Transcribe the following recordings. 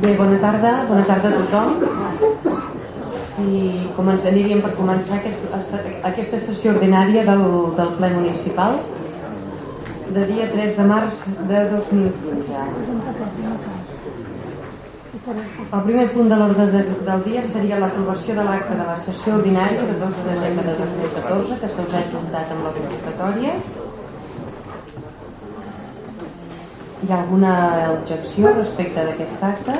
Bé, bona tarda, bona tarda a tothom. I començaríem per començar aquest, aquesta sessió ordinària del, del ple municipal de dia 3 de març de 2015. El primer punt de l'ordre de, del dia seria l'aprovació de l'acte de la sessió ordinària de 2 de desembre de 2014 que se'ls ha adjuntat amb la convocatòria. Hi ha alguna objecció respecte d'aquest acte?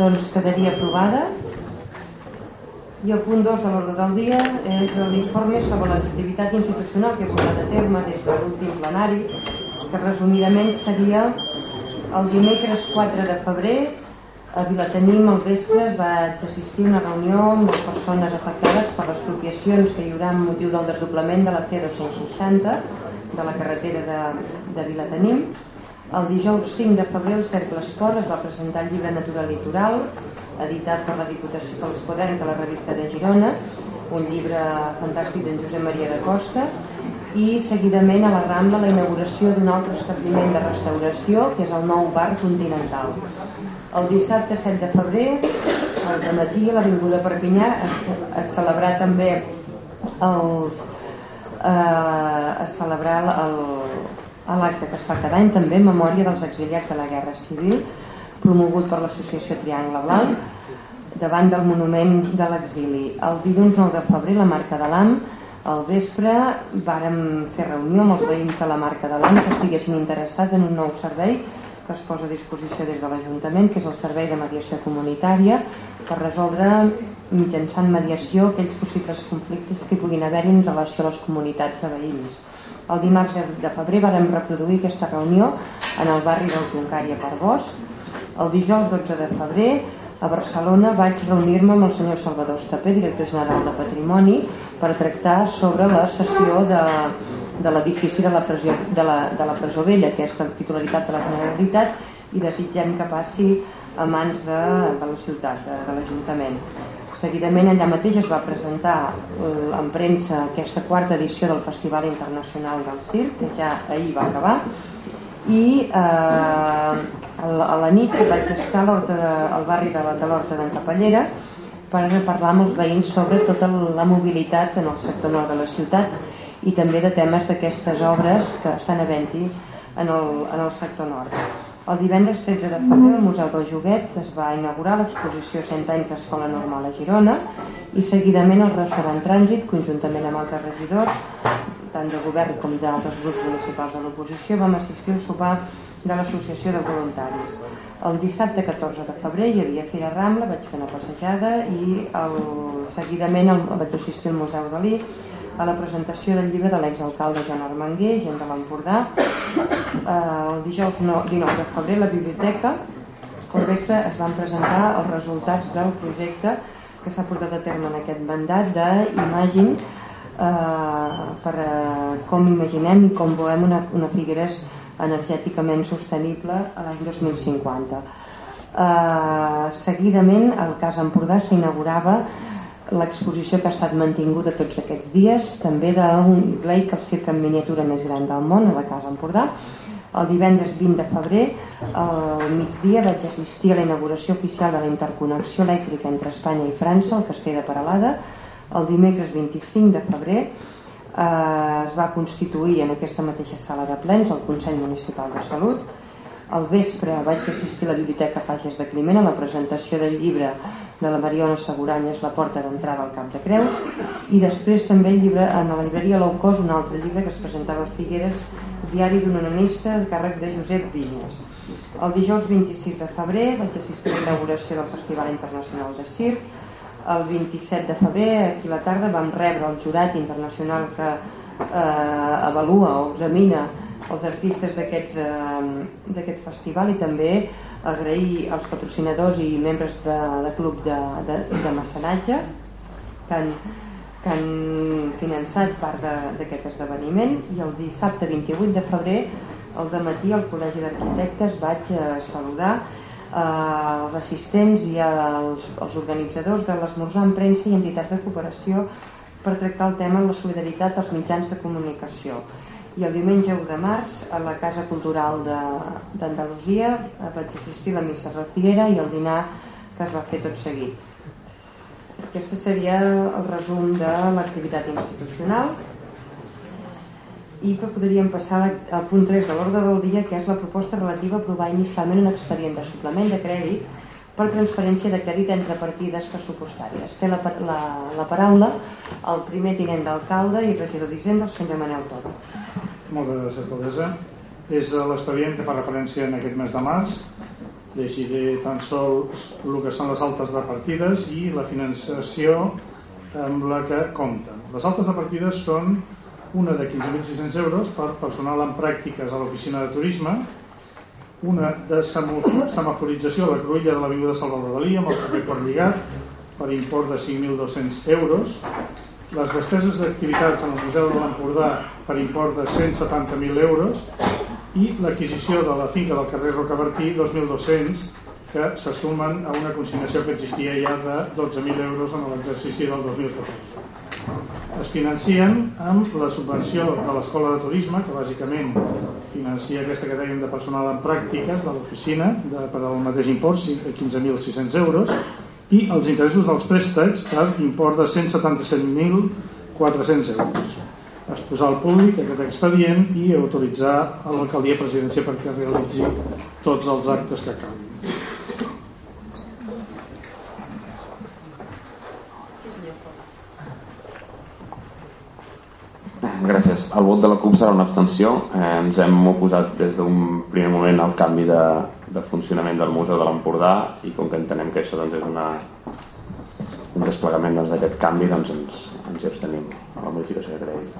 Doncs quedaria aprovada. I el punt 2 de l'ordre del dia és l'informe sobre l'activitat institucional que he portat a terme des de l'últim plenari, que resumidament seria el dimecres 4 de febrer a Vilatenim al vespre es va assistir una reunió amb les persones afectades per les expropiacions que hi haurà amb motiu del desdoblament de la C260 de la carretera de, de Vilatenim. El dijous 5 de febrer el Cercle Esport es va presentar el llibre Natural Litoral, editat per la Diputació per l'Espodern de la revista de Girona, un llibre fantàstic d'en Josep Maria de Costa, i seguidament a la Rambla la inauguració d'un altre establiment de restauració, que és el nou bar Continental. El dissabte 7 de febrer, al matí, a l'Avinguda Perpinyà, es, es celebrar també els, eh, a celebrar l'acte que es fa cada any també en memòria dels exiliats de la Guerra Civil promogut per l'associació Triangle Blanc davant del monument de l'exili. El dilluns 9 de febrer la Marca de l'AM al vespre vàrem fer reunió amb els veïns de la Marca de l'AM que estiguessin interessats en un nou servei que es posa a disposició des de l'Ajuntament, que és el Servei de Mediació Comunitària, per resoldre mitjançant mediació aquells possibles conflictes que puguin haver en relació a les comunitats de veïns. El dimarts de febrer vàrem reproduir aquesta reunió en el barri del Juncària Bosch. El dijous 12 de febrer a Barcelona vaig reunir-me amb el senyor Salvador Estapé, director general de Patrimoni, per tractar sobre la sessió de, de l'edifici de, la presó, de, la, de la presó vella, que és la titularitat de la Generalitat, i desitgem que passi a mans de, de la ciutat, de, de l'Ajuntament. Seguidament allà mateix es va presentar eh, en premsa aquesta quarta edició del Festival Internacional del Circ, que ja ahir va acabar, i eh, a la nit vaig estar de, al barri de, de l'Horta d'en Capellera per parlar amb els veïns sobre tota la mobilitat en el sector nord de la ciutat i també de temes d'aquestes obres que estan a venti en el, en el sector nord. El divendres 13 de febrer al Museu del Joguet es va inaugurar l'exposició 100 anys d'Escola Normal a Girona i seguidament el restaurant Trànsit, conjuntament amb altres regidors, tant de govern com d'altres grups municipals de l'oposició, vam assistir al sopar de l'Associació de Voluntaris. El dissabte 14 de febrer hi havia Fira Rambla, vaig fer una passejada i el, seguidament el, vaig assistir al Museu Dalí a la presentació del llibre de l'exalcalde Joan Armenguer, gent de l'Empordà, eh, el dijous 19 de febrer a la biblioteca. Al vespre es van presentar els resultats del projecte que s'ha portat a terme en aquest mandat d'Imagine eh, per eh, com imaginem i com veiem una, una Figueres energèticament sostenible a l'any 2050. Eh, seguidament, el cas Empordà s'inaugurava l'exposició que ha estat mantinguda tots aquests dies, també d'un Blake, el circ en miniatura més gran del món, a la Casa Empordà. El divendres 20 de febrer, al migdia, vaig assistir a la inauguració oficial de la interconnexió elèctrica entre Espanya i França, al Castell de Paralada. El dimecres 25 de febrer eh, es va constituir en aquesta mateixa sala de plens el Consell Municipal de Salut. Al vespre vaig assistir a la Biblioteca Fages de Climent a la presentació del llibre de la Mariona Seguranyes La porta d'entrada al Cap de Creus i després també el llibre, en la llibreria Low Cost un altre llibre que es presentava a Figueres Diari d'un onanista de càrrec de Josep Vinyes. El dijous 26 de febrer vaig assistir a la inauguració del Festival Internacional de Circ. El 27 de febrer aquí a la tarda vam rebre el jurat internacional que eh, avalua o examina els artistes d'aquest eh, festival i també agrair als patrocinadors i membres de, de club de, de, de mecenatge que han, que han finançat part d'aquest esdeveniment. I el dissabte 28 de febrer al matí al Col·legi d'Arquitectes vaig a eh, saludar eh, els assistents i els, els organitzadors de l'esmorzar en premsa i entitats de cooperació per tractar el tema de la solidaritat als mitjans de comunicació i el diumenge 1 de març a la Casa Cultural d'Andalusia vaig assistir a la missa raciera i el dinar que es va fer tot seguit. Aquest seria el resum de l'activitat institucional i podríem passar al punt 3 de l'ordre del dia que és la proposta relativa a aprovar inicialment un expedient de suplement de crèdit per transferència de crèdit entre partides pressupostàries. Té la, la, la paraula el primer tinent d'alcalde i regidor d'Hisenda, el senyor Manel Toro. Moltes gràcies, alcaldessa. És l'expedient que fa referència en aquest mes de març. Llegiré tan sols el que són les altes de partides i la finançació amb la que compten. Les altes de partides són una de 15.600 euros per personal en pràctiques a l'oficina de turisme, una de semaforització a la cruïlla de l'Avinguda Salvador Dalí amb el carrer Port Lligat per import de 5.200 euros. Les despeses d'activitats en el Museu de l'Empordà per import de 170.000 euros i l'adquisició de la finca del carrer Rocabertí 2.200 que se sumen a una consignació que existia ja de 12.000 euros en l'exercici del 2014 es financien amb la subvenció de l'Escola de Turisme, que bàsicament financia aquesta que dèiem de personal en pràctiques de l'oficina per al mateix import, 15.600 euros, i els interessos dels préstecs per import de 177.400 euros. Exposar al públic aquest expedient i autoritzar a l'alcaldia presidència perquè realitzi tots els actes que calguin. Gràcies. El vot de la CUP serà una abstenció. Eh, ens hem oposat des d'un primer moment al canvi de, de funcionament del Museu de l'Empordà i com que entenem que això doncs, és una, un desplegament doncs, d'aquest doncs, canvi doncs ens, ens hi abstenim a la modificació de crèdit.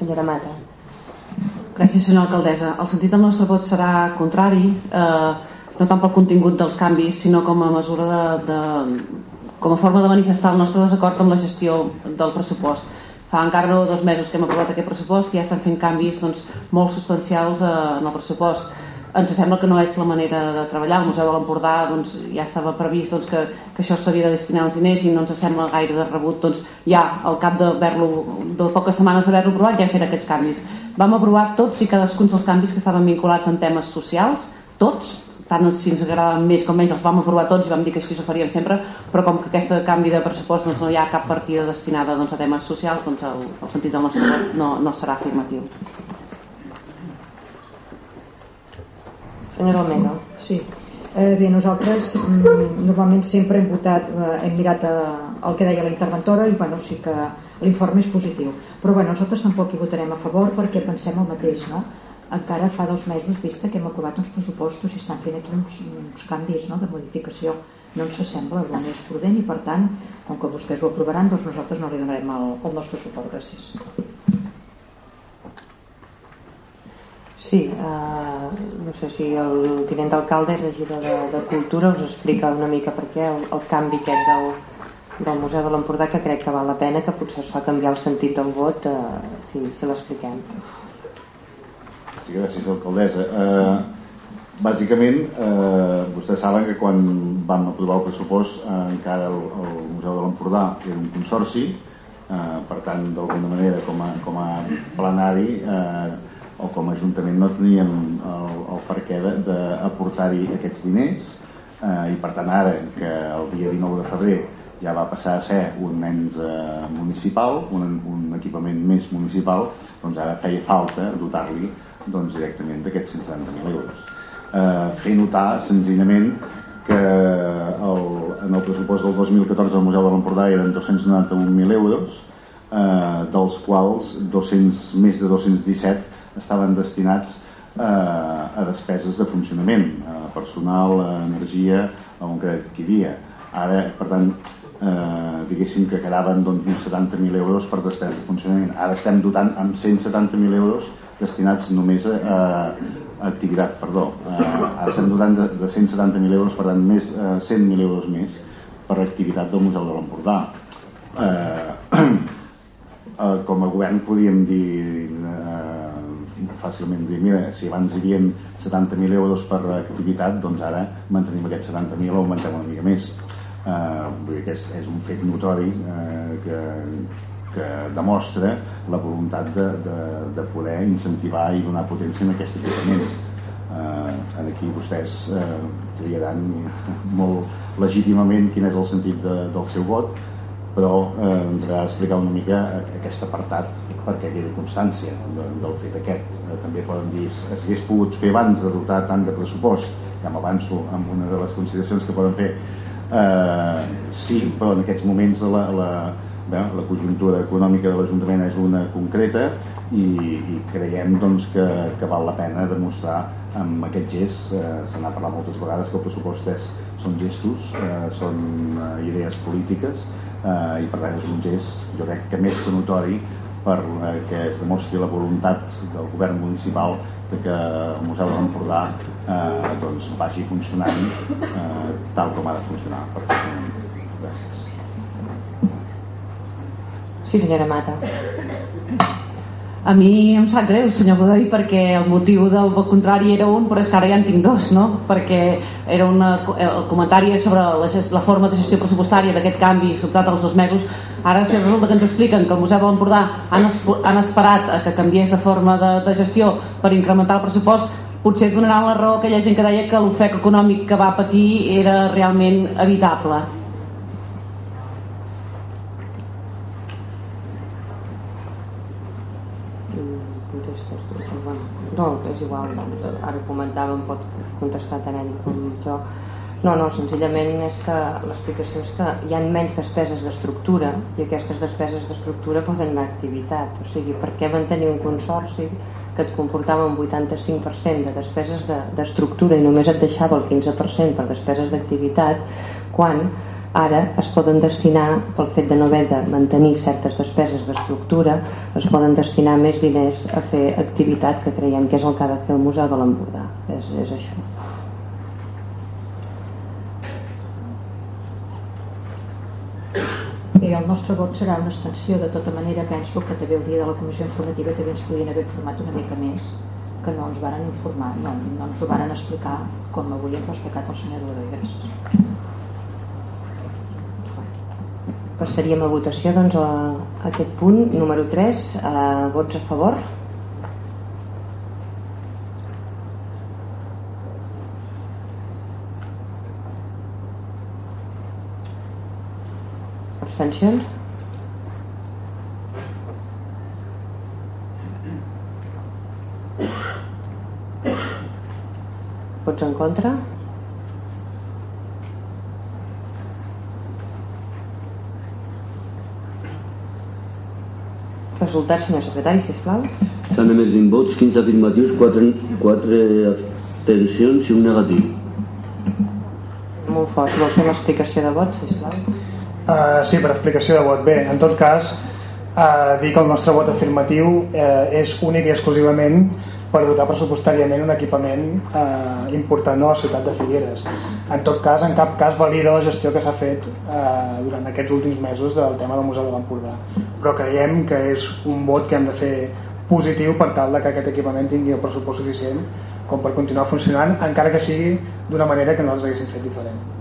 Senyora Mata. Gràcies, senyora alcaldessa. El sentit del nostre vot serà contrari, eh, no tant pel contingut dels canvis, sinó com a mesura de, de, com a forma de manifestar el nostre desacord amb la gestió del pressupost. Fa encara no dos mesos que hem aprovat aquest pressupost i ja estan fent canvis doncs, molt substancials eh, en el pressupost. Ens sembla que no és la manera de treballar. El Museu de l'Empordà doncs, ja estava previst doncs, que, que això s'havia de destinar als diners i no ens sembla gaire de rebut doncs, ja al cap de, de poques setmanes d'haver-lo aprovat ja hem fet aquests canvis. Vam aprovar tots i cadascun dels canvis que estaven vinculats en temes socials, tots, tant si ens agradaven més com menys els vam aprovar tots i vam dir que així ho faríem sempre però com que aquest canvi de pressupost doncs, no hi ha cap partida destinada doncs, a temes socials doncs el, el sentit del nostre vot no, no serà afirmatiu. Senyora Almeida Sí, eh, bé, nosaltres mm, normalment sempre hem votat, eh, hem mirat eh, el que deia la interventora i bueno, sí que l'informe és positiu. Però bueno, nosaltres tampoc hi votarem a favor perquè pensem el mateix no? Encara fa dos mesos vista que hem aprovat uns pressupostos i estan fent aquí uns, uns canvis no, de modificació. No ens sembla el més prudent i per tant, com que vostès ho aprovaran doncs nosaltres no li donarem el, el nostre suport. Gràcies. Sí, uh, no sé si el tinent d'alcalde és regidor de, de Cultura us explica una mica per què el, el canvi aquest del, del Museu de l'Empordà que crec que val la pena que potser es fa canviar el sentit del vot uh, si, si l'expliquem Sí, gràcies, alcaldessa. Eh, bàsicament, eh, vostès saben que quan vam aprovar el pressupost eh, encara el, el Museu de l'Empordà era un consorci, eh, per tant, d'alguna manera, com a, com a plenari eh, o com a ajuntament no teníem el, el per què d'aportar-hi aquests diners eh, i per tant ara que el dia 19 de febrer ja va passar a ser un ens eh, municipal, un, un equipament més municipal, doncs ara feia falta dotar-li doncs, directament d'aquests 170.000 euros. Eh, fer notar senzillament que el, en el pressupost del 2014 del Museu de l'Empordà eren 291.000 euros, eh, dels quals 200, més de 217 estaven destinats eh, a despeses de funcionament, a personal, a energia, a un crèdit que havia. Ara, per tant, eh, diguéssim que quedaven doncs, uns 70.000 euros per despeses de funcionament. Ara estem dotant amb 170.000 euros destinats només a, a activitat, perdó. Eh, estem dotant de, de 170.000 euros, tant, més, eh, 100.000 euros més per activitat del Museu de l'Empordà. Eh, eh, com a govern podíem dir eh, fàcilment dir, mira, si abans hi havia 70.000 euros per activitat, doncs ara mantenim aquests 70.000 o augmentem una mica més. Eh, vull dir que és, és un fet notori eh, que que demostra la voluntat de, de, de poder incentivar i donar potència en aquest equipament. Eh, aquí vostès eh, triaran molt legítimament quin és el sentit de, del seu vot però eh, ens agrada explicar una mica aquest apartat perquè quedi constància de, del fet aquest. Eh, també poden dir es hagués pogut fer abans de dotar tant de pressupost. Ja m'avanço amb una de les consideracions que poden fer. Eh, sí, però en aquests moments la, la, bé, la conjuntura econòmica de l'Ajuntament és una concreta i, i creiem doncs, que, que val la pena demostrar amb aquest gest, eh, se n'ha parlat moltes vegades que el pressupost és, són gestos, eh, són eh, idees polítiques eh, i per tant és un gest, jo crec que més que notori per eh, que es demostri la voluntat del govern municipal de que el Museu de l'Empordà eh, doncs vagi funcionant eh, tal com ha de funcionar. Gràcies. Sí, senyora Mata. A mi em sap greu, senyor Godoy, perquè el motiu del vot contrari era un, però és que ara ja en tinc dos, no? Perquè era una, el comentari sobre la, gest, la forma de gestió pressupostària d'aquest canvi sobtat als dos mesos. Ara si resulta que ens expliquen que el Museu de l'Empordà han, han esperat a que canviés de forma de, de gestió per incrementar el pressupost, potser donaran la raó a aquella gent que deia que l'ofec econòmic que va patir era realment evitable. No, és igual, ara comentàvem, pot contestar tant ell com jo. No, no, senzillament és que l'explicació és que hi ha menys despeses d'estructura i aquestes despeses d'estructura poden anar a activitat. O sigui, per què mantenir un consorci que et comportava un 85% de despeses d'estructura de, i només et deixava el 15% per despeses d'activitat quan ara es poden destinar pel fet de no haver de mantenir certes despeses d'estructura es poden destinar més diners a fer activitat que creiem que és el que ha de fer el Museu de l'Empordà. És, és això. Bé, el nostre vot serà una extensió de tota manera penso que també el dia de la comissió informativa també ens podien haver informat una mica més que no ens varen informar no, no ens ho varen explicar com avui ens ho ha explicat el senyor Dora gràcies Passaríem a votació doncs, a, a aquest punt, número 3, eh, vots a favor. Abstencions? Vots en contra? Resultats, senyor secretari, sisplau. S'han emès 20 vots, 15 afirmatius, 4, 4 abstencions i un negatiu. Molt fort. Vol fer l'explicació de vot, sisplau? Uh, sí, per explicació de vot. Bé, en tot cas, uh, dir que el nostre vot afirmatiu uh, és únic i exclusivament per dotar pressupostàriament un equipament eh, important a la ciutat de Figueres. En tot cas, en cap cas valida la gestió que s'ha fet eh, durant aquests últims mesos del tema del Museu de l'Empordà. Però creiem que és un vot que hem de fer positiu per tal que aquest equipament tingui el pressupost suficient com per continuar funcionant, encara que sigui d'una manera que no els haguessin fet diferent.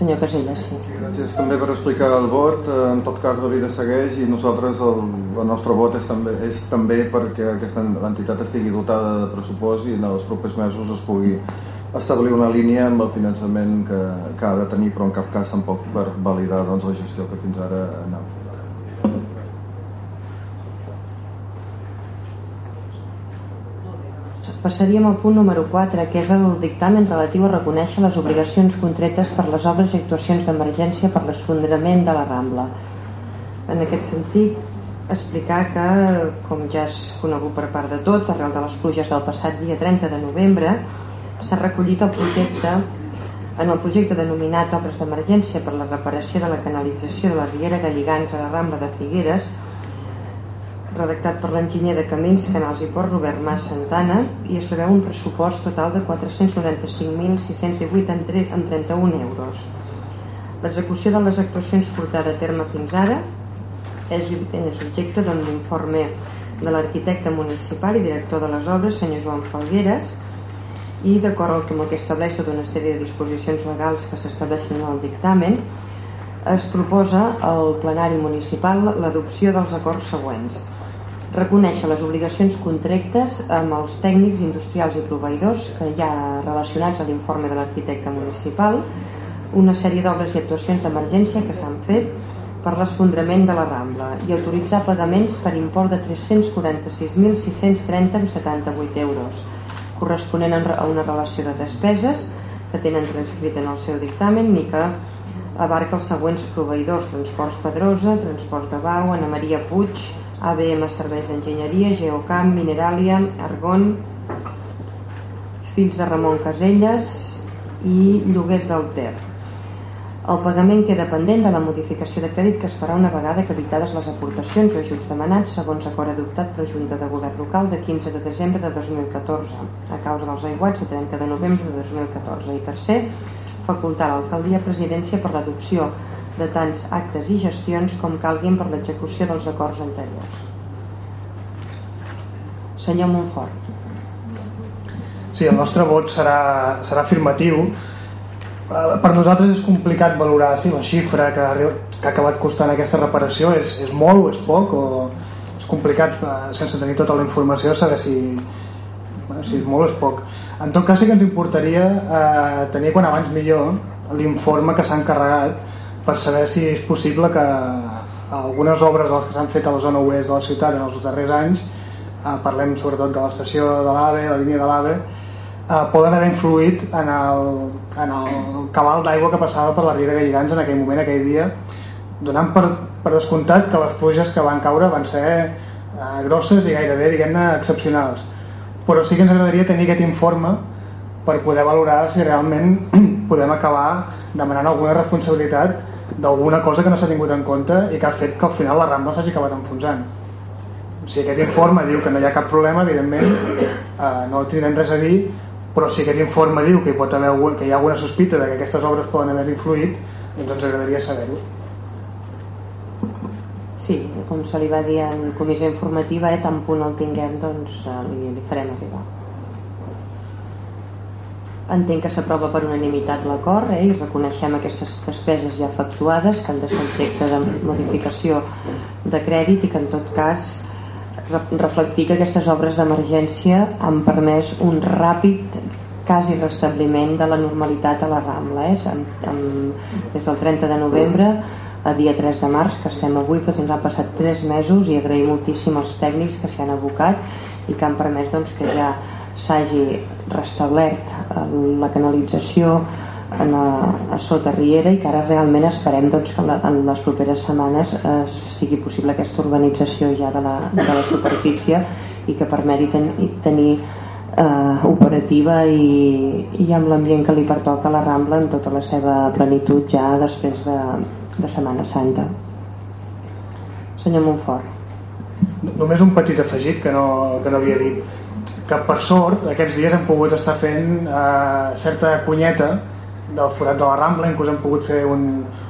Senyor Casellas, sí. Gràcies també per explicar el vot. En tot cas, la vida segueix i nosaltres el, el nostre vot és també, és també perquè aquesta entitat estigui dotada de pressupost i en els propers mesos es pugui establir una línia amb el finançament que, que ha de tenir, però en cap cas tampoc per validar doncs, la gestió que fins ara anava fent. Passaríem al punt número 4, que és el dictamen relatiu a reconèixer les obligacions contretes per les obres i actuacions d'emergència per l'esfondrament de la Rambla. En aquest sentit, explicar que, com ja és conegut per part de tot, arrel de les pluges del passat dia 30 de novembre, s'ha recollit el projecte en el projecte denominat Obres d'Emergència per la reparació de la canalització de la Riera Galligans a la Rambla de Figueres, redactat per l'enginyer de Camins, Canals i Port Robert Mas Santana i es preveu un pressupost total de 495.618 amb 31 euros. L'execució de les actuacions portada a terme fins ara és, és objecte d'un informe de l'arquitecte municipal i director de les obres, senyor Joan Falgueres, i d'acord amb el que estableix tota una sèrie de disposicions legals que s'estableixen en el dictamen, es proposa al plenari municipal l'adopció dels acords següents. Reconèixer les obligacions contractes amb els tècnics industrials i proveïdors que hi ha relacionats a l'informe de l'arquitecte municipal, una sèrie d'obres i actuacions d'emergència que s'han fet per l'esfondrament de la Rambla i autoritzar pagaments per import de 346.630,78 euros, corresponent a una relació de despeses que tenen transcrit en el seu dictamen ni que abarca els següents proveïdors Transports Pedrosa, Transports de Bau, Ana Maria Puig, ABM Serveis d'Enginyeria, Geocamp, Mineralia, Argon, Fills de Ramon Caselles i Lloguers del Ter. El pagament queda pendent de la modificació de crèdit que es farà una vegada acreditades les aportacions o ajuts demanats segons acord adoptat per Junta de Govern Local de 15 de desembre de 2014 a causa dels aiguats de 30 de novembre de 2014 i tercer, facultar l'alcaldia presidència per l'adopció de tants actes i gestions com calguin per l'execució dels acords anteriors. Senyor Montfort. Sí, el nostre vot serà, serà afirmatiu Eh, per nosaltres és complicat valorar si la xifra que, que ha acabat costant aquesta reparació és, és molt o és poc o és complicat eh, sense tenir tota la informació saber si, bueno, si és molt o és poc en tot cas sí que ens importaria eh, tenir quan abans millor l'informe que s'ha encarregat per saber si és possible que algunes obres que s'han fet a la zona oest de la ciutat en els darrers anys eh, parlem sobretot de l'estació de l'AVE, la línia de l'AVE eh, poden haver influït en el, en el cabal d'aigua que passava per la Riera Gallirans en aquell moment, aquell dia, donant per, per descomptat que les pluges que van caure van ser eh, grosses i gairebé, diguem-ne, excepcionals. Però sí que ens agradaria tenir aquest informe per poder valorar si realment podem acabar demanant alguna responsabilitat d'alguna cosa que no s'ha tingut en compte i que ha fet que al final la Rambla s'hagi acabat enfonsant. Si aquest informe diu que no hi ha cap problema, evidentment eh, no tindrem res a dir, però si aquest informe diu que hi, pot haver, que hi ha alguna sospita de que aquestes obres poden haver influït doncs ens agradaria saber-ho Sí, com se li va dir en comissió informativa, eh, tant punt el tinguem, doncs eh, li, li farem arribar. Entenc que s'aprova per unanimitat l'acord eh, i reconeixem aquestes despeses ja efectuades que han de ser objecte de modificació de crèdit i que en tot cas reflectir que aquestes obres d'emergència han permès un ràpid quasi restabliment de la normalitat a la Rambla eh? amb, amb, des del 30 de novembre a dia 3 de març que estem avui doncs ens han passat 3 mesos i agraïm moltíssim als tècnics que s'hi han abocat i que han permès doncs, que ja s'hagi restablert eh, la canalització en a, a sota Riera i que ara realment esperem doncs, que en les properes setmanes eh, sigui possible aquesta urbanització ja de la, de la superfície i que permeti ten, tenir eh, operativa i, i amb l'ambient que li pertoca a la Rambla en tota la seva plenitud ja després de, de Setmana Santa. Senyor Montfort. Només un petit afegit que no, que no havia dit que per sort aquests dies hem pogut estar fent eh, certa cunyeta del Forat de la Rambla, inclús hem pogut fer un,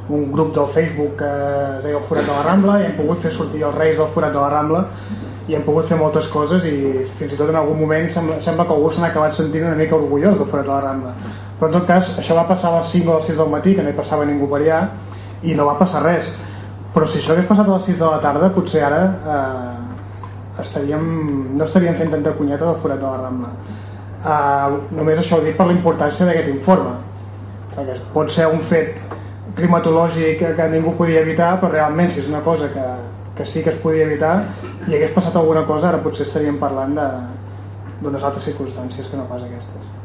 un grup del Facebook que es deia el Forat de la Rambla i hem pogut fer sortir els Reis del Forat de la Rambla i hem pogut fer moltes coses i fins i tot en algun moment sembla, sembla que algú s'ha acabat sentint una mica orgullós del Forat de la Rambla. Però en tot cas això va passar a les 5 o les 6 del matí que no hi passava ningú per allà i no va passar res. Però si això hagués passat a les 6 de la tarda potser ara eh, estaríem, no estaríem fent tanta cunyeta del Forat de la Rambla. Eh, només això ho dic per la importància d'aquest informe. Perquè pot ser un fet climatològic que ningú podia evitar però realment si és una cosa que, que sí que es podia evitar i hagués passat alguna cosa ara potser estaríem parlant d'unes altres circumstàncies que no pas aquestes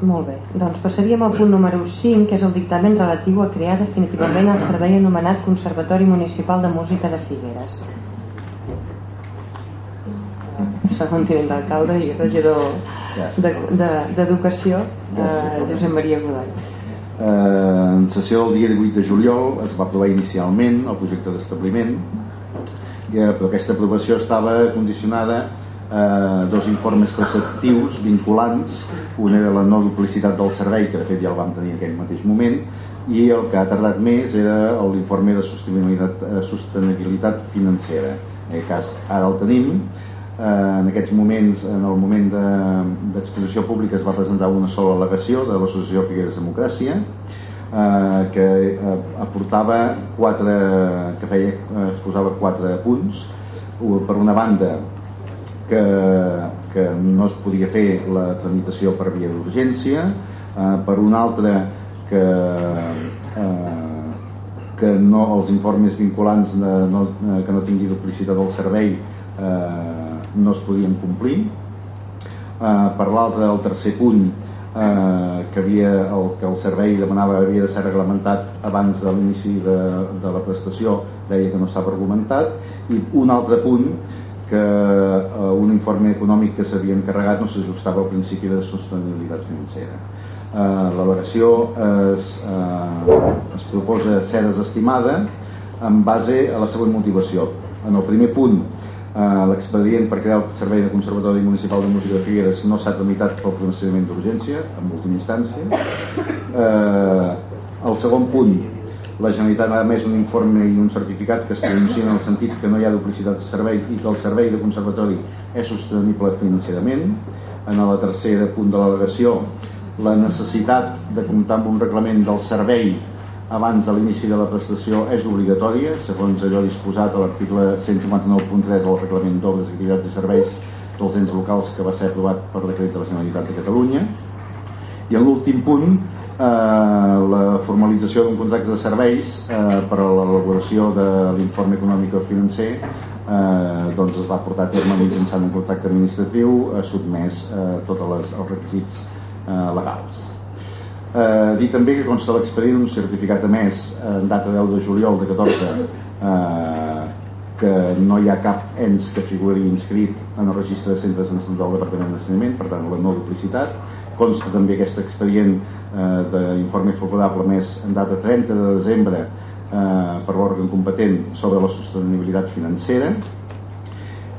Molt bé, doncs passaríem al punt número 5 que és el dictamen relatiu a crear definitivament el servei anomenat Conservatori Municipal de Música de Figueres. Segon tinent d'alcalde i regidor d'Educació, de, de, eh, Josep Maria Godoy. Eh, en sessió del dia 18 de juliol es va aprovar inicialment el projecte d'establiment, eh, però aquesta aprovació estava condicionada a dos informes preceptius vinculants, un era la no duplicitat del servei, que de fet ja el vam tenir en aquell mateix moment, i el que ha tardat més era l'informe de sostenibilitat, eh, sostenibilitat financera. En aquest cas, ara el tenim, en aquests moments, en el moment d'exposició de, pública es va presentar una sola al·legació de l'Associació Figueres Democràcia eh, que eh, aportava quatre, que feia, exposava quatre punts per una banda que, que no es podia fer la tramitació per via d'urgència eh, per una altra que eh, que no, els informes vinculants de, no, eh, que no tingui duplicitat del servei eh, no es podien complir. Eh, per l'altre, el tercer punt eh, que, havia, el, que el servei demanava havia de ser reglamentat abans de l'inici de, de la prestació deia que no estava argumentat. I un altre punt que eh, un informe econòmic que s'havia encarregat no s'ajustava al principi de sostenibilitat financera eh, l'al·legació es, eh, es proposa ser desestimada en base a la següent motivació en el primer punt l'expedient per crear el Servei de Conservatori Municipal de Música de Figueres no s'ha tramitat pel procediment d'urgència, en última instància. El segon punt, la Generalitat ha emès un informe i un certificat que es pronuncien en el sentit que no hi ha duplicitat de servei i que el servei de conservatori és sostenible financerament. En la tercera punt de l'al·legació, la necessitat de comptar amb un reglament del servei abans de l'inici de la prestació és obligatòria, segons allò disposat a l'article 159.3 del Reglament d'Obres, Activitats i Serveis dels ens locals que va ser aprovat per decret de la Generalitat de Catalunya. I l'últim punt, la formalització d'un contracte de serveis eh, per a l'elaboració de l'informe econòmic o financer eh, doncs es va portar a terme mitjançant un contracte administratiu eh, sotmès eh, tots els requisits eh, legals. Eh, dir també que consta l'expedient un certificat emès en data 10 de juliol de 14 eh, que no hi ha cap ens que figuri inscrit en el registre de centres d'ensenyament del Departament d'Ensenyament, per tant la no duplicitat. Consta també aquest expedient eh, d'informe favorable més en data 30 de desembre eh, per l'òrgan competent sobre la sostenibilitat financera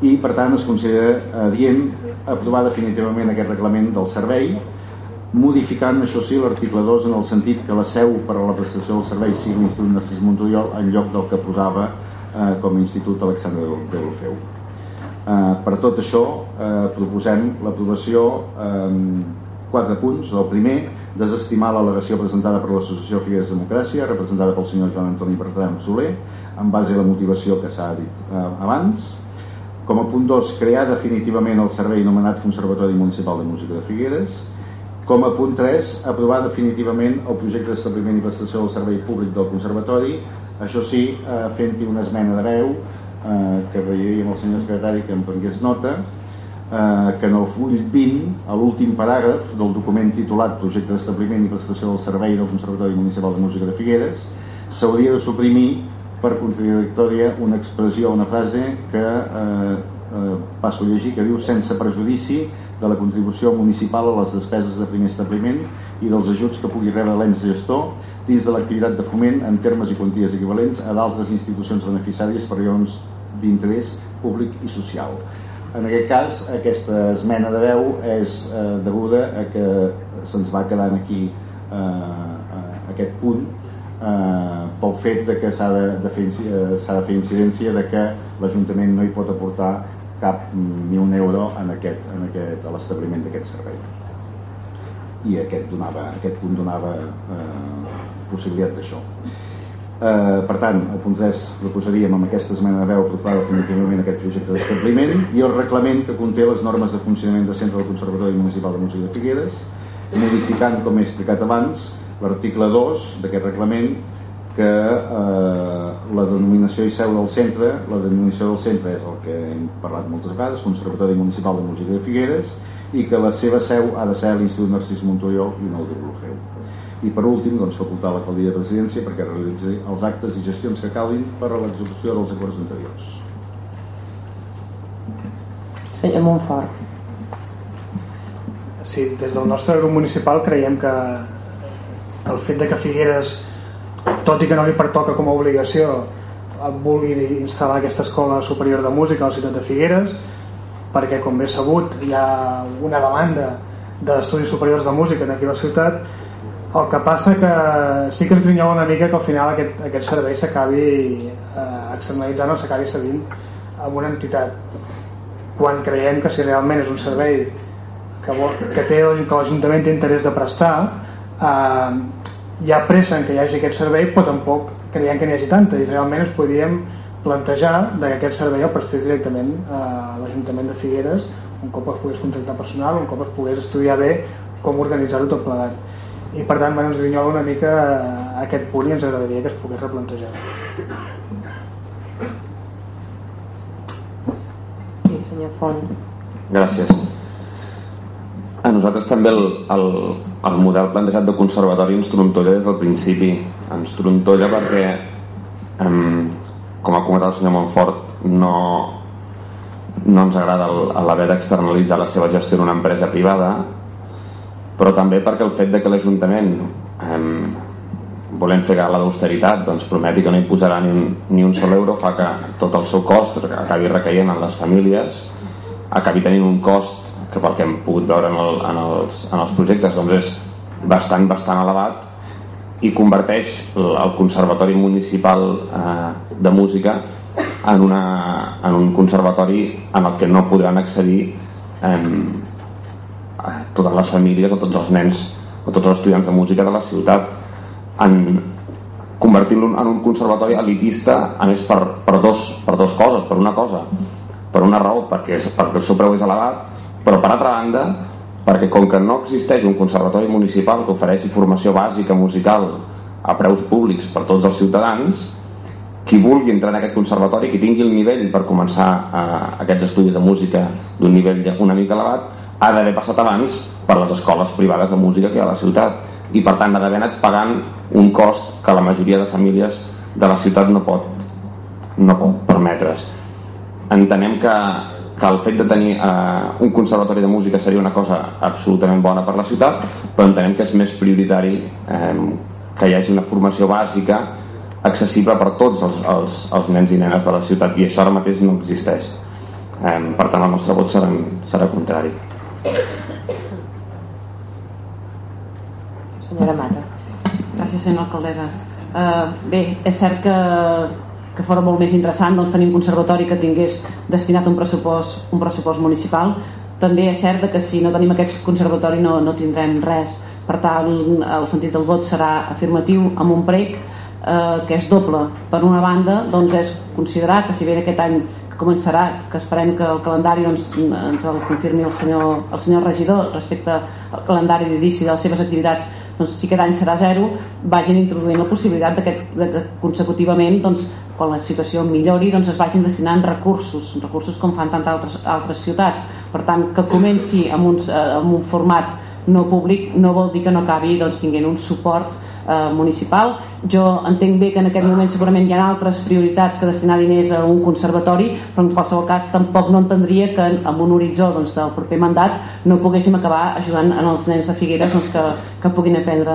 i per tant es considera adient aprovar definitivament aquest reglament del servei modificant, això sí, l'article 2 en el sentit que la seu per a la prestació del servei sigui l'Institut Narcís Montoriol en lloc del que posava eh, com a Institut Alexandre de l'Orfeu. Eh, per tot això eh, proposem l'aprovació eh, quatre punts. El primer, desestimar l'al·legació presentada per l'Associació Figueres Democràcia, representada pel senyor Joan Antoni Bertran Soler, en base a la motivació que s'ha dit eh, abans. Com a punt 2, crear definitivament el servei anomenat Conservatori Municipal de Música de Figueres com a punt 3, aprovar definitivament el projecte d'establiment i prestació del servei públic del Conservatori, això sí, eh, fent-hi una esmena de veu, eh, que veiríem el senyor secretari que em prengués nota, eh, que en el full 20, a l'últim paràgraf del document titulat Projecte d'establiment i prestació del servei del Conservatori Municipal de Música de Figueres, s'hauria de suprimir per contradictòria una expressió, una frase que eh, eh, passo a llegir, que diu sense prejudici de la contribució municipal a les despeses de primer establiment i dels ajuts que pugui rebre l'ens gestor dins de l'activitat de foment en termes i quanties equivalents a d'altres institucions beneficiàries per raons d'interès públic i social. En aquest cas, aquesta esmena de veu és eh, deguda a que se'ns va quedant aquí eh, eh aquest punt eh, pel fet de que s'ha de, de, eh, de fer incidència de que l'Ajuntament no hi pot aportar cap ni un euro en aquest, en aquest, a l'establiment d'aquest servei. I aquest, donava, aquest punt donava eh, possibilitat d'això eh, per tant, el punt 3 proposaríem amb aquesta esmena de veu aprovar definitivament aquest projecte d'establiment i el reglament que conté les normes de funcionament de centre del Conservatori Municipal de Música de Figueres modificant, com he explicat abans l'article 2 d'aquest reglament que eh, la denominació i seu del centre, la denominació del centre és el que hem parlat moltes vegades, Conservatori Municipal de Música de Figueres, i que la seva seu ha de ser l'Institut Narcís Montoriol i no el Deulofeu. I per últim, doncs, facultar l'alcaldia de presidència perquè realitzi els actes i gestions que calin per a l'execució dels acords anteriors. Senyor Montfort. Sí, des del nostre grup municipal creiem que, que el fet de que Figueres tot i que no li pertoca com a obligació vulgui instal·lar aquesta escola superior de música a la ciutat de Figueres perquè com bé sabut hi ha una demanda d'estudis superiors de música aquí a la ciutat el que passa que sí que ens grinyola una mica que al final aquest, aquest servei s'acabi eh, externalitzant o s'acabi cedint amb una entitat. Quan creiem que si realment és un servei que, vol, que té que l'Ajuntament té interès de prestar eh, hi ha pressa en que hi hagi aquest servei però tampoc creiem que n'hi hagi tanta. I realment ens podríem plantejar que aquest servei el prestés directament a l'Ajuntament de Figueres un cop es pogués contractar personal un cop es pogués estudiar bé com organitzar-ho tot plegat i per tant bueno, ens grinyola una mica aquest punt i ens agradaria que es pogués replantejar senyor Font. Gràcies. A nosaltres també el, el, el model plantejat de conservatori ens trontolla des del principi. Ens trontolla perquè, em, com ha comentat el senyor Montfort, no, no ens agrada l'haver d'externalitzar la seva gestió en una empresa privada, però també perquè el fet de que l'Ajuntament em, volent fer gala d'austeritat doncs prometi que no hi posarà ni un, ni un sol euro fa que tot el seu cost acabi recaient en les famílies acabi tenint un cost que pel que hem pogut veure en, el, en, els, en els projectes doncs és bastant, bastant elevat i converteix el Conservatori Municipal eh, de Música en, una, en un conservatori en el que no podran accedir eh, totes les famílies o tots els nens o tots els estudiants de música de la ciutat en convertir-lo en un conservatori elitista a més per, per, dos, per dos coses per una cosa. Per una raó perquè, és, perquè el seu preu és elevat però per altra banda perquè com que no existeix un conservatori municipal que ofereixi formació bàsica musical a preus públics per tots els ciutadans qui vulgui entrar en aquest conservatori qui tingui el nivell per començar eh, aquests estudis de música d'un nivell una mica elevat ha d'haver passat abans per les escoles privades de música que hi ha a la ciutat. I per tant ha d'haver anat pagant un cost que la majoria de famílies de la ciutat no pot, no pot permetre's. Entenem que, que el fet de tenir eh, un conservatori de música seria una cosa absolutament bona per la ciutat, però entenem que és més prioritari eh, que hi hagi una formació bàsica accessible per tots els, els, els nens i nenes de la ciutat. I això ara mateix no existeix. Eh, per tant el nostre vot serà, serà contrari senyora Mata. Gràcies senyora alcaldessa. Uh, bé, és cert que que fora molt més interessant doncs, tenir un conservatori que tingués destinat un pressupost, un pressupost municipal. També és cert que si no tenim aquest conservatori no, no tindrem res. Per tant el sentit del vot serà afirmatiu amb un prec eh, que és doble. Per una banda doncs és considerar que si bé aquest any començarà, que esperem que el calendari doncs, ens el confirmi el senyor, el senyor regidor respecte al calendari d'inici de les seves activitats doncs, si aquest any serà zero, vagin introduint la possibilitat de que consecutivament doncs, quan la situació millori doncs es vagin destinant recursos, recursos com fan tantes altres, altres ciutats. Per tant, que comenci amb, uns, eh, amb un format no públic no vol dir que no acabi doncs, tinguent un suport eh, municipal. Jo entenc bé que en aquest moment segurament hi ha altres prioritats que destinar diners a un conservatori, però en qualsevol cas tampoc no entendria que amb un horitzó doncs, del proper mandat no poguéssim acabar ajudant en els nens de Figueres doncs, que, que puguin aprendre,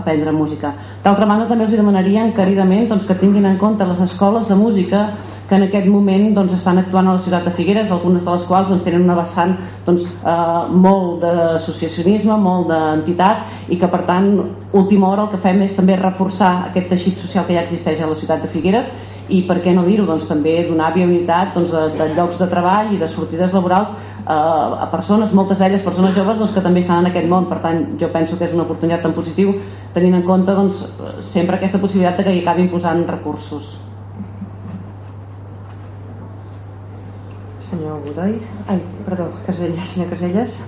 aprendre música. D'altra banda també els demanaria encaridament doncs, que tinguin en compte les escoles de música que en aquest moment doncs, estan actuant a la ciutat de Figueres, algunes de les quals doncs, tenen una vessant doncs, eh, molt d'associacionisme, molt d'entitat i que per tant, última hora el que fem és també reforçar aquest teixit social que ja existeix a la ciutat de Figueres i per què no dir-ho, doncs també donar viabilitat doncs, de, de llocs de treball i de sortides laborals a persones, moltes d'elles persones joves doncs, que també estan en aquest món, per tant jo penso que és una oportunitat tan positiu tenint en compte doncs, sempre aquesta possibilitat de que hi acabin posant recursos. Senyor Godoy. Ai, perdó, Caselles, senyor Caselles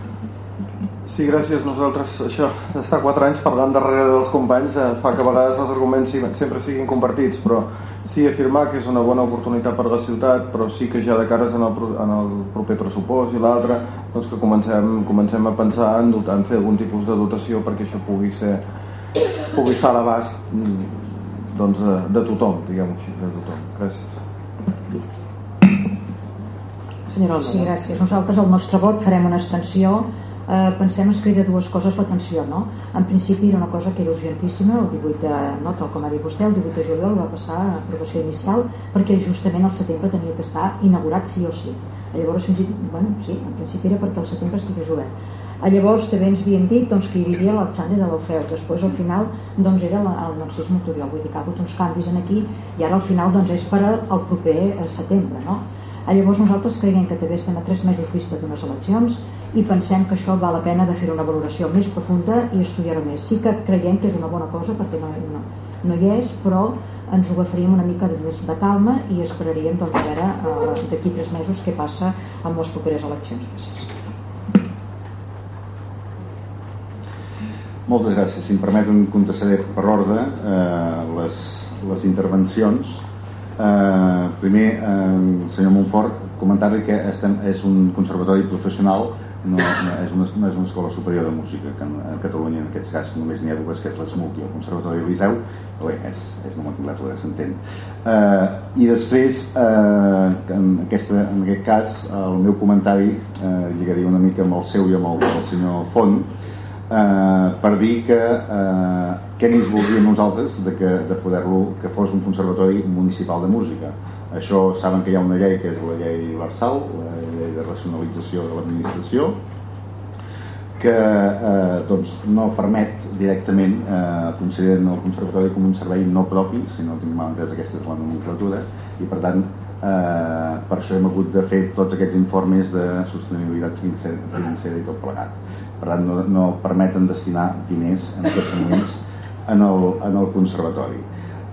Sí, gràcies. Nosaltres, això, d'estar quatre anys parlant darrere dels companys eh, fa que a vegades els arguments sempre siguin compartits, però sí afirmar que és una bona oportunitat per a la ciutat, però sí que ja de cares en el, en el proper pressupost i l'altre, doncs que comencem, comencem a pensar en, dotar, en fer algun tipus de dotació perquè això pugui ser pugui estar a l'abast mm, doncs, de, de tothom, diguem-ho així, de tothom. Gràcies. Senyora Sí, gràcies. Nosaltres el nostre vot farem una extensió eh, pensem es crida dues coses l'atenció no? en principi era una cosa que era urgentíssima el 18 de, no, tal com ha dit vostè el 18 de juliol va passar a aprovació inicial perquè justament al setembre tenia que estar inaugurat sí o sí llavors bueno, sí, en principi era perquè el setembre estigués obert a llavors també ens havien dit doncs, que hi havia l'Alxane de l'Ofeu després al final doncs, era el Narcís Motoriol vull dir que ha hagut uns canvis en aquí i ara al final doncs, és per al proper setembre no? Llavors nosaltres creiem que també estem a tres mesos vista d'unes eleccions i pensem que això val la pena de fer una valoració més profunda i estudiar-ho més. Sí que creiem que és una bona cosa perquè no, no, no hi és, però ens ho agafaríem una mica de més de calma i esperaríem doncs, a veure eh, d'aquí tres mesos què passa amb les properes eleccions. Gràcies. Moltes gràcies. Si em permeten, contestaré per ordre eh, les, les intervencions. Eh, primer, eh, senyor Montfort, comentar-li que estem, és un conservatori professional no, no, és, una, no és una escola superior de música que a Catalunya en aquest cas només n'hi ha dues que és l'ESMUC i el Conservatori de Liceu però bé, és, és nomenclatura s'entén. Eh, i després eh, en, aquesta, en aquest cas el meu comentari eh, lligaria una mica amb el seu i amb el del senyor Font eh, per dir que eh, què més voldríem nosaltres de, que, de poder-lo que fos un conservatori municipal de música? Això saben que hi ha una llei que és la llei Barsal, la llei de racionalització de l'administració, que eh, doncs, no permet directament eh, consideren el conservatori com un servei no propi, si no tinc mal entès aquesta és la nomenclatura, i per tant eh, per això hem hagut de fer tots aquests informes de sostenibilitat financera i tot plegat. Per tant, no, no permeten destinar diners en aquests moments en el, en el conservatori.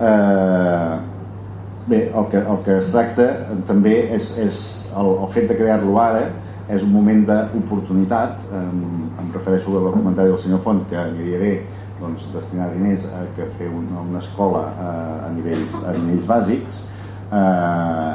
Eh, Bé, el que, el que es tracta també és, és el, el fet de crear-lo ara és un moment d'oportunitat. Em, em refereixo al comentari del senyor Font que aniria bé doncs, destinar diners a que fer una, una escola eh, a, nivells, a nivells bàsics. Eh,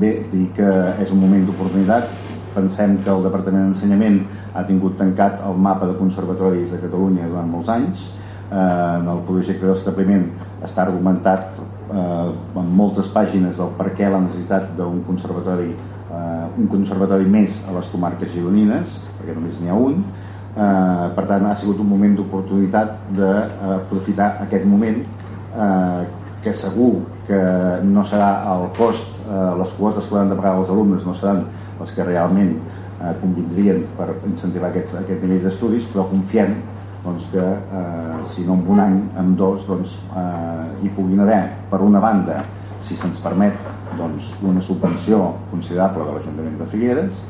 bé, dir que és un moment d'oportunitat. Pensem que el Departament d'Ensenyament ha tingut tancat el mapa de conservatoris de Catalunya durant molts anys. Eh, en el projecte d'establiment està argumentat eh, en moltes pàgines el per què la necessitat d'un conservatori eh, un conservatori més a les comarques gironines perquè només n'hi ha un. Eh, per tant ha sigut un moment d'oportunitat d'aprofitar aquest moment eh, que segur que no serà el cost eh, les quotes que hauran de pagar els alumnes no seran les que realment eh, convindrien per incentivar aquests, aquest nivell d'estudis però confiem doncs que eh, si no en un any, en dos doncs, eh, hi puguin haver per una banda, si se'ns permet doncs, una subvenció considerable de l'Ajuntament de Figueres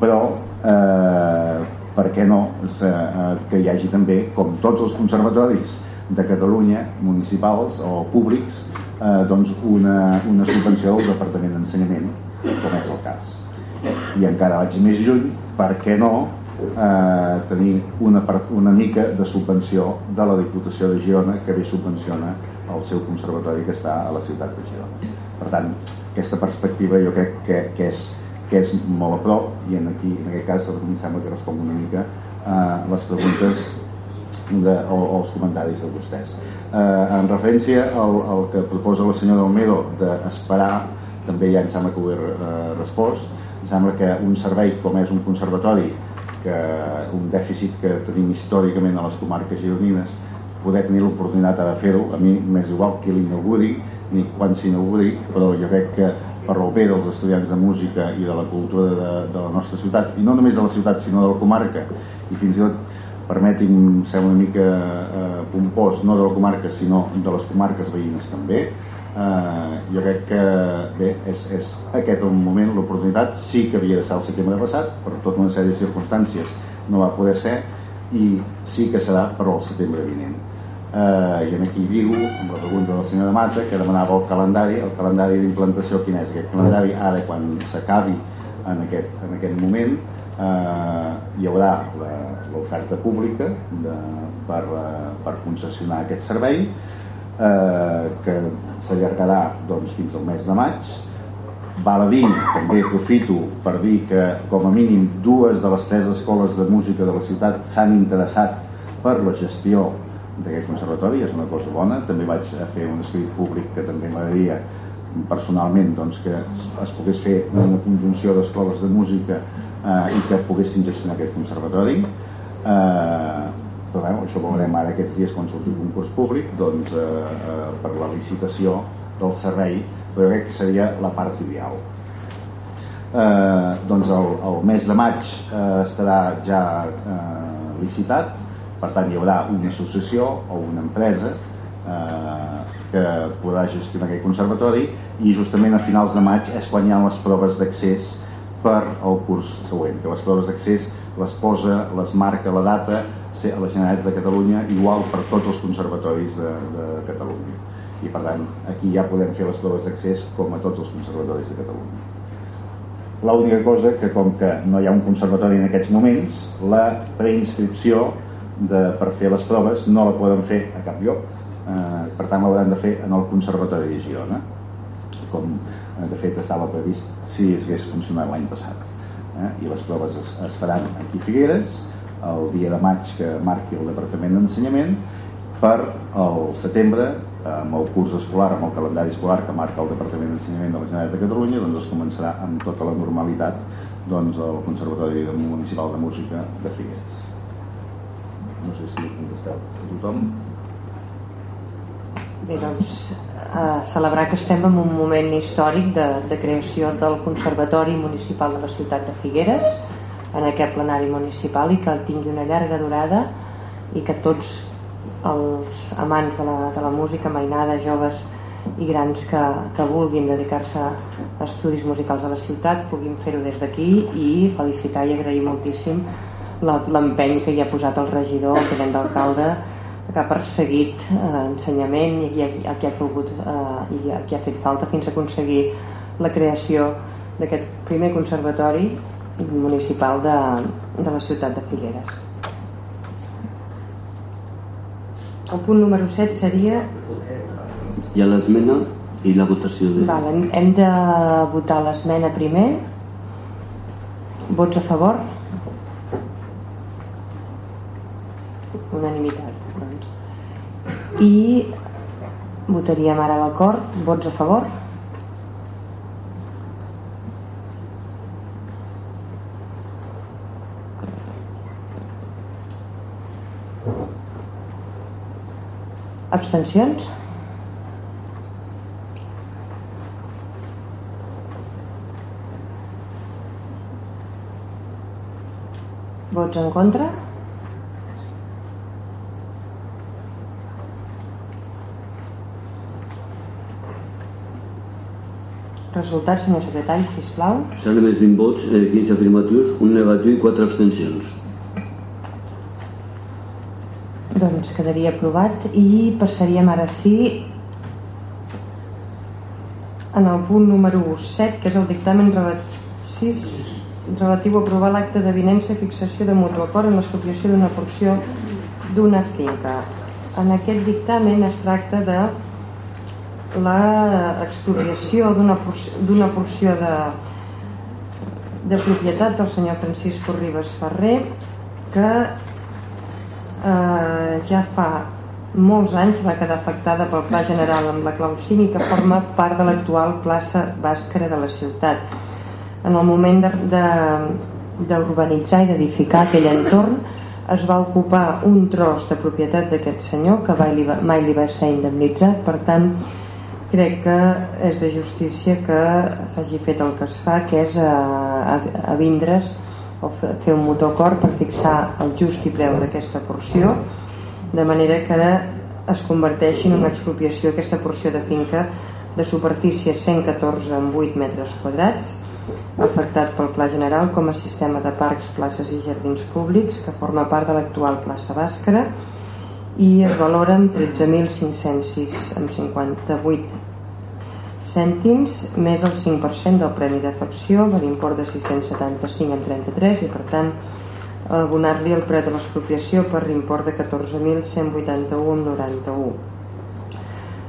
però eh, per què no eh, que hi hagi també com tots els conservatoris de Catalunya municipals o públics eh, doncs una, una subvenció del Departament d'Ensenyament com és el cas. I encara vaig més lluny per què no eh, tenir una, una mica de subvenció de la Diputació de Girona que bé subvenciona el seu conservatori que està a la ciutat de Girona. Per tant, aquesta perspectiva jo crec que, que, és, que és molt a prop i en, aquí, en aquest cas em sembla que responc una mica a eh, les preguntes de, o, o els comentaris de vostès. Eh, en referència al, al que proposa la senyora Olmedo d'esperar, també ja em sembla que ho he eh, respost, em sembla que un servei com és un conservatori que un dèficit que tenim històricament a les comarques gironines poder tenir l'oportunitat de fer-ho a mi m'és igual qui l'inauguri ni quan s'inauguri però jo crec que per el bé dels estudiants de música i de la cultura de, de la nostra ciutat i no només de la ciutat sinó de la comarca i fins i tot permeti'm ser una mica eh, pompós no de la comarca sinó de les comarques veïnes també eh, jo crec que bé, és, és aquest un moment, l'oportunitat sí que havia de ser el setembre passat per tota una sèrie de circumstàncies no va poder ser i sí que serà per al setembre vinent eh, i aquí diu amb la pregunta de la senyora Mata que demanava el calendari el calendari d'implantació quin és aquest calendari ara quan s'acabi en, aquest, en aquest moment eh, hi haurà l'oferta pública de, per, eh, per concessionar aquest servei eh, que s'allargarà doncs, fins al mes de maig. Val a dir, també aprofito per dir que com a mínim dues de les tres escoles de música de la ciutat s'han interessat per la gestió d'aquest conservatori, és una cosa bona. També vaig a fer un escrit públic que també m'agradaria personalment doncs, que es pogués fer una conjunció d'escoles de música eh, i que poguessin gestionar aquest conservatori. Eh, però bueno, això veurem ara aquests dies quan surti un concurs públic doncs, eh, eh, per la licitació del servei però crec que seria la part ideal. Eh, doncs el, el mes de maig eh, estarà ja eh, licitat per tant hi haurà una associació o una empresa eh, que podrà gestionar aquest conservatori i justament a finals de maig és quan hi ha les proves d'accés per al curs següent, que les proves d'accés les posa, les marca la data a la Generalitat de Catalunya igual per tots els conservatoris de, de Catalunya. I per tant aquí ja podem fer les proves d'accés com a tots els conservatoris de Catalunya. L'única cosa que com que no hi ha un conservatori en aquests moments la preinscripció de, per fer les proves no la poden fer a cap lloc eh, per tant l'hauran de fer en el Conservatori de Girona com eh, de fet estava previst si hagués funcionat l'any passat eh? i les proves es, es faran aquí a Figueres el dia de maig que marqui el Departament d'Ensenyament per el setembre amb el curs escolar, amb el calendari escolar que marca el Departament d'Ensenyament de la Generalitat de Catalunya doncs es començarà amb tota la normalitat doncs el Conservatori Municipal de Música de Figueres no sé si contesteu. Tothom? Bé, doncs, a celebrar que estem en un moment històric de, de creació del Conservatori Municipal de la ciutat de Figueres en aquest plenari municipal i que tingui una llarga durada i que tots els amants de la, de la música, mainada, joves i grans que, que vulguin dedicar-se a estudis musicals a la ciutat puguin fer-ho des d'aquí i felicitar i agrair moltíssim l'empeny que hi ha posat el regidor, el tenent d'alcalde que ha perseguit eh, ensenyament i a, a qui ha pogut eh, i a qui ha fet falta fins a aconseguir la creació d'aquest primer conservatori municipal de, de la ciutat de Figueres. El punt número 7 seria... Hi ha l'esmena i la votació. De... Val, hem, hem de votar l'esmena primer. Vots a favor? Unanimitat i votaríem ara l'acord. Vots a favor? Abstencions? Vots en contra Resultats, senyor secretari, sisplau. S'han emès 20 vots, eh, 15 afirmatius, un negatiu i 4 abstencions. Doncs quedaria aprovat i passaríem ara sí en el punt número 7, que és el dictamen relatiu a aprovar l'acte d'avinença i fixació de mutu acord en l'associació d'una porció d'una finca. En aquest dictamen es tracta de l'expropiació d'una porció, porció de, de propietat del senyor Francisco Ribes Ferrer que eh, ja fa molts anys va quedar afectada pel Pla General amb la clau 5 i que forma part de l'actual plaça bàscara de la ciutat. En el moment d'urbanitzar i d'edificar aquell entorn es va ocupar un tros de propietat d'aquest senyor que mai li va ser indemnitzat, per tant crec que és de justícia que s'hagi fet el que es fa que és a, a, a vindre's o fer un motocord per fixar el just i preu d'aquesta porció de manera que es converteixi en una expropiació aquesta porció de finca de superfície 114 en 8 metres quadrats afectat pel Pla General com a sistema de parcs, places i jardins públics que forma part de l'actual plaça Bàscara i es valora amb 13.506 amb 58 cèntims més el 5% del premi d'afecció per import de 675 amb 33 i per tant abonar-li el preu de l'expropiació per import de 14.181 amb 91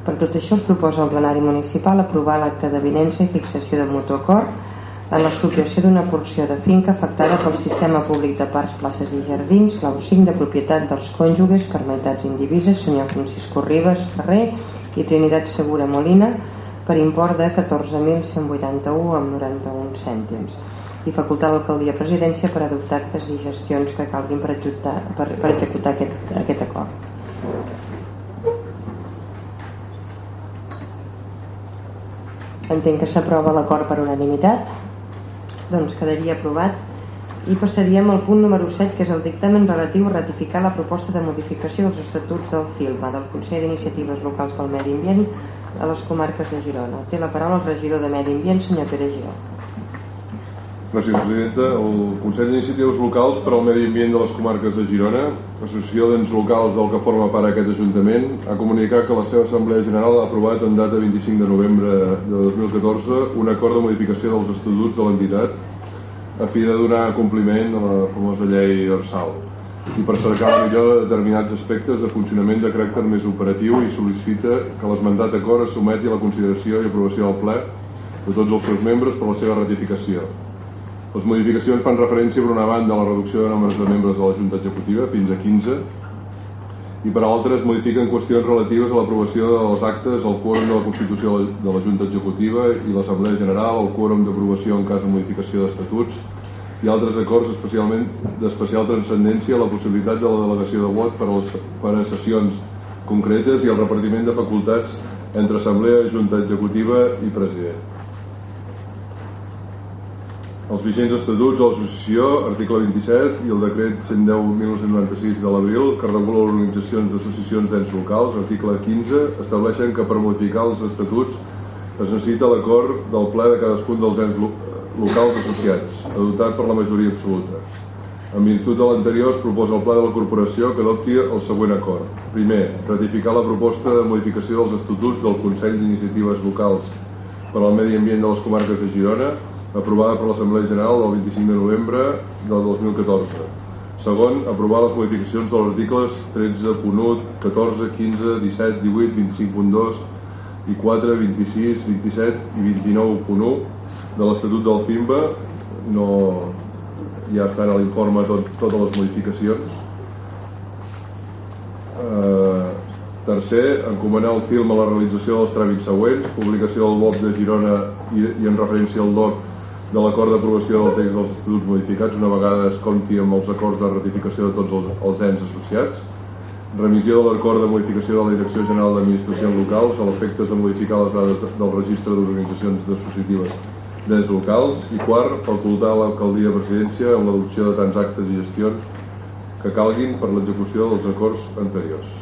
per tot això es proposa al plenari municipal aprovar l'acte d'avinença i fixació de mutu acord en l'expropiació d'una porció de finca afectada pel sistema públic de parcs, places i jardins, clau 5 de propietat dels cònjuges per meitats indivises, senyor Francisco Ribes Ferrer i Trinitat Segura Molina, per import de 14.181 amb 91 cèntims i facultar l'alcaldia presidència per adoptar actes i gestions que calguin per, executar, per, per executar aquest, aquest acord. Entenc que s'aprova l'acord per unanimitat doncs quedaria aprovat i passaríem al punt número 7 que és el dictamen relatiu a ratificar la proposta de modificació dels estatuts del CILMA del Consell d'Iniciatives Locals pel Medi Ambient a les comarques de Girona. Té la paraula el regidor de Medi Ambient senyor Pere Giró. Gràcies, presidenta. El Consell d'Iniciatives Locals per al Medi Ambient de les comarques de Girona, associació d'ens locals del que forma part aquest Ajuntament, ha comunicat que la seva Assemblea General ha aprovat en data 25 de novembre de 2014 un acord de modificació dels estatuts de l'entitat a fi de donar compliment a la famosa llei Arsal i per cercar la millor de determinats aspectes de funcionament de caràcter més operatiu i sol·licita que l'esmentat acord es sumeti a la consideració i aprovació del ple de tots els seus membres per la seva ratificació. Les modificacions fan referència per una banda a la reducció de nombres de membres de la Junta Executiva fins a 15 i per altres modifiquen qüestions relatives a l'aprovació dels actes, el quòrum de la Constitució de la Junta Executiva i l'Assemblea General, el quòrum d'aprovació en cas de modificació d'estatuts i altres acords especialment d'especial transcendència la possibilitat de la delegació de vot per a, les, per a sessions concretes i el repartiment de facultats entre Assemblea, Junta Executiva i President. Els vigents estatuts de l'associació, article 27, i el decret 110.1996 de l'abril, que regula organitzacions d'associacions d'ens locals, article 15, estableixen que per modificar els estatuts es necessita l'acord del ple de cadascun dels ens locals associats, adoptat per la majoria absoluta. En virtut de l'anterior es proposa al Pla de la Corporació que adopti el següent acord. Primer, ratificar la proposta de modificació dels estatuts del Consell d'Iniciatives Locals per al Medi Ambient de les Comarques de Girona, aprovada per l'Assemblea General del 25 de novembre del 2014. Segon, aprovar les modificacions dels articles 13.1, 14, 15, 17, 18, 25.2 i 4, 26, 27 i 29.1 de l'Estatut del CIMBA. No, ja estan a l'informe tot, totes les modificacions. Eh, tercer, encomanar el film a la realització dels tràmits següents, publicació del DOC de Girona i, i en referència al DOC de l'acord d'aprovació del text dels estatuts modificats una vegada es compti amb els acords de ratificació de tots els, els ens associats remissió de l'acord de modificació de la Direcció General d'Administracions Locals a l'efectes de modificar les dades del registre d'organitzacions associatives d'ens locals i quart, facultar l'alcaldia de presidència en l'adopció de tants actes i gestions que calguin per l'execució dels acords anteriors.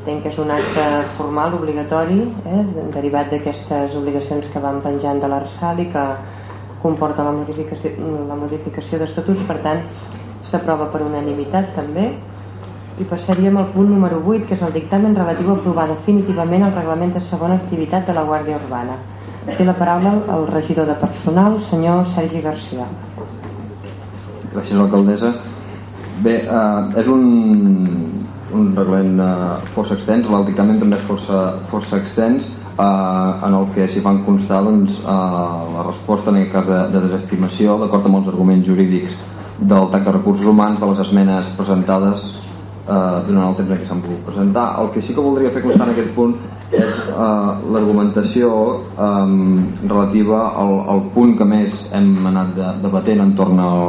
entenc que és un acte formal, obligatori, eh, derivat d'aquestes obligacions que van penjant de l'Arsal i que comporta la modificació, la modificació d'estatuts, per tant s'aprova per unanimitat també i passaríem al punt número 8 que és el dictamen relatiu a aprovar definitivament el reglament de segona activitat de la Guàrdia Urbana. Té la paraula el regidor de personal senyor Sergi Garcia. Gràcies alcaldessa. Bé, eh, és un un reglament eh, força extens, el dictamen també és força, força extens eh, en el que s'hi van constar doncs, eh, la resposta en aquest cas de, de desestimació d'acord amb els arguments jurídics del TAC de recursos humans de les esmenes presentades eh, durant el temps en què s'han pogut presentar el que sí que voldria fer constar en aquest punt és eh, l'argumentació eh, relativa al, al punt que més hem anat de, debatent entorn al,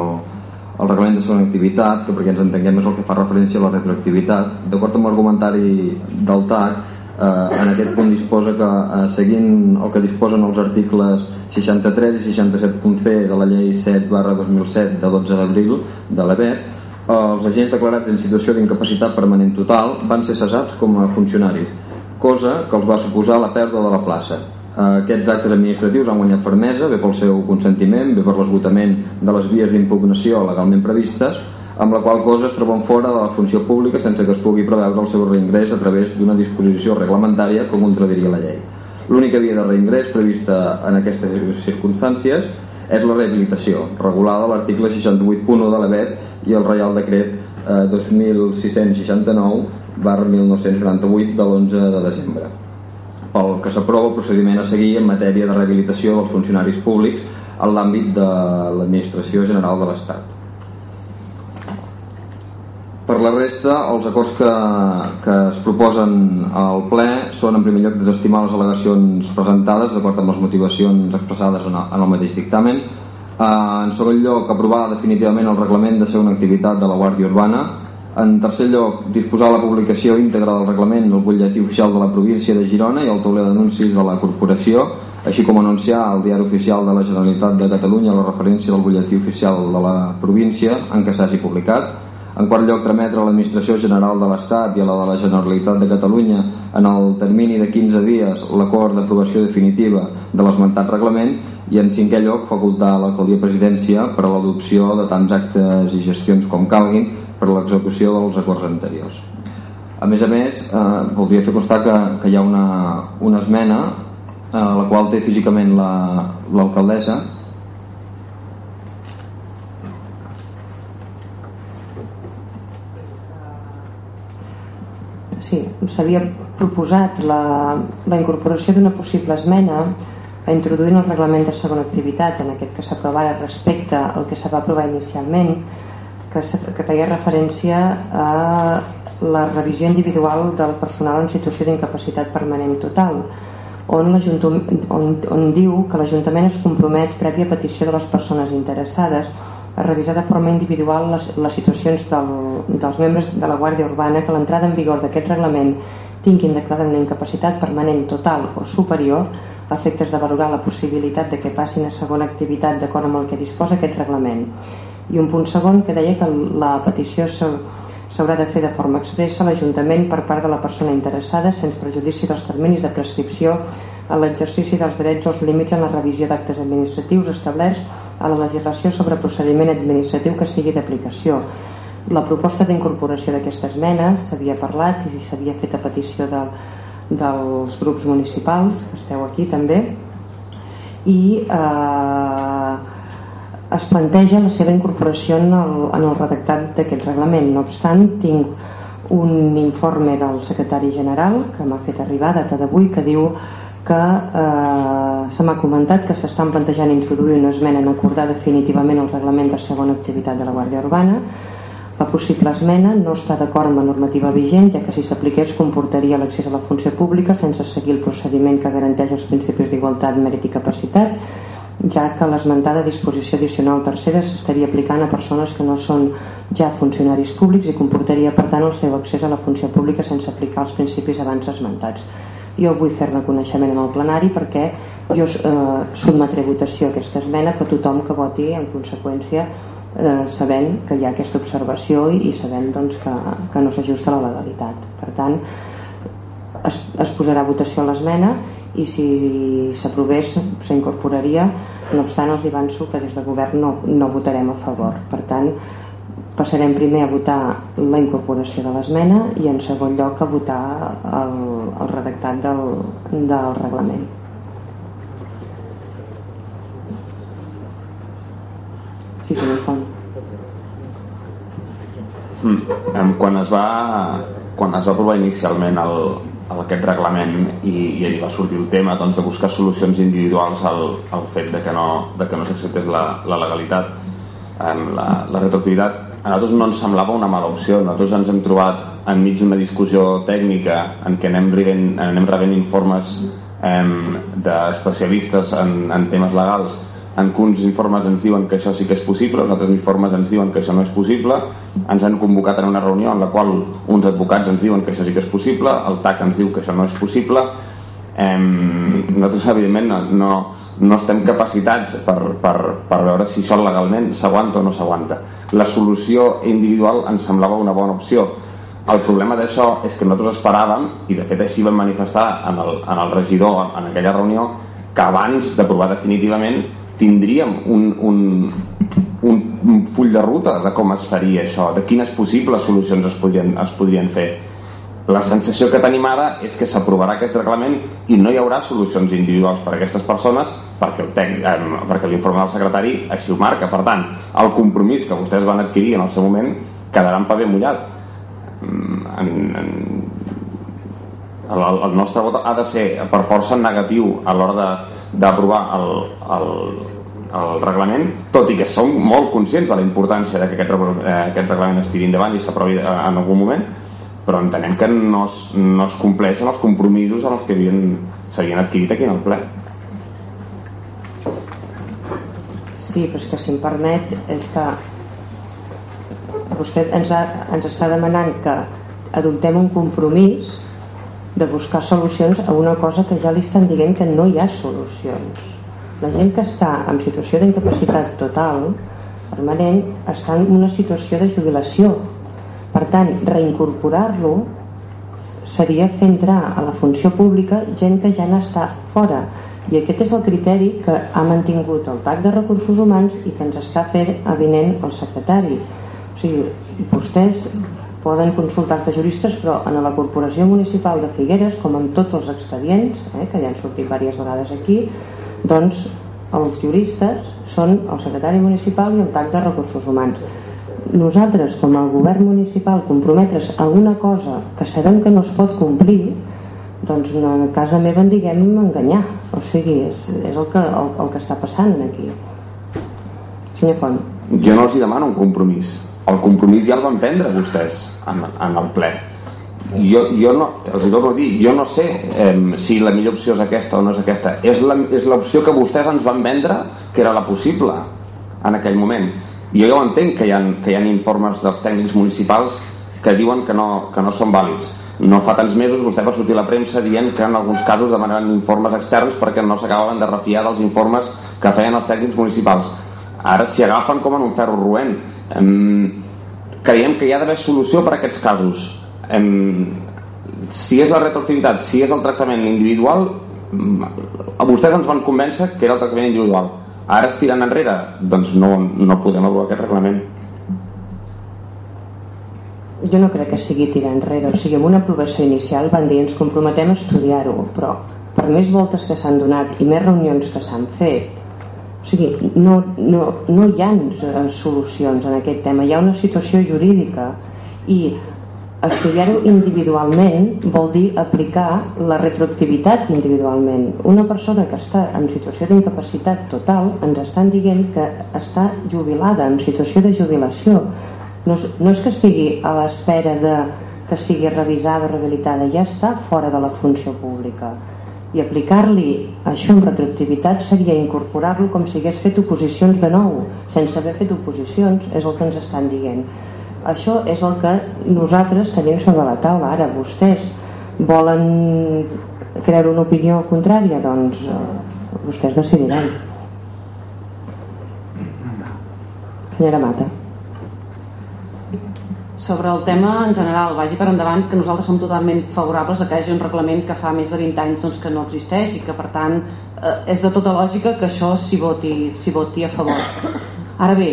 el reglament de segona activitat, que perquè ens entenguem és el que fa referència a la retroactivitat. D'acord amb l'argumentari del TAC, eh, en aquest punt disposa que, eh, seguint el que disposen els articles 63 i 67.c de la llei 7 barra 2007 de 12 d'abril de l'EBET, els agents declarats en situació d'incapacitat permanent total van ser cessats com a funcionaris, cosa que els va suposar la pèrdua de la plaça aquests actes administratius han guanyat fermesa bé pel seu consentiment, bé per l'esgotament de les vies d'impugnació legalment previstes amb la qual cosa es troben fora de la funció pública sense que es pugui preveure el seu reingrés a través d'una disposició reglamentària que contradiria la llei. L'única via de reingrés prevista en aquestes circumstàncies és la rehabilitació, regulada a l'article 68.1 de l'EBET i el Reial Decret eh, 2669 barra 1998 de l'11 de desembre pel que s'aprova el procediment a seguir en matèria de rehabilitació dels funcionaris públics en l'àmbit de l'Administració General de l'Estat. Per la resta, els acords que, que es proposen al ple són en primer lloc desestimar les al·legacions presentades d'acord amb les motivacions expressades en el, en el mateix dictamen eh, en segon lloc aprovar definitivament el reglament de ser una activitat de la Guàrdia Urbana En tercer lloc, disposar la publicació íntegra del reglament del butlletí oficial de la província de Girona i el tauler d'anuncis de la corporació, així com anunciar al diari oficial de la Generalitat de Catalunya la referència del butlletí oficial de la província en què s'hagi publicat. En quart lloc, trametre a l'Administració General de l'Estat i a la de la Generalitat de Catalunya en el termini de 15 dies l'acord d'aprovació definitiva de l'esmentat reglament i en cinquè lloc facultar a l'alcaldia presidència per a l'adopció de tants actes i gestions com calguin per a l'execució dels acords anteriors. A més a més, eh, voldria fer constar que, que hi ha una, una esmena eh, la qual té físicament l'alcaldessa la, Sí, s'havia proposat la, la incorporació d'una possible esmena a introduir en el reglament de segona activitat, en aquest que s'aprovara respecte al que se va aprovar inicialment, que, que feia referència a la revisió individual del personal en situació d'incapacitat permanent total, on, on, on diu que l'Ajuntament es compromet prèvia petició de les persones interessades a revisar de forma individual les, les situacions del, dels membres de la Guàrdia Urbana que l'entrada en vigor d'aquest reglament tinguin declarada una incapacitat permanent total o superior a efectes de valorar la possibilitat de que passin a segona activitat d'acord amb el que disposa aquest reglament. I un punt segon que deia que la petició s'haurà de fer de forma expressa a l'Ajuntament per part de la persona interessada sense prejudici dels terminis de prescripció a l'exercici dels drets o els límits en la revisió d'actes administratius establerts a la legislació sobre procediment administratiu que sigui d'aplicació. La proposta d'incorporació d'aquesta esmena s'havia parlat i s'havia fet a petició de, dels grups municipals, que esteu aquí també, i eh, es planteja la seva incorporació en el, en el redactat d'aquest reglament. No obstant, tinc un informe del secretari general que m'ha fet arribar, data d'avui, que diu que eh, se m'ha comentat que s'estan plantejant introduir una esmena en acordar definitivament el reglament de segona activitat de la Guàrdia Urbana la possible esmena no està d'acord amb la normativa vigent, ja que si s'apliqués comportaria l'accés a la funció pública sense seguir el procediment que garanteix els principis d'igualtat, mèrit i capacitat, ja que l'esmentada disposició addicional tercera s'estaria aplicant a persones que no són ja funcionaris públics i comportaria per tant el seu accés a la funció pública sense aplicar els principis abans esmentats. Jo vull fer reconeixement en el plenari perquè jo eh, sotmetré votació aquesta esmena però tothom que voti en conseqüència eh, sabent que hi ha aquesta observació i, i sabent doncs, que, que no s'ajusta a la legalitat. Per tant, es, es posarà a votació l'esmena i si s'aprovés s'incorporaria no obstant els avanço que des de govern no, no votarem a favor per tant passarem primer a votar la incorporació de l'esmena i en segon lloc a votar el, el redactat del, del reglament sí, senyor Font mm. quan es va quan es va aprovar inicialment el, aquest reglament i, i va sortir el tema doncs, de buscar solucions individuals al, al fet de que no, de que no s'acceptés la, la legalitat en la, la retroactivitat a nosaltres no ens semblava una mala opció. Nosaltres ens hem trobat enmig d'una discussió tècnica en què anem rebent, anem rebent informes eh, d'especialistes en, en temes legals. En uns informes ens diuen que això sí que és possible, els altres informes ens diuen que això no és possible, ens han convocat en una reunió en la qual uns advocats ens diuen que això sí que és possible, el TAC ens diu que això no és possible, eh, nosaltres evidentment no, no, no estem capacitats per, per, per veure si això legalment s'aguanta o no s'aguanta. La solució individual ens semblava una bona opció. El problema d'això és que nosaltres esperàvem, i de fet així vam manifestar en el, en el regidor en aquella reunió, que abans d'aprovar definitivament tindríem un, un, un, un full de ruta de com es faria això, de quines possibles solucions es podrien, es podrien fer. La sensació que tenim ara és que s'aprovarà aquest reglament i no hi haurà solucions individuals per a aquestes persones perquè l'informe del secretari així ho marca. Per tant, el compromís que vostès van adquirir en el seu moment quedarà en paper mullat. Mm, en, en, el, el nostre vot ha de ser per força negatiu a l'hora d'aprovar el, el, el reglament, tot i que som molt conscients de la importància de que aquest, eh, aquest reglament es tiri endavant i s'aprovi eh, en algun moment, però entenem que no es, no es compleixen els compromisos en els que s'havien adquirit aquí en el ple. Sí, però és que si em permet és que vostè ens, ha, ens està demanant que adoptem un compromís de buscar solucions a una cosa que ja li estan dient que no hi ha solucions la gent que està en situació d'incapacitat total permanent està en una situació de jubilació per tant, reincorporar-lo seria fer entrar a la funció pública gent que ja n'està fora. I aquest és el criteri que ha mantingut el TAC de Recursos Humans i que ens està fent avinent el secretari. O sigui, vostès poden consultar-te juristes però en la Corporació Municipal de Figueres com en tots els expedients eh, que ja han sortit diverses vegades aquí doncs els juristes són el secretari municipal i el TAC de Recursos Humans nosaltres com a govern municipal comprometre's a una cosa que sabem que no es pot complir doncs a casa meva en diguem enganyar. O sigui, és, és el, que, el, el que està passant aquí. Senyor Font. Jo no els demano un compromís. El compromís ja el van prendre vostès en, en el ple. Jo, jo no, els torno a dir jo no sé eh, si la millor opció és aquesta o no és aquesta. És l'opció que vostès ens van vendre que era la possible en aquell moment jo ja ho entenc que hi ha, que hi ha informes dels tècnics municipals que diuen que no, que no són vàlids. No fa tants mesos vostè va sortir a la premsa dient que en alguns casos demanaven informes externs perquè no s'acabaven de refiar dels informes que feien els tècnics municipals. Ara s'hi agafen com en un ferro roent. Em, creiem que hi ha d'haver solució per a aquests casos. Em, si és la retroactivitat si és el tractament individual a vostès ens van convèncer que era el tractament individual ara es tiren enrere? Doncs no, no podem aprovar aquest reglament. Jo no crec que sigui tirar enrere. O sigui, amb una aprovació inicial van dir ens comprometem a estudiar-ho però per més voltes que s'han donat i més reunions que s'han fet o sigui, no, no, no hi ha eh, solucions en aquest tema. Hi ha una situació jurídica i estudiar-ho individualment vol dir aplicar la retroactivitat individualment. Una persona que està en situació d'incapacitat total ens estan dient que està jubilada en situació de jubilació. No és, no és que estigui a l'espera de que sigui revisada o rehabilitada ja està fora de la funció pública. I aplicar-li això amb retroactivitat seria incorporar-lo com si hagués fet oposicions de nou sense haver fet oposicions és el que ens estan dient això és el que nosaltres tenim sobre la taula ara. Vostès volen creure una opinió contrària? Doncs eh, vostès decidiran. Senyora Mata. Sobre el tema en general, vagi per endavant que nosaltres som totalment favorables a que hi hagi un reglament que fa més de 20 anys doncs, que no existeix i que per tant eh, és de tota lògica que això s'hi voti, voti a favor. Ara bé,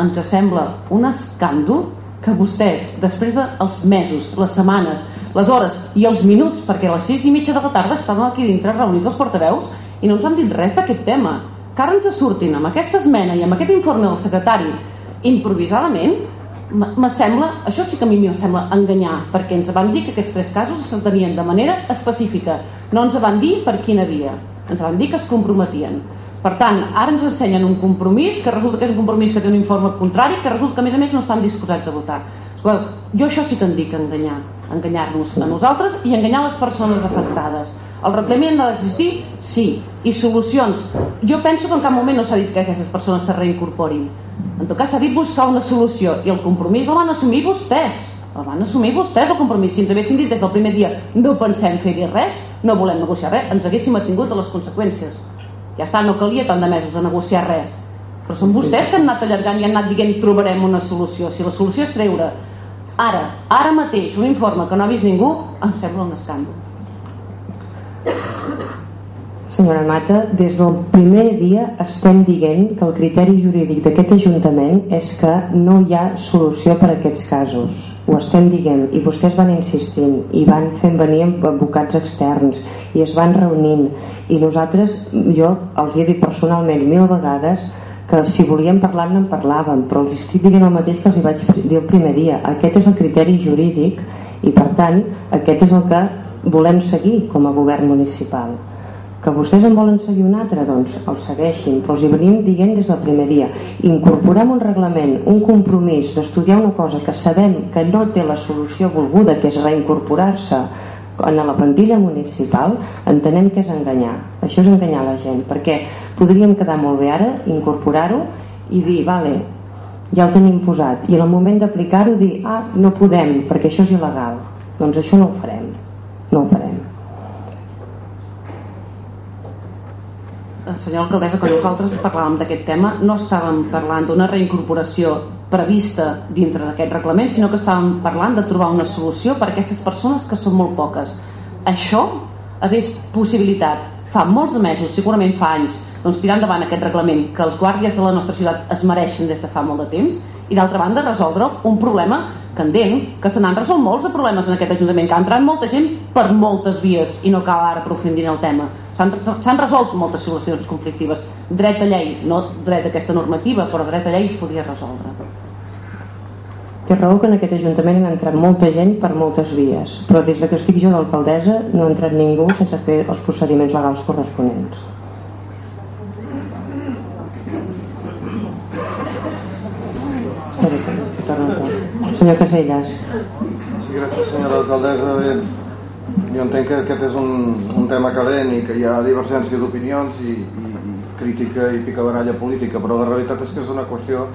ens sembla un escàndol que vostès, després dels mesos, les setmanes, les hores i els minuts, perquè a les 6 i mitja de la tarda estàvem aquí dintre reunits els portaveus i no ens han dit res d'aquest tema. Que ara ens surtin amb aquesta esmena i amb aquest informe del secretari improvisadament me sembla, això sí que a mi em sembla enganyar, perquè ens van dir que aquests tres casos es tenien de manera específica. No ens van dir per quina via. Ens van dir que es comprometien per tant, ara ens ensenyen un compromís que resulta que és un compromís que té un informe contrari que resulta que a més a més no estan disposats a votar Esclar, jo això sí que en dic enganyar enganyar-nos a nosaltres i enganyar les persones afectades el reglament ha d'existir? Sí. I solucions? Jo penso que en cap moment no s'ha dit que aquestes persones se reincorporin en tot cas s'ha dit buscar una solució i el compromís el van assumir vostès el van assumir vostès el compromís si ens haguessin dit des del primer dia no pensem fer-hi res no volem negociar res ens haguéssim atingut a les conseqüències ja està, no calia tant de mesos de negociar res. Però són vostès que han anat allargant i han anat dient trobarem una solució si la solució és treure ara, ara mateix un informe que no ha vist ningú em sembla un escàndol Senyora Mata, des del primer dia estem dient que el criteri jurídic d'aquest Ajuntament és que no hi ha solució per a aquests casos. Ho estem dient i vostès van insistint i van fent venir advocats externs i es van reunint. I nosaltres, jo els he dit personalment mil vegades que si volíem parlar no en parlàvem però els estic dient el mateix que els hi vaig dir el primer dia. Aquest és el criteri jurídic i per tant aquest és el que volem seguir com a govern municipal que vostès en volen seguir un altre doncs el segueixin, però els hi venim dient des del primer dia incorporem un reglament un compromís d'estudiar una cosa que sabem que no té la solució volguda que és reincorporar-se en la plantilla municipal entenem que és enganyar. Això és enganyar la gent perquè podríem quedar molt bé ara incorporar-ho i dir, vale, ja ho tenim posat i en el moment d'aplicar-ho dir ah, no podem perquè això és il·legal doncs això no ho farem. No ho farem Eh, senyor alcaldessa, quan nosaltres parlàvem d'aquest tema no estàvem parlant d'una reincorporació prevista dintre d'aquest reglament sinó que estàvem parlant de trobar una solució per a aquestes persones que són molt poques. Això hagués possibilitat fa molts mesos, segurament fa anys doncs tirar endavant aquest reglament que els guàrdies de la nostra ciutat es mereixen des de fa molt de temps i d'altra banda resoldre un problema entenc que se n'han resolt molts de problemes en aquest Ajuntament que ha entrat molta gent per moltes vies i no cal ara aprofundir en el tema s'han resolt moltes solucions conflictives. Dret a llei, no dret a aquesta normativa però dret a llei es podia resoldre. Té raó que en aquest Ajuntament ha entrat molta gent per moltes vies però des que estic jo d'alcaldessa no ha entrat ningú sense fer els procediments legals corresponents. Senyor Caselles Sí, gràcies senyora alcaldessa. Bé, jo entenc que aquest és un, un tema calent i que hi ha divergència d'opinions i, i, i crítica i picabaralla política, però la realitat és que és una qüestió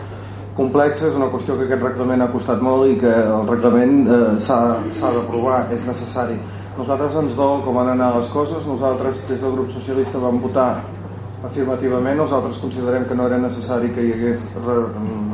complexa, és una qüestió que aquest reglament ha costat molt i que el reglament eh, s'ha d'aprovar, és necessari. Nosaltres ens dol com han anat les coses, nosaltres des del grup socialista vam votar afirmativament, nosaltres considerem que no era necessari que hi hagués re,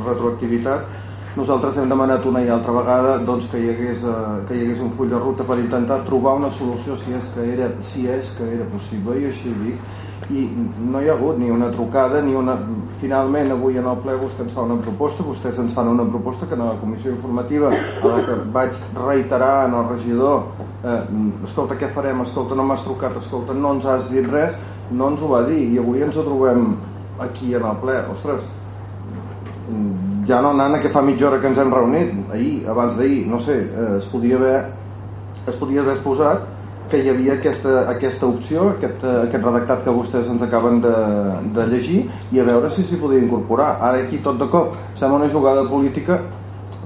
retroactivitat nosaltres hem demanat una i altra vegada doncs, que, hi hagués, eh, que hi hagués un full de ruta per intentar trobar una solució si és que era, si és que era possible i així ho dic. I no hi ha hagut ni una trucada ni una... finalment avui en el ple vostè ens fa una proposta vostès ens fan una proposta que en la comissió informativa a la que vaig reiterar en el regidor eh, escolta què farem, escolta no m'has trucat escolta no ens has dit res. No ens ho va dir i avui ens ho trobem aquí en el ple. Ostres ja no anant a que fa mitja hora que ens hem reunit ahir, abans d'ahir, no sé eh, es podia haver es podia haver exposat que hi havia aquesta, aquesta opció aquest, eh, aquest redactat que vostès ens acaben de, de llegir i a veure si s'hi podia incorporar. Ara aquí tot de cop sembla una jugada política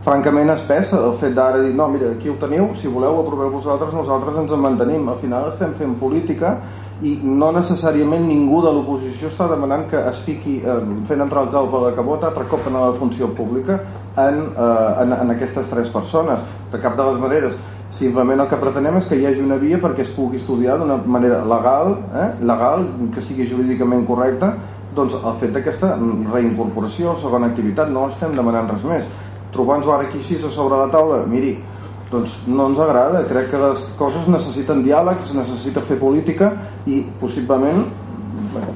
francament espessa el fet d'ara dir no mira aquí ho teniu si voleu aproveu vosaltres nosaltres ens en mantenim. Al final estem fent política i no necessàriament ningú de l'oposició està demanant que es fiqui eh, fent entrar el calp a la cabota altre cop en la funció pública en, eh, en, en aquestes tres persones. De cap de les maneres simplement el que pretenem és que hi hagi una via perquè es pugui estudiar d'una manera legal eh, legal, que sigui jurídicament correcta doncs el fet d'aquesta reincorporació segona activitat no estem demanant res més. Trobant-nos ara aquí així a sobre la taula miri, doncs no ens agrada. Crec que les coses necessiten diàlegs necessita fer política i possiblement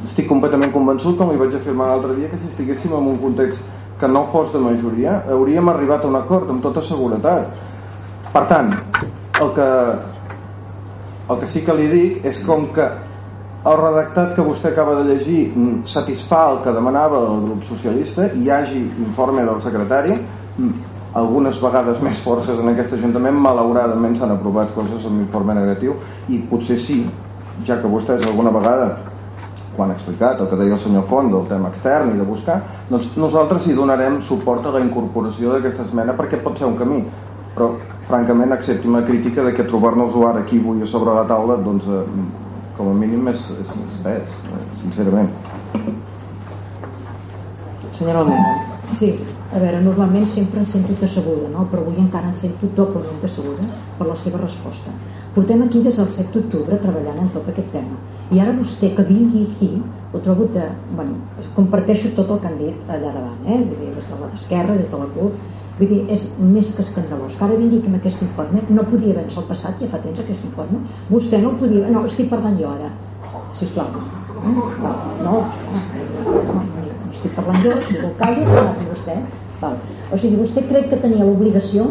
estic completament convençut com li vaig afirmar l'altre dia que si estiguéssim en un context que no fos de majoria hauríem arribat a un acord amb tota seguretat. Per tant el que el que sí que li dic és com que el redactat que vostè acaba de llegir satisfà el que demanava el grup socialista hi hagi informe del secretari algunes vegades més forces en aquest Ajuntament malauradament s'han aprovat coses amb informe negatiu i potser sí, ja que vostès alguna vegada quan ha explicat el que deia el senyor Font del tema extern i de buscar, doncs nosaltres hi donarem suport a la incorporació d'aquesta esmena perquè pot ser un camí, però francament accepti una crítica de que trobar-nos-ho ara aquí avui a sobre la taula doncs eh, com a mínim és, és, és pes, sincerament. Senyora Almeda. Sí, a veure, normalment sempre em sento asseguda, no? però avui encara em sento doblement asseguda per la seva resposta. Portem aquí des del 7 d'octubre treballant en tot aquest tema. I ara vostè que vingui aquí, ho trobo de... Bueno, comparteixo tot el que han dit allà davant, eh? Vull dir, des de l'esquerra, des de la CUP, vull dir, és més que escandalós. Que ara vingui amb aquest informe, no podia vèncer el passat, ja fa temps aquest informe, vostè no podia... No, estic parlant jo ara, sisplau. Eh? No, no, no, no, estic parlant jo, si vol calli, parla vostè. Val. O sigui, vostè crec que tenia l'obligació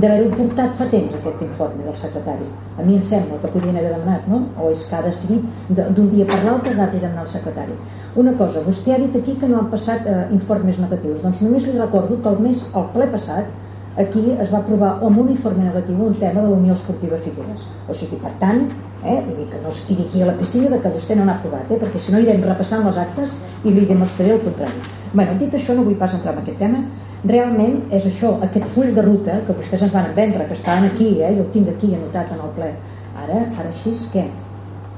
d'haver-ho portat fa temps aquest informe del secretari. A mi em sembla que podien haver demanat, no? O és que ha decidit d'un dia per l'altre anar a demanar al secretari. Una cosa, vostè ha dit aquí que no han passat eh, informes negatius. Doncs només li recordo que el mes, el ple passat, aquí es va aprovar amb un informe negatiu un tema de la Unió Esportiva Figueres. O sigui, per tant, eh, vull dir que no es tiri aquí a la piscina de que vostè no n'ha aprovat, eh, perquè si no irem repassant les actes i li demostraré el contrari. bueno, dit això, no vull pas entrar en aquest tema. Realment és això, aquest full de ruta que vostès ens van vendre, que estan aquí, eh, jo ho tinc aquí anotat en el ple. Ara, ara així què?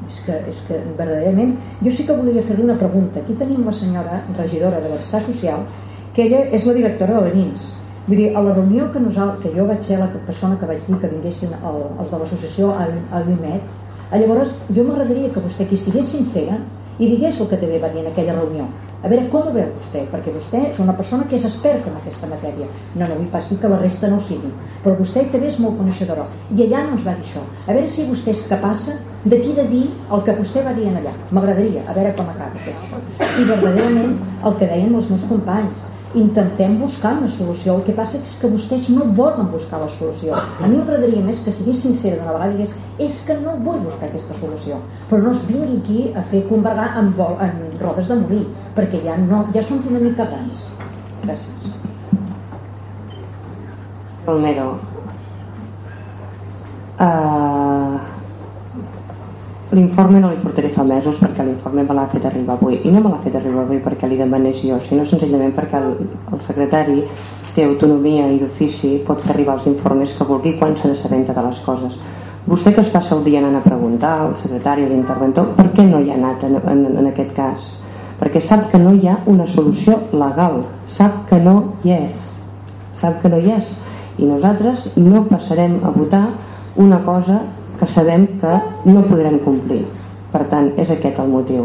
És que, és que verdaderament... Jo sí que volia fer-li una pregunta. Aquí tenim la senyora regidora de l'Estat Social que ella és la directora de l'ENINS vull dir, a la reunió que, que jo vaig ser la persona que vaig dir que vinguessin el, els de l'associació a, l'IMET llavors jo m'agradaria que vostè aquí sigués sincera i digués el que també va dir en aquella reunió. A veure com ho veu vostè? Perquè vostè és una persona que és experta en aquesta matèria. No, no vull pas dir que la resta no ho sigui però vostè també és molt coneixedora. I allà no ens va dir això. A veure si vostè és capaç d'aquí de dir el que vostè va dir en allà. M'agradaria, a veure com acaba això. I verdaderament el que deien els meus companys intentem buscar una solució. El que passa és que vostès no volen buscar la solució. A mi m'agradaria més que sigués sincera d'una vegada digués és que no vull buscar aquesta solució. Però no es vingui aquí a fer convergar en, vol, en rodes de molí perquè ja, no, ja som una mica grans. Gràcies. Romero uh, L'informe no li portaré fa mesos perquè l'informe me l'ha fet arribar avui. I no me l'ha fet arribar avui perquè li demanés jo sinó senzillament perquè el, el secretari té autonomia i d'ofici pot fer arribar els informes que vulgui quan se n'assabenta de les coses. Vostè que es passa el dia anant a preguntar al secretari o l'interventor per què no hi ha anat en, en, en aquest cas? Perquè sap que no hi ha una solució legal. Sap que no hi és. Sap que no hi és. I nosaltres no passarem a votar una cosa que sabem que no podrem complir. Per tant és aquest el motiu.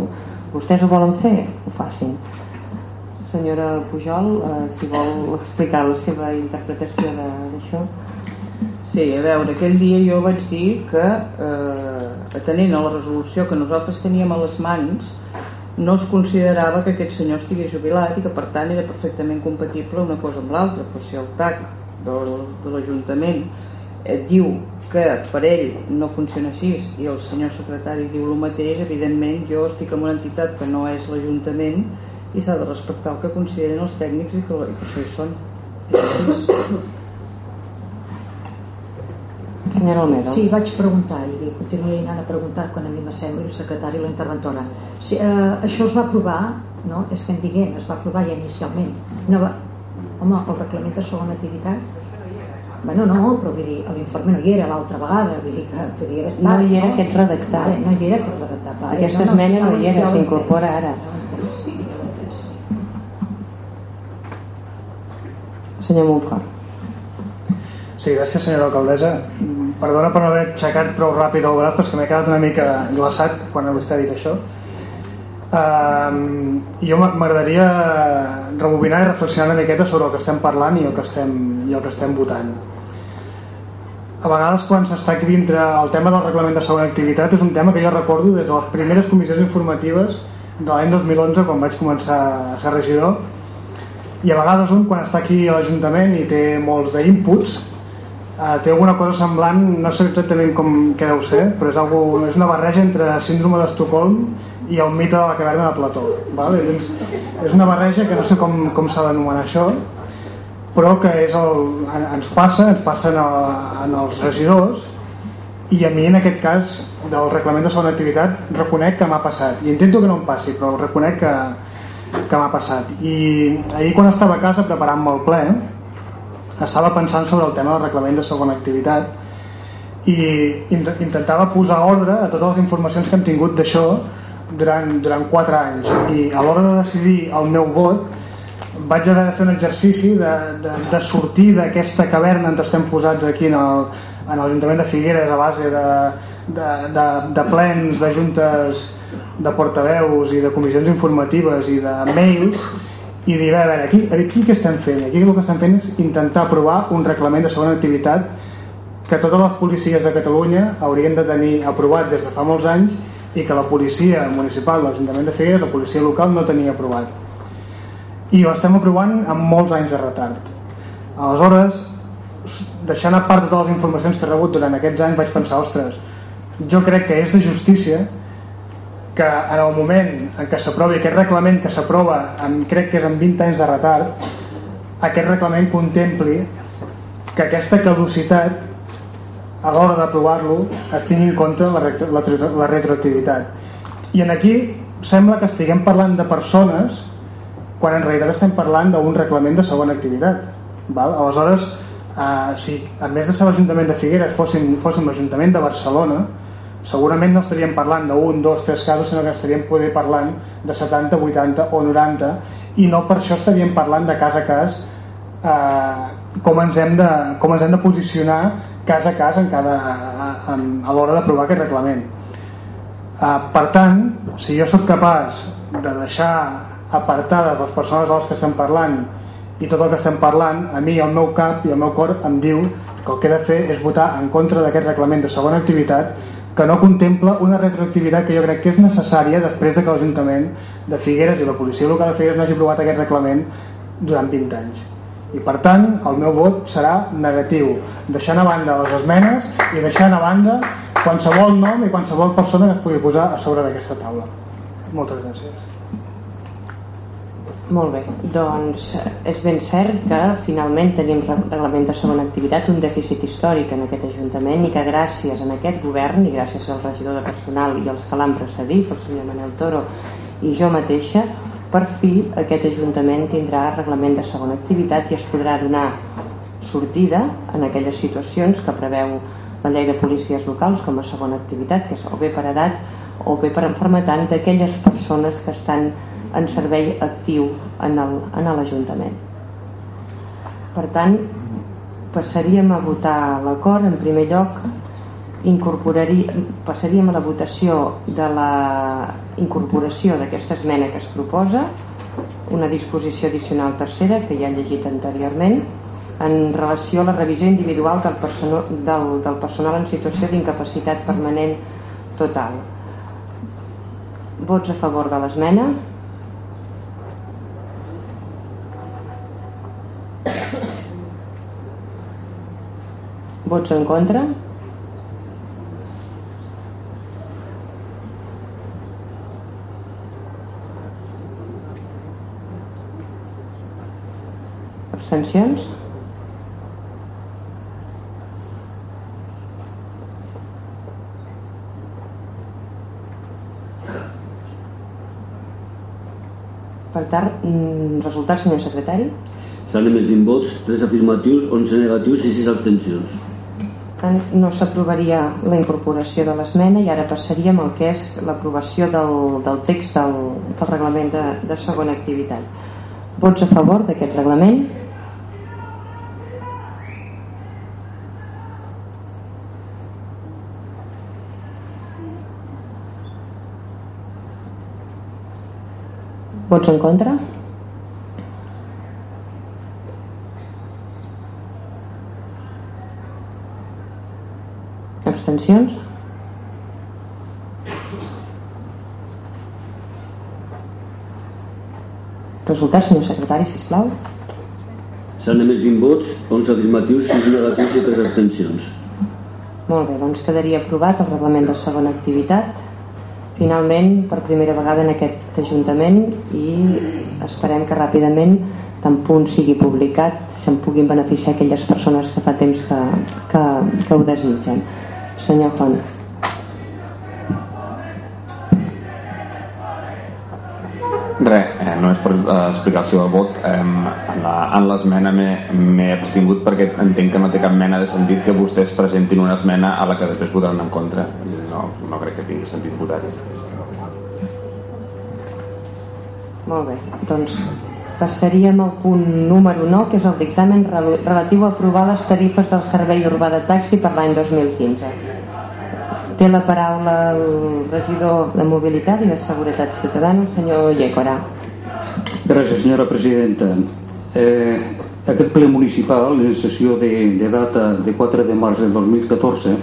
Vostès ho volen fer? ho facin. Senyora Pujol eh, si vol explicar la seva interpretació d'això. Sí, a veure, aquell dia jo vaig dir que eh, atenent a la resolució que nosaltres teníem a les mans no es considerava que aquest senyor estigués jubilat i que per tant era perfectament compatible una cosa amb l'altra però si el TAC de l'Ajuntament et diu que per ell no funciona així i el senyor secretari diu el mateix, evidentment jo estic en una entitat que no és l'Ajuntament i s'ha de respectar el que consideren els tècnics i que i per això hi són. Senyora Almedo. Sí, vaig preguntar i continuaré anant a preguntar quan a mi m'assembli el secretari i la interventora. Sí, eh, això es va aprovar, no? Estem dient, es va aprovar ja inicialment. No va... Home, el reglament de segona activitat Bueno, no, però vull dir, l'informe no hi era l'altra vegada, vull dir que podria haver estat. No hi era no? aquest redactat. Vale, no hi era aquest redactat. Vale, Aquesta no, esmena no, no hi era, s'incorpora ara. Senyor Monfort. Sí, gràcies senyora alcaldessa. Perdona per no haver aixecat prou ràpid el braç, perquè m'he quedat una mica glaçat quan vostè ha dit això. Uh, jo m'agradaria rebobinar i reflexionar una miqueta sobre el que estem parlant i el que estem, i el que estem votant a vegades quan s'està aquí dintre el tema del reglament de segona activitat és un tema que jo recordo des de les primeres comissions informatives de l'any 2011 quan vaig començar a ser regidor i a vegades un quan està aquí a l'Ajuntament i té molts d'inputs eh, té alguna cosa semblant no sé exactament com què deu ser però és, algo, és una barreja entre síndrome d'Estocolm i el mite de la caverna de Plató vale? És una barreja que no sé com, com s'ha d'anomenar això però que és el, ens passa ens passa en, el, en els regidors i a mi en aquest cas del reglament de segona activitat reconec que m'ha passat. I intento que no em passi però reconec que, que m'ha passat. I ahir quan estava a casa preparant-me el ple estava pensant sobre el tema del reglament de segona activitat i intentava posar ordre a totes les informacions que hem tingut d'això durant, durant 4 anys. I a l'hora de decidir el meu vot vaig haver de fer un exercici de, de, de sortir d'aquesta caverna on estem posats aquí en l'Ajuntament de Figueres a base de, de, de, de plens, de juntes de portaveus i de comissions informatives i de mails i dir, a veure, aquí, aquí què estem fent? Aquí el que estem fent és intentar aprovar un reglament de segona activitat que totes les policies de Catalunya haurien de tenir aprovat des de fa molts anys i que la policia municipal de l'Ajuntament de Figueres, la policia local, no tenia aprovat. I ho estem aprovant amb molts anys de retard. Aleshores, deixant a part totes les informacions que he rebut durant aquests anys, vaig pensar, ostres, jo crec que és de justícia que en el moment en què s'aprovi aquest reglament que s'aprova, crec que és amb 20 anys de retard, aquest reglament contempli que aquesta caducitat a l'hora d'aprovar-lo es tingui en compte la, la, la retroactivitat i en aquí sembla que estiguem parlant de persones quan en realitat estem parlant d'un reglament de segona activitat val? aleshores eh, si a més de ser l'Ajuntament de Figueres fóssim, fóssim l'Ajuntament de Barcelona segurament no estaríem parlant d'un, dos, tres casos, sinó que estaríem poder parlant de 70, 80 o 90 i no per això estaríem parlant de cas a cas eh, com, ens hem de, com ens hem de posicionar cas a cas en cada, en, a l'hora d'aprovar aquest reglament. Eh, per tant, si jo sóc capaç de deixar apartades les persones a les que estem parlant i tot el que estem parlant, a mi el meu cap i el meu cor em diu que el que he de fer és votar en contra d'aquest reglament de segona activitat que no contempla una retroactivitat que jo crec que és necessària després de que l'Ajuntament de Figueres i la policia local de Figueres no hagi aprovat aquest reglament durant 20 anys. I per tant, el meu vot serà negatiu, deixant a banda les esmenes i deixant a banda qualsevol nom i qualsevol persona que es pugui posar a sobre d'aquesta taula. Moltes gràcies. Molt bé, doncs és ben cert que finalment tenim reglament de segona activitat un dèficit històric en aquest Ajuntament i que gràcies a aquest govern i gràcies al regidor de personal i als que l'han precedit, el senyor Manel Toro i jo mateixa, per fi aquest Ajuntament tindrà reglament de segona activitat i es podrà donar sortida en aquelles situacions que preveu la llei de policies locals com a segona activitat, que és o bé per edat o bé per enfermetat d'aquelles persones que estan en servei actiu en l'Ajuntament. Per tant, passaríem a votar l'acord. En primer lloc, passaríem a la votació de la incorporació d'aquesta esmena que es proposa, una disposició addicional tercera que ja he llegit anteriorment, en relació a la revisió individual del, personal, del, del personal en situació d'incapacitat permanent total. Vots a favor de l'esmena? Vots en contra? Abstencions? Per tant, mm, resultat, senyor secretari? S'han emès 20 vots, 3 afirmatius, 11 negatius i 6 abstencions tant no s'aprovaria la incorporació de l'esmena i ara passaríem al que és l'aprovació del, del text del, del reglament de, de segona activitat. Vots a favor d'aquest reglament? Vots en contra Abstencions? Resultats, senyor secretari, sisplau. S'han emès 20 vots, 11 afirmatius, 6 negatius i 3 abstencions. Molt bé, doncs quedaria aprovat el reglament de segona activitat finalment per primera vegada en aquest Ajuntament i esperem que ràpidament tan punt sigui publicat se'n puguin beneficiar aquelles persones que fa temps que, que, que ho desitgen senyor Font. Res, eh, només per eh, explicar el seu vot. Eh, en l'esmena m'he abstingut perquè entenc que no té cap mena de sentit que vostès presentin una esmena a la que després votaran en contra. No, no crec que tingui sentit votar-hi. Molt bé, doncs passaríem al punt número 9 que és el dictamen relatiu a aprovar les tarifes del Servei Urbà de Taxi per l'any 2015 Té la paraula el regidor de Mobilitat i de Seguretat Ciutadana, el senyor Llécora. Gràcies, senyora presidenta. Eh, aquest ple municipal, en sessió de, de data de 4 de març del 2014,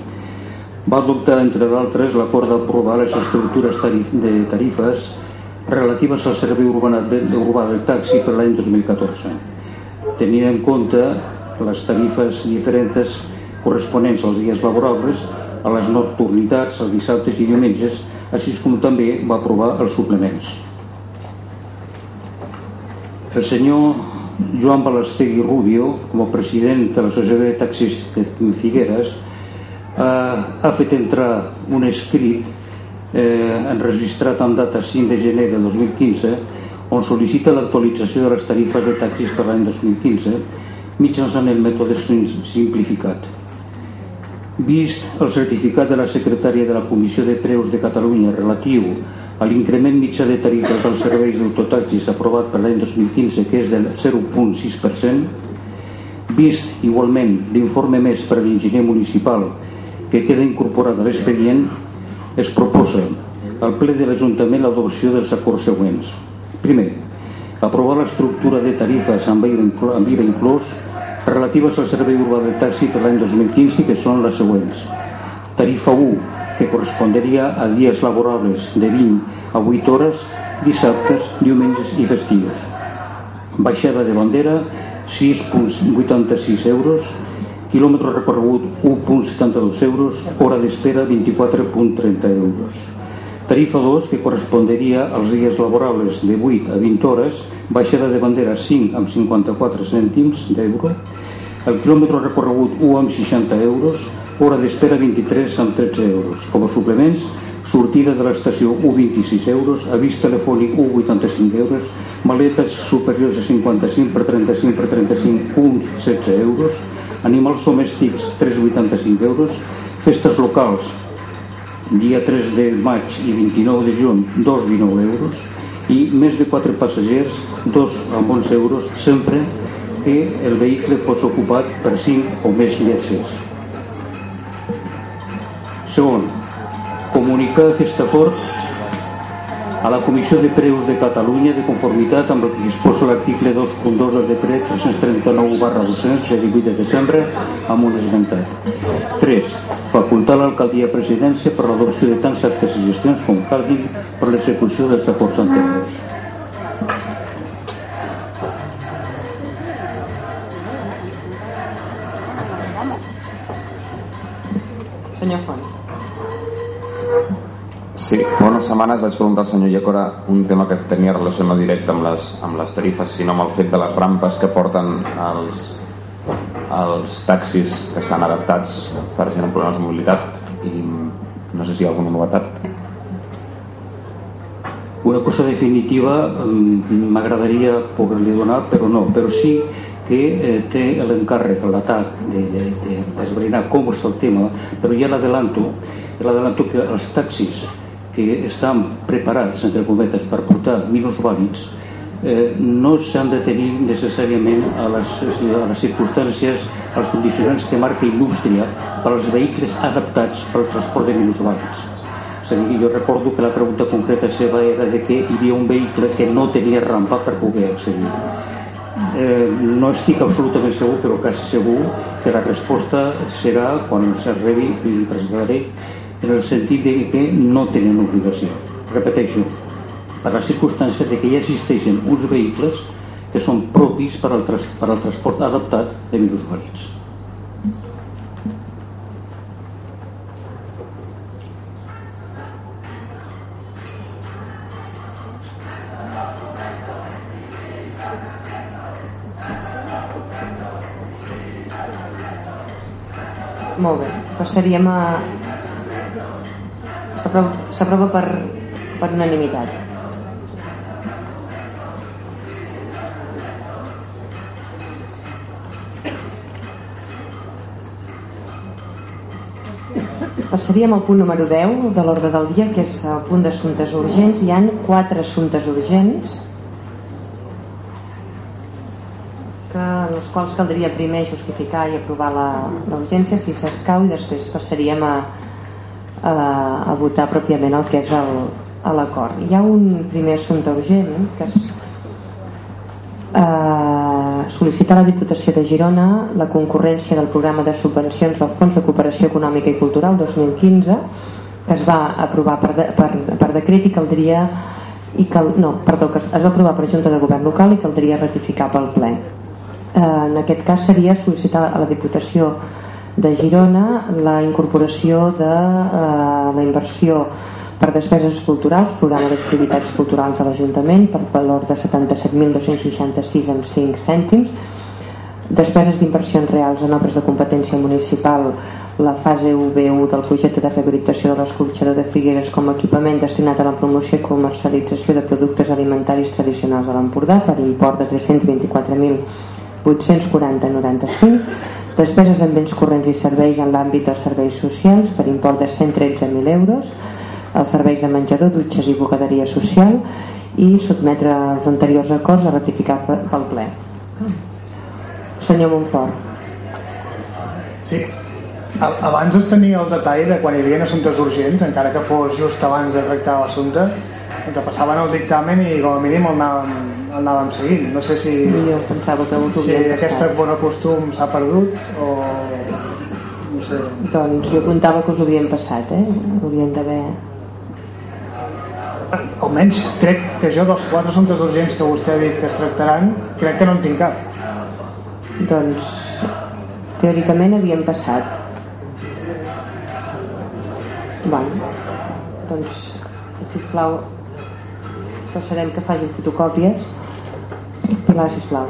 va adoptar, entre d'altres, l'acord d'aprovar les estructures tarif de tarifes relatives al servei urbà de, urbà del taxi per l'any 2014, tenint en compte les tarifes diferents corresponents als dies laborables a les nocturnitats, els dissabtes i diumenges, així com també va aprovar els suplements. El senyor Joan Balastegui Rubio, com a president de l'Associació de Taxis de Figueres, eh, ha fet entrar un escrit eh, enregistrat en data 5 de gener de 2015 on sol·licita l'actualització de les tarifes de taxis per l'any 2015 mitjançant el mètode simplificat Vist el certificat de la secretària de la Comissió de Preus de Catalunya relatiu a l'increment mitjà de tarifes dels serveis d'autotaxis aprovat per l'any 2015, que és del 0,6%, vist igualment l'informe més per a l'enginyer municipal que queda incorporat a l'expedient, es proposa al ple de l'Ajuntament l'adopció dels acords següents. Primer, aprovar l'estructura de tarifes amb IVA inclòs relatives al servei urbà de taxi per l'any 2015 que són les següents. Tarifa 1, que correspondria a dies laborables de 20 a 8 hores, dissabtes, diumenges i festius. Baixada de bandera, 6,86 euros, quilòmetre recorregut 1,72 euros, hora d'espera 24,30 euros. Tarifa 2, que correspondria als dies laborables de 8 a 20 hores, baixada de bandera 5 amb 54 cèntims d'euro, el quilòmetre recorregut 1 amb 60 euros, hora d'espera 23 amb 13 euros. Com a suplements, sortida de l'estació 1,26 euros, avís telefònic 1,85 euros, maletes superiors a 55 per 35 per 35, 1,16 euros, animals domèstics 3,85 euros, festes locals dia 3 de maig i 29 de juny 2,19 euros i més de 4 passatgers 2 amb 11 euros sempre que el vehicle fos ocupat per 5 o més viatgers segon comunicar aquest acord a la Comissió de Preus de Catalunya de conformitat amb el que disposa l'article 2.2 del decret 339 barra 200 de 18 de desembre amb un esmentat 3. Facultar l'alcaldia presidència per l'adopció de tants actes i gestions com calguin per l'execució dels acords anteriors Senyor Font. Sí, fa unes setmanes vaig preguntar al senyor Iacora un tema que tenia relació no directa amb les, amb les tarifes, sinó amb el fet de les rampes que porten els, els taxis que estan adaptats per gent amb problemes de mobilitat i no sé si hi ha alguna novetat. Una cosa definitiva mm, m'agradaria poder-li donar, però no, però sí que eh, té l'encàrrec, l'atac d'esbrinar de, de, com està el tema, però ja l'adelanto, l'adelanto que els taxis que estan preparats, entre cometes, per portar minusvàlids, eh, no s'han de tenir necessàriament a les, a les circumstàncies, als condicionants que marca indústria per als vehicles adaptats per al transport de minusvàlids. És a dir, jo recordo que la pregunta concreta seva era de que hi havia un vehicle que no tenia rampa per poder accedir. Eh, no estic absolutament segur, però quasi segur que la resposta serà, quan s'arribi, i traslladaré, en el sentit de que no tenen obligació. Repeteixo, per la circumstància de que ja existeixen uns vehicles que són propis per al, per al transport adaptat de minusvàlids. Molt bé, passaríem a, s'aprova per, per unanimitat. Passaríem al punt número 10 de l'ordre del dia, que és el punt d'assumptes urgents. Hi han quatre assumptes urgents que, en els quals caldria primer justificar i aprovar la, urgència si s'escau i després passaríem a, a, a votar pròpiament el que és l'acord. Hi ha un primer assumpte urgent que és eh, sol·licitar a la Diputació de Girona la concurrència del programa de subvencions del Fons de Cooperació Econòmica i Cultural 2015 que es va aprovar per, de, per, per decret i caldria i cal, no, perdó, que es va aprovar per Junta de Govern Local i caldria ratificar pel ple. Eh, en aquest cas seria sol·licitar a la Diputació de Girona la incorporació de eh, la inversió per despeses culturals, programa d'activitats culturals de l'Ajuntament per valor de 77.266 amb 5 cèntims. Despeses d'inversions reals en obres de competència municipal la fase UB1 del projecte de rehabilitació de l'escorxador de Figueres com a equipament destinat a la promoció i comercialització de productes alimentaris tradicionals de l'Empordà per import de 324.840,95 despeses en béns corrents i serveis en l'àmbit dels serveis socials per import de 113.000 euros els serveis de menjador, dutxes i bocaderia social i sotmetre els anteriors acords a ratificar pel ple. Senyor Montfort. Sí, abans es tenia el detall de quan hi havia assumptes urgents, encara que fos just abans de tractar l'assumpte, ens passaven el dictamen i com a mínim el anàvem, el anàvem seguint. No sé si, jo pensava que si aquest bon costum s'ha perdut o... No sé. Doncs jo comptava que us ho havien passat, eh? Haurien d'haver... Almenys crec que jo dels quatre assumptes urgents que vostè ha dit que es tractaran, crec que no en tinc cap. Doncs teòricament havien passat Bueno, doncs, sisplau, passarem que facin fotocòpies. Pilar, sisplau.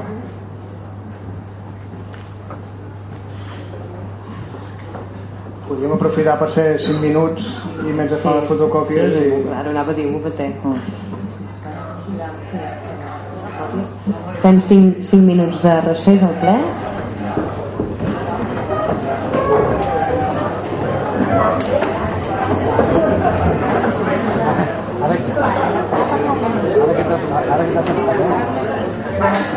Podríem aprofitar per ser 5 minuts i mentre sí, fa les fotocòpies sí, i... ara anava a dir-ho, batem. Fem 5, 5 minuts de recés al ple. Ahora que estás Para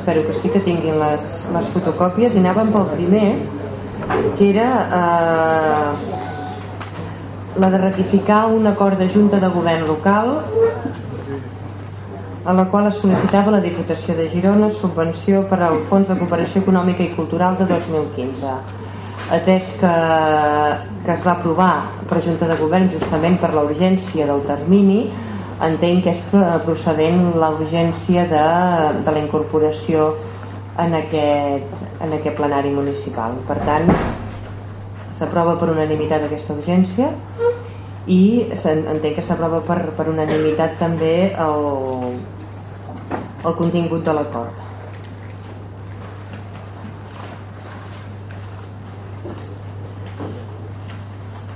espero que sí que tinguin les, les fotocòpies. I anàvem pel primer, que era eh, la de ratificar un acord de Junta de Govern local a la qual es sol·licitava la Diputació de Girona subvenció per al Fons de Cooperació Econòmica i Cultural de 2015 atès que, que es va aprovar per Junta de Govern justament per la urgència del termini entenc que és procedent la urgència de, de la incorporació en aquest, en aquest plenari municipal. Per tant s'aprova per unanimitat aquesta urgència i entenc que s'aprova per, per unanimitat també el, el contingut de l'acord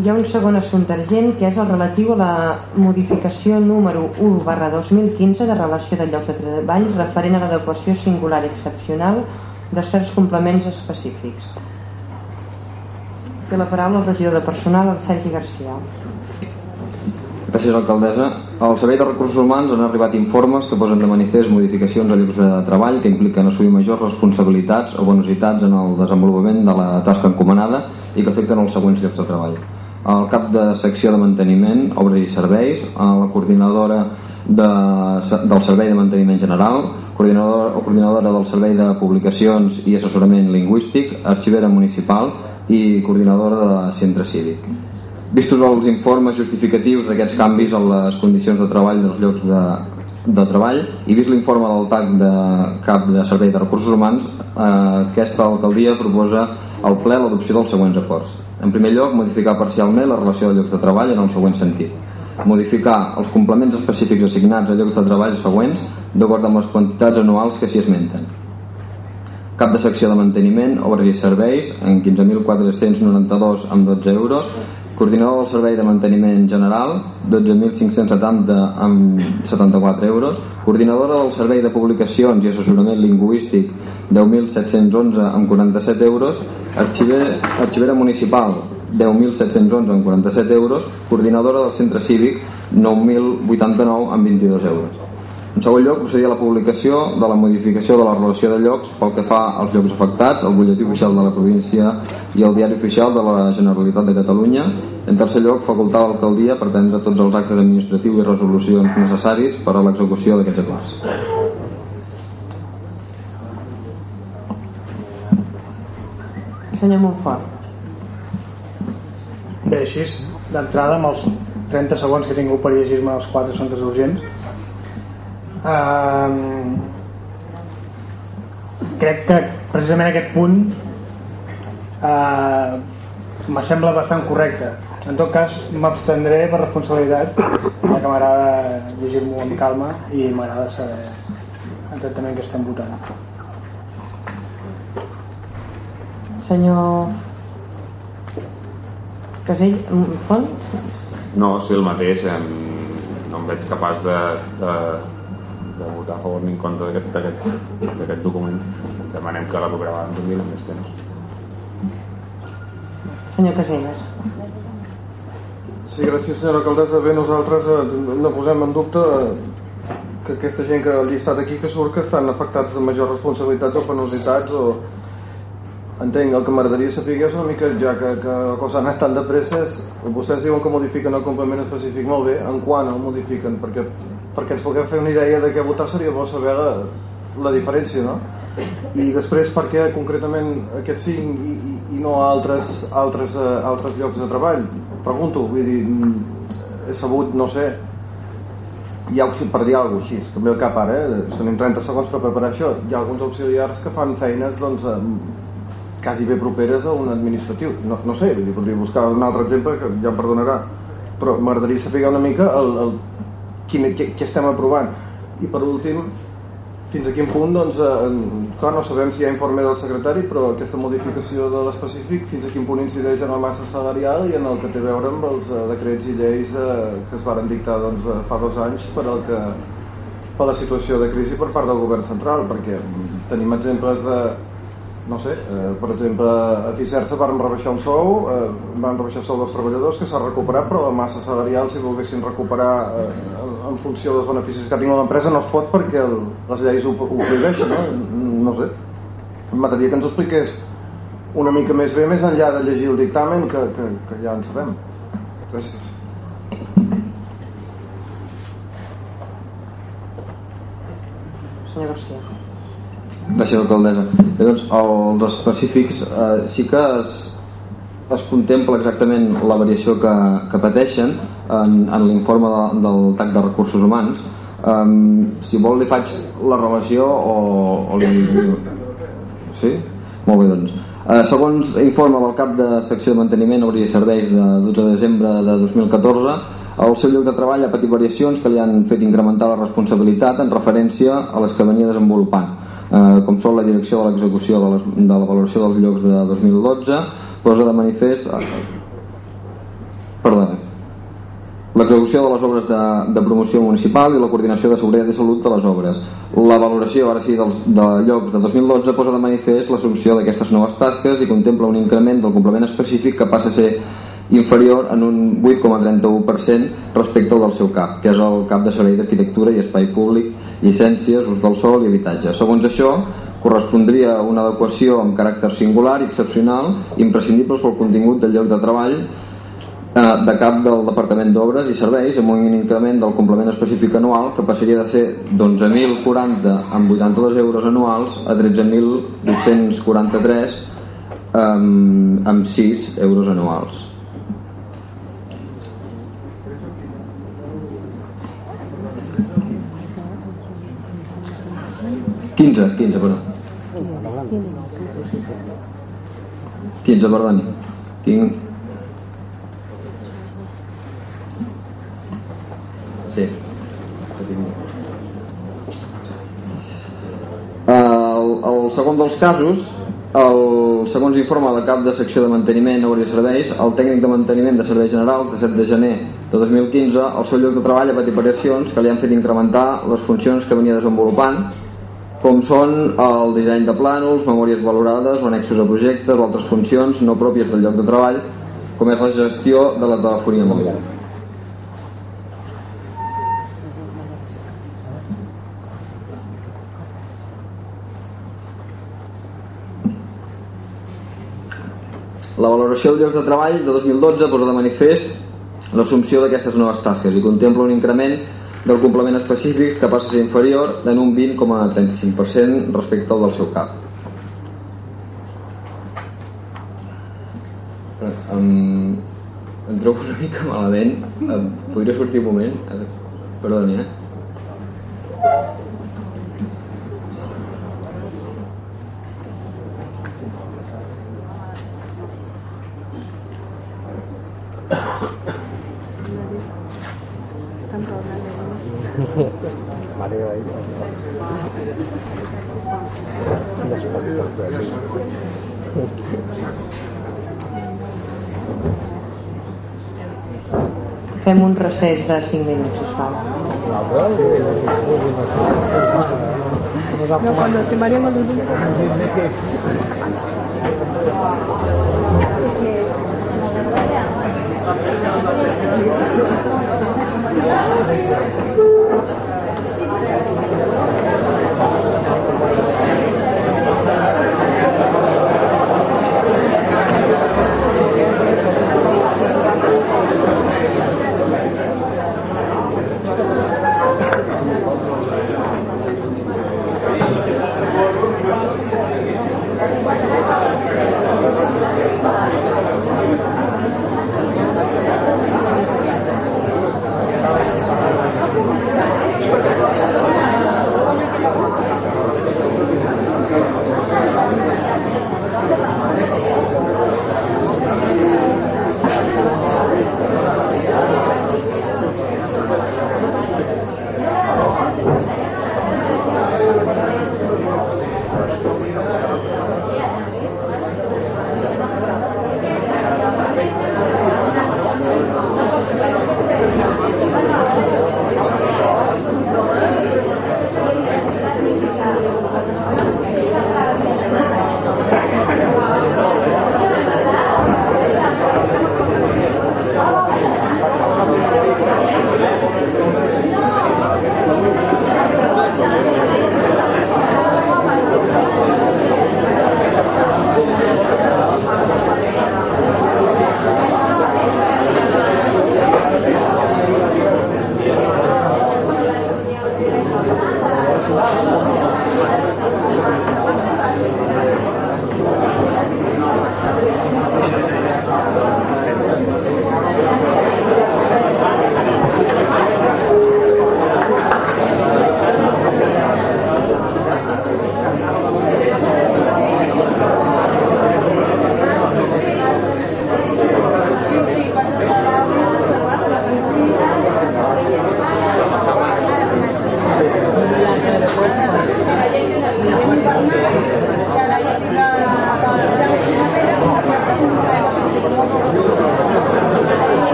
hi ha un segon assumpte urgent que és el relatiu a la modificació número 1 barra 2015 de relació de llocs de treball referent a l'adequació singular i excepcional de certs complements específics. Té la paraula el regidor de personal, el Sergi Garcia. Gràcies, alcaldessa. Al Servei de Recursos Humans han arribat informes que posen de manifest modificacions a llocs de treball que impliquen assumir majors responsabilitats o bonositats en el desenvolupament de la tasca encomanada i que afecten els següents llocs de treball. El cap de secció de manteniment, obres i serveis, la coordinadora de, del Servei de Manteniment General, coordinadora coordinadora del Servei de Publicacions i Assessorament Lingüístic, arxivera municipal i coordinadora de centre cívic. Vistos els informes justificatius d'aquests canvis en les condicions de treball dels llocs de, de treball i vist l'informe del TAC de cap de servei de recursos humans eh, aquesta alcaldia proposa al ple l'adopció dels següents acords en primer lloc, modificar parcialment la relació de llocs de treball en el següent sentit. Modificar els complements específics assignats a llocs de treball següents d'acord amb les quantitats anuals que s'hi esmenten. Cap de secció de manteniment, obres i serveis en 15.492 amb 12 euros coordinador del servei de manteniment general 12.570 amb 74 euros. Coordinadora del servei de publicacions i assessorament lingüístic 10.711 amb 47 euros. Arxiver, arxivera municipal 10.711 amb 47 euros. Coordinadora del centre cívic 9.089 amb 22 euros en segon lloc, procedir a la publicació de la modificació de la relació de llocs pel que fa als llocs afectats, el butlletí oficial de la província i el diari oficial de la Generalitat de Catalunya. En tercer lloc, facultar l'alcaldia per prendre tots els actes administratius i resolucions necessaris per a l'execució d'aquests acords. Senyor Montfort. Bé, així, d'entrada, amb els 30 segons que he tingut per llegir-me els quatre assumptes urgents, eh, crec que precisament aquest punt eh, me sembla bastant correcte en tot cas m'abstendré per responsabilitat ja que m'agrada llegir-m'ho amb calma i m'agrada saber exactament què estem votant senyor Casell Font? No, sí, el mateix em, no em veig capaç de, de, de votar a favor ni en contra d'aquest document. Demanem que l'aprovarem abans d'un més temps. Senyor Casellas Sí, gràcies senyora alcaldessa. Bé, nosaltres eh, no posem en dubte eh, que aquesta gent que ha llistat aquí que surt que estan afectats de majors responsabilitats o penositats o entenc, el que m'agradaria saber és una mica ja que, que cosa ha anat tan de pressa és, vostès diuen que modifiquen el complement específic molt bé, en quan el modifiquen perquè perquè ens puguem fer una idea de què votar seria bo saber la, la diferència no? i després per què concretament aquests cinc i, i, i no altres, altres, uh, altres llocs de treball pregunto, vull dir he sabut, no sé hi ha, per dir alguna cosa així, ve al cap ara eh? tenim 30 segons per preparar això hi ha alguns auxiliars que fan feines doncs, eh, quasi bé properes a un administratiu. No, no sé, dir, podria buscar un altre exemple que ja em perdonarà però m'agradaria saber una mica el, el quin, què, què estem aprovant. I per últim fins a quin punt doncs, eh, clar, no sabem si hi ha informe del secretari però aquesta modificació de l'específic fins a quin punt incideix en la massa salarial i en el que té a veure amb els eh, decrets i lleis eh, que es varen dictar doncs, fa dos anys per, el que, per la situació de crisi per part del govern central perquè tenim exemples de no sé, eh, per exemple a Ficersa van rebaixar un sou eh, van rebaixar el sou dels treballadors que s'ha recuperat però la massa salarial si volguessin recuperar eh, en funció dels beneficis que tingui l'empresa no es pot perquè el, les lleis ho, ho prohibeixen no? no sé. M'agradaria que ens ho expliqués una mica més bé més enllà de llegir el dictamen que, que, que ja en sabem. Gràcies. Senyor Garcia Gràcies, alcaldessa. Bé, doncs, els específics eh, sí que es, es contempla exactament la variació que, que pateixen en, en l'informe de, del TAC de recursos humans. Um, si vol li faig la relació o, o li... Sí? Molt bé, doncs. Uh, segons informe del cap de secció de manteniment obrir serveis de 12 de desembre de 2014 el seu lloc de treball ha patit variacions que li han fet incrementar la responsabilitat en referència a les que venia desenvolupant eh, com són la direcció de l'execució de, les, de la valoració dels llocs de 2012 posa de manifest perdona l'execució de les obres de, de promoció municipal i la coordinació de seguretat i salut de les obres. La valoració, ara sí, dels, de llocs de 2012 posa de manifest l'assumpció d'aquestes noves tasques i contempla un increment del complement específic que passa a ser inferior en un 8,31% respecte al del seu CAP, que és el CAP de Servei d'Arquitectura i Espai Públic, llicències, ús del sol i habitatge. Segons això, correspondria una adequació amb caràcter singular i excepcional imprescindibles pel contingut del lloc de treball eh, de cap del Departament d'Obres i Serveis amb un increment del complement específic anual que passaria de ser d'11.040 amb 82 euros anuals a 13.843 amb, amb 6 euros anuals. Quinze, quinze, perdó. Quinze, perdoni. Tinc Sí. El, el segon dels casos, el segons informe de cap de secció de manteniment, obra i serveis, el tècnic de manteniment de serveis generals de 7 de gener de 2015, el seu lloc de treball ha patit variacions que li han fet incrementar les funcions que venia desenvolupant, com són el disseny de plànols, memòries valorades o annexos a projectes o altres funcions no pròpies del lloc de treball, com és la gestió de la telefonia mòbil. La valoració dels llocs de treball de 2012 posa de manifest l'assumpció d'aquestes noves tasques i contempla un increment del complement específic que passa a ser inferior en un 20,35% respecte al del seu cap. Em, em trobo una mica malament. Em podria sortir un moment? Perdoni, eh? Mareo ahí. Fem un recés de 5 minuts, sisplau. No, cuando se.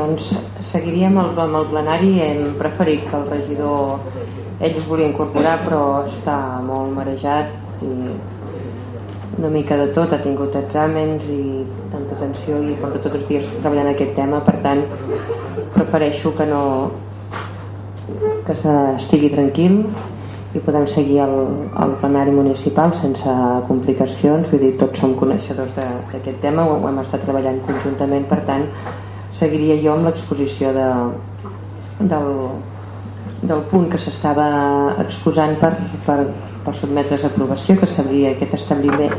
Doncs seguiríem el, amb el plenari. Hem preferit que el regidor ell es volia incorporar però està molt marejat i una mica de tot, ha tingut exàmens i tanta tensió i porta tots els dies treballant aquest tema, per tant prefereixo que no que estigui tranquil i podem seguir el, el plenari municipal sense complicacions, vull dir, tots som coneixedors d'aquest tema, ho, ho hem estat treballant conjuntament, per tant seguiria jo amb l'exposició de, del, del punt que s'estava exposant per, per, per sotmetre's a aprovació que seria aquest establiment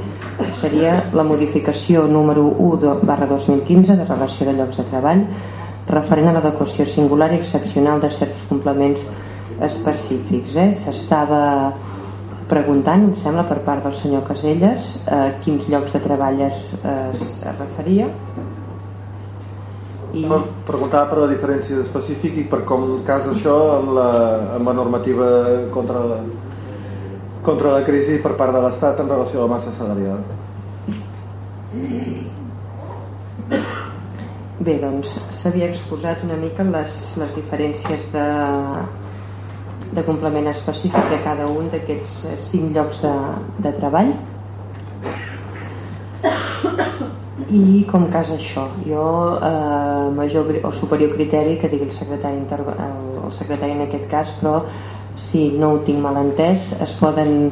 seria la modificació número 1 barra 2015 de relació de llocs de treball referent a l'adequació singular i excepcional de certs complements específics eh? s'estava preguntant, em sembla, per part del senyor Caselles eh, quins llocs de treball es, es, referia. Preguntava per la diferència específica i per com casa això amb la, amb la normativa contra la, contra la crisi per part de l'Estat en relació a la massa salarial. Bé, doncs s'havia exposat una mica les, les diferències de, de complement específic de cada un d'aquests cinc llocs de, de treball i com cas això jo eh, major o superior criteri que digui el secretari, el, secretari en aquest cas però si no ho tinc mal entès es poden,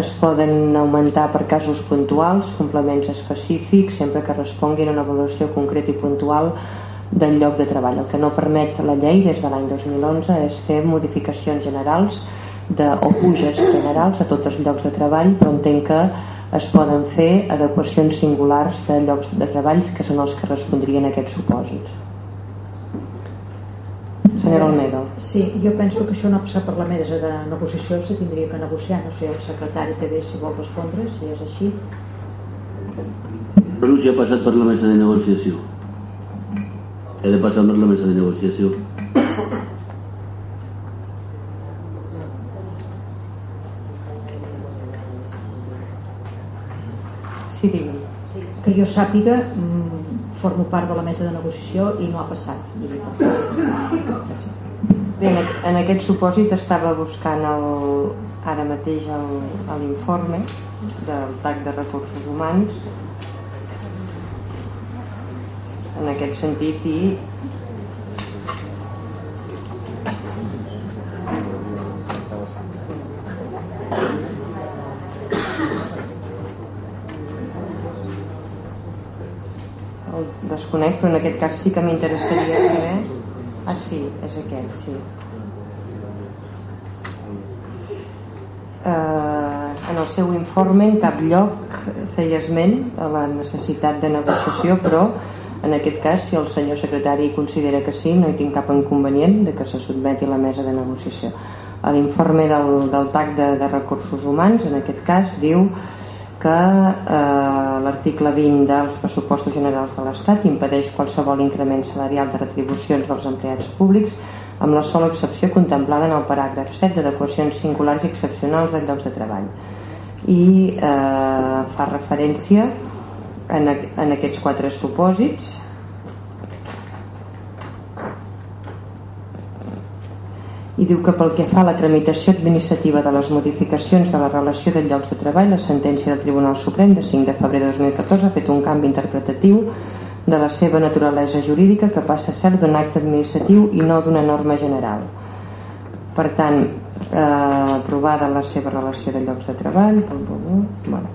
es poden augmentar per casos puntuals complements específics sempre que responguin a una valoració concreta i puntual del lloc de treball. El que no permet la llei des de l'any 2011 és fer modificacions generals de, o puges generals a tots els llocs de treball però entenc que es poden fer adequacions singulars de llocs de treballs que són els que respondrien a aquests supòsits. Senyora Almedo. Sí, jo penso que això no ha passat per la mesa de negociació, se tindria que negociar, no sé, el secretari també si vol respondre, si és així. Però si ha passat per la mesa de negociació. He de passar per la mesa de negociació. Sí, digue'm. Jo sàpiga, mm, formo part de la mesa de negociació i no ha passat. Bé, en aquest supòsit estava buscant el, ara mateix l'informe del TAC de recursos humans en aquest sentit i desconec, però en aquest cas sí que m'interessaria saber... Ah, sí, és aquest, sí. Eh, en el seu informe en cap lloc feia esment a la necessitat de negociació, però en aquest cas, si el senyor secretari considera que sí, no hi tinc cap inconvenient de que se sotmeti a la mesa de negociació. L'informe del, del TAC de, de Recursos Humans, en aquest cas, diu que eh, l'article 20 dels pressupostos generals de l'Estat impedeix qualsevol increment salarial de retribucions dels empleats públics amb la sola excepció contemplada en el paràgraf 7 d'adequacions singulars i excepcionals de llocs de treball. I eh, fa referència en, en aquests quatre supòsits i diu que pel que fa a la tramitació administrativa de les modificacions de la relació de llocs de treball, la sentència del Tribunal Suprem de 5 de febrer de 2014 ha fet un canvi interpretatiu de la seva naturalesa jurídica que passa a ser d'un acte administratiu i no d'una norma general. Per tant, eh, aprovada la seva relació de llocs de treball, bum, bum, bum, bueno.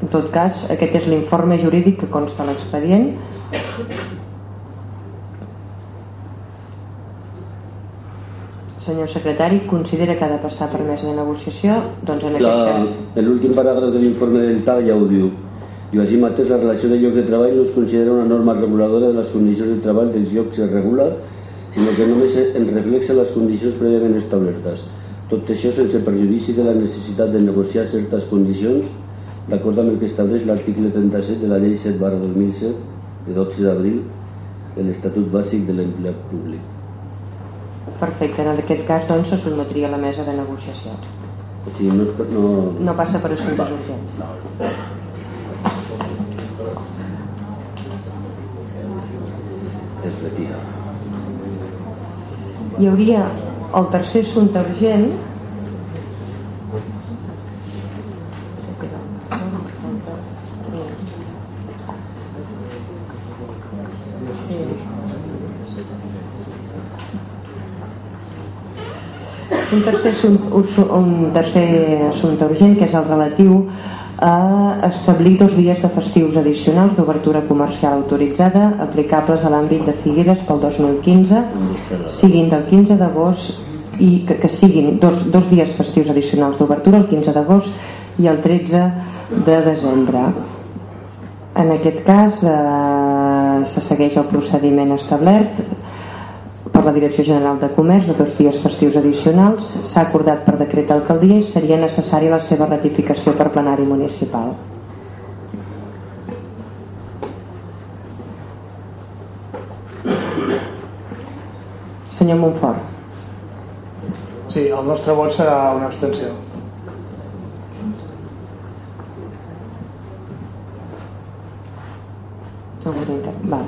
en tot cas, aquest és l'informe jurídic que consta a l'expedient senyor secretari, considera que ha de passar per mesa de negociació? Doncs en aquest La, cas... L'últim paràgraf de l'informe del TAG ja ho diu. I així mateix la relació de llocs de treball no es considera una norma reguladora de les condicions de treball dels llocs es regula, sinó que només en reflexa les condicions prèviament establertes. Tot això sense perjudici de la necessitat de negociar certes condicions d'acord amb el que estableix l'article 37 de la llei 7 barra 2007 de 12 d'abril de l'Estatut Bàsic de l'Empleat Públic. Perfecte, en aquest cas doncs se sotmetria a la mesa de negociació. O sigui, no, no, No passa per assumptes urgents. es retira. Hi hauria el tercer assumpte urgent un tercer, un tercer assumpte urgent que és el relatiu a establir dos dies de festius addicionals d'obertura comercial autoritzada aplicables a l'àmbit de Figueres pel 2015 siguin del 15 d'agost i que, que siguin dos, dos dies festius addicionals d'obertura el 15 d'agost i el 13 de desembre. En aquest cas eh, se segueix el procediment establert per la Direcció General de Comerç de dos dies festius addicionals s'ha acordat per decret d'alcaldia i seria necessària la seva ratificació per plenari municipal. Senyor Montfort. Sí, el nostre vot serà una abstenció. Val.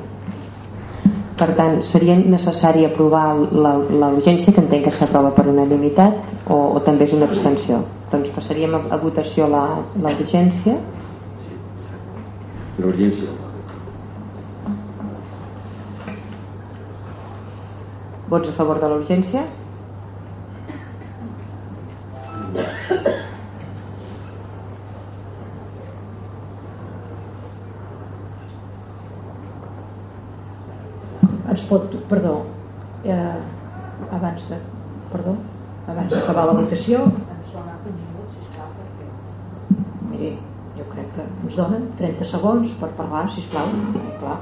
Per tant, seria necessari aprovar la, la urgència, que entenc que s'aprova per unanimitat, o, o també és una abstenció. Doncs passaríem a, a votació la, la urgència. L'urgència. Vots a favor de la ens pot, perdó eh, abans de perdó, abans d'acabar la votació. Miri, jo crec que ens donen 30 segons per parlar, sisplau. Eh, clar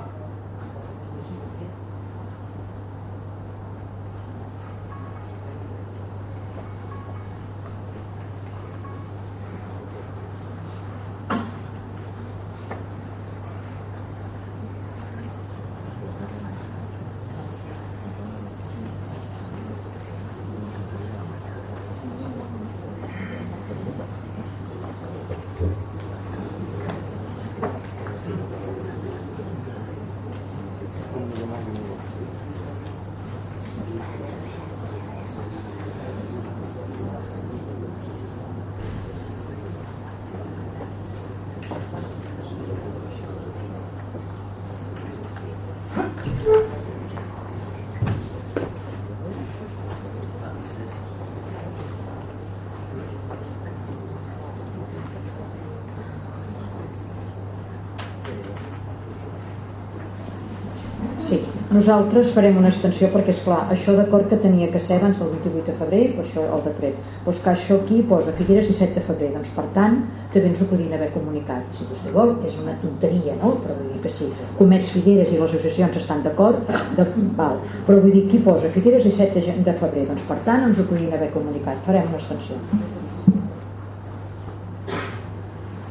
Sí, nosaltres farem una extensió perquè, és clar, això d'acord que tenia que ser abans del 28 de febrer, però això el decret. Doncs que això aquí posa Figueres 17 de febrer, doncs per tant, també ens ho podien haver comunicat. Si vostè vol, és una tonteria, no? Però vull dir que sí, Comerç Figueres i les associacions estan d'acord, de, val. però vull dir, aquí posa Figueres 17 de, febrer, doncs per tant ens ho podien haver comunicat. Farem una extensió.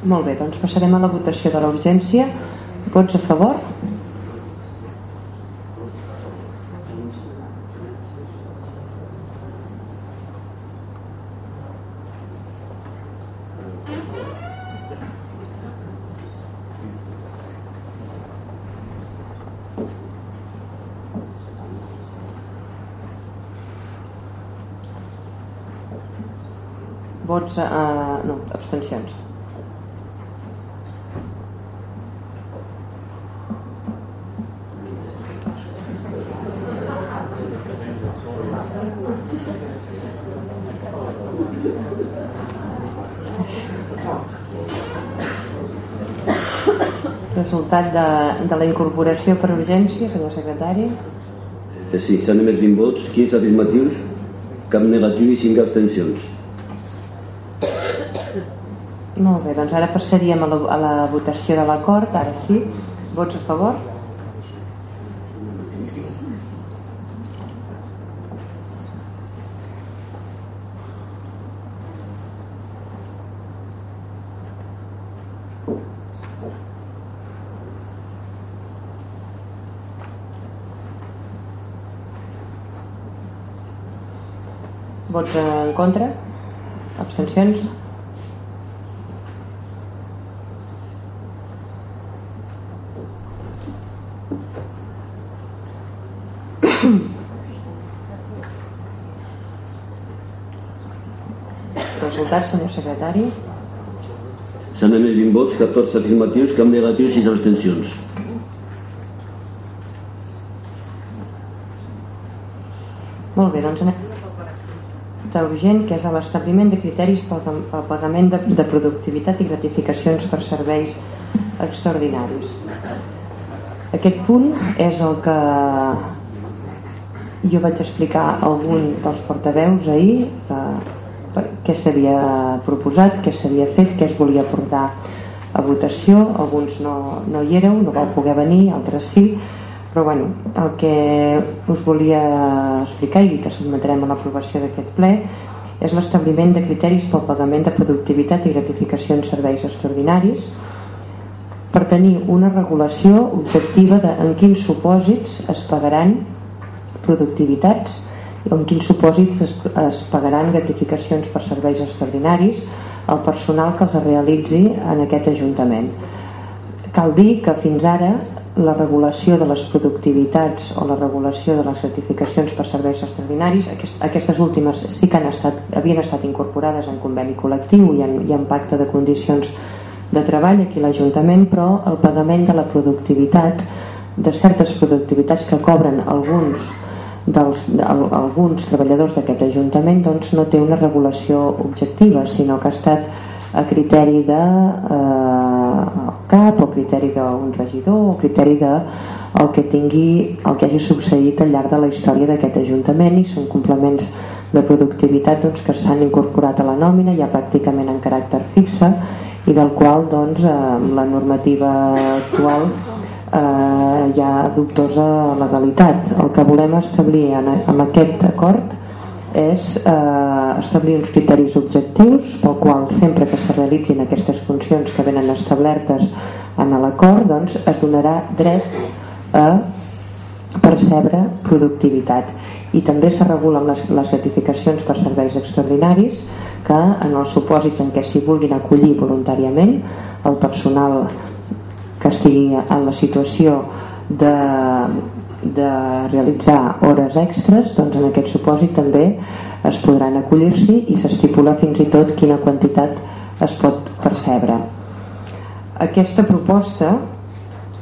Molt bé, doncs passarem a la votació de la urgència. Vots a favor? Vots eh, no, abstencions resultat de, de la incorporació per urgència senyor secretari Eh, Sí, s'han emès 20 vots, 15 afirmatius, cap negatiu i 5 abstencions. Molt bé, doncs ara passaríem a la, a la votació de l'acord, ara sí. Vots a favor? Vots en contra? Abstencions? Resultats, senyor secretari? S'han emès 20 vots, 14 afirmatius, cap negatiu i 6 abstencions. Molt bé, doncs anem urgent, que és a l'establiment de criteris pel, pel pagament de, de productivitat i gratificacions per serveis extraordinaris. Aquest punt és el que jo vaig explicar a algun dels portaveus ahir que, què s'havia proposat, què s'havia fet, què es volia portar a votació, alguns no, no hi éreu, no vau poder venir, altres sí, però bueno, el que us volia explicar i que sotmetrem a l'aprovació d'aquest ple és l'establiment de criteris pel pagament de productivitat i gratificacions en serveis extraordinaris per tenir una regulació objectiva de en quins supòsits es pagaran productivitats i en quins supòsits es, es pagaran gratificacions per serveis extraordinaris al personal que els realitzi en aquest Ajuntament. Cal dir que fins ara la regulació de les productivitats o la regulació de les gratificacions per serveis extraordinaris, aquest, aquestes últimes sí que han estat, havien estat incorporades en conveni col·lectiu i en, i en pacte de condicions de treball aquí a l'Ajuntament, però el pagament de la productivitat, de certes productivitats que cobren alguns dels, el, alguns treballadors d'aquest Ajuntament doncs no té una regulació objectiva, sinó que ha estat a criteri de eh, cap o criteri d'un regidor o criteri de el que tingui el que hagi succeït al llarg de la història d'aquest Ajuntament i són complements de productivitat doncs, que s'han incorporat a la nòmina ja pràcticament en caràcter fixe i del qual doncs, amb la normativa actual eh, hi ha dubtosa legalitat. El que volem establir en, en aquest acord és eh, establir uns criteris objectius pel qual sempre que se realitzin aquestes funcions que venen establertes en l'acord doncs es donarà dret a percebre productivitat. I també se regulen les, les gratificacions per serveis extraordinaris que en els supòsits en què s'hi vulguin acollir voluntàriament el personal que estigui en la situació de, de realitzar hores extres doncs en aquest supòsit també es podran acollir-s'hi i s'estipula fins i tot quina quantitat es pot percebre. Aquesta proposta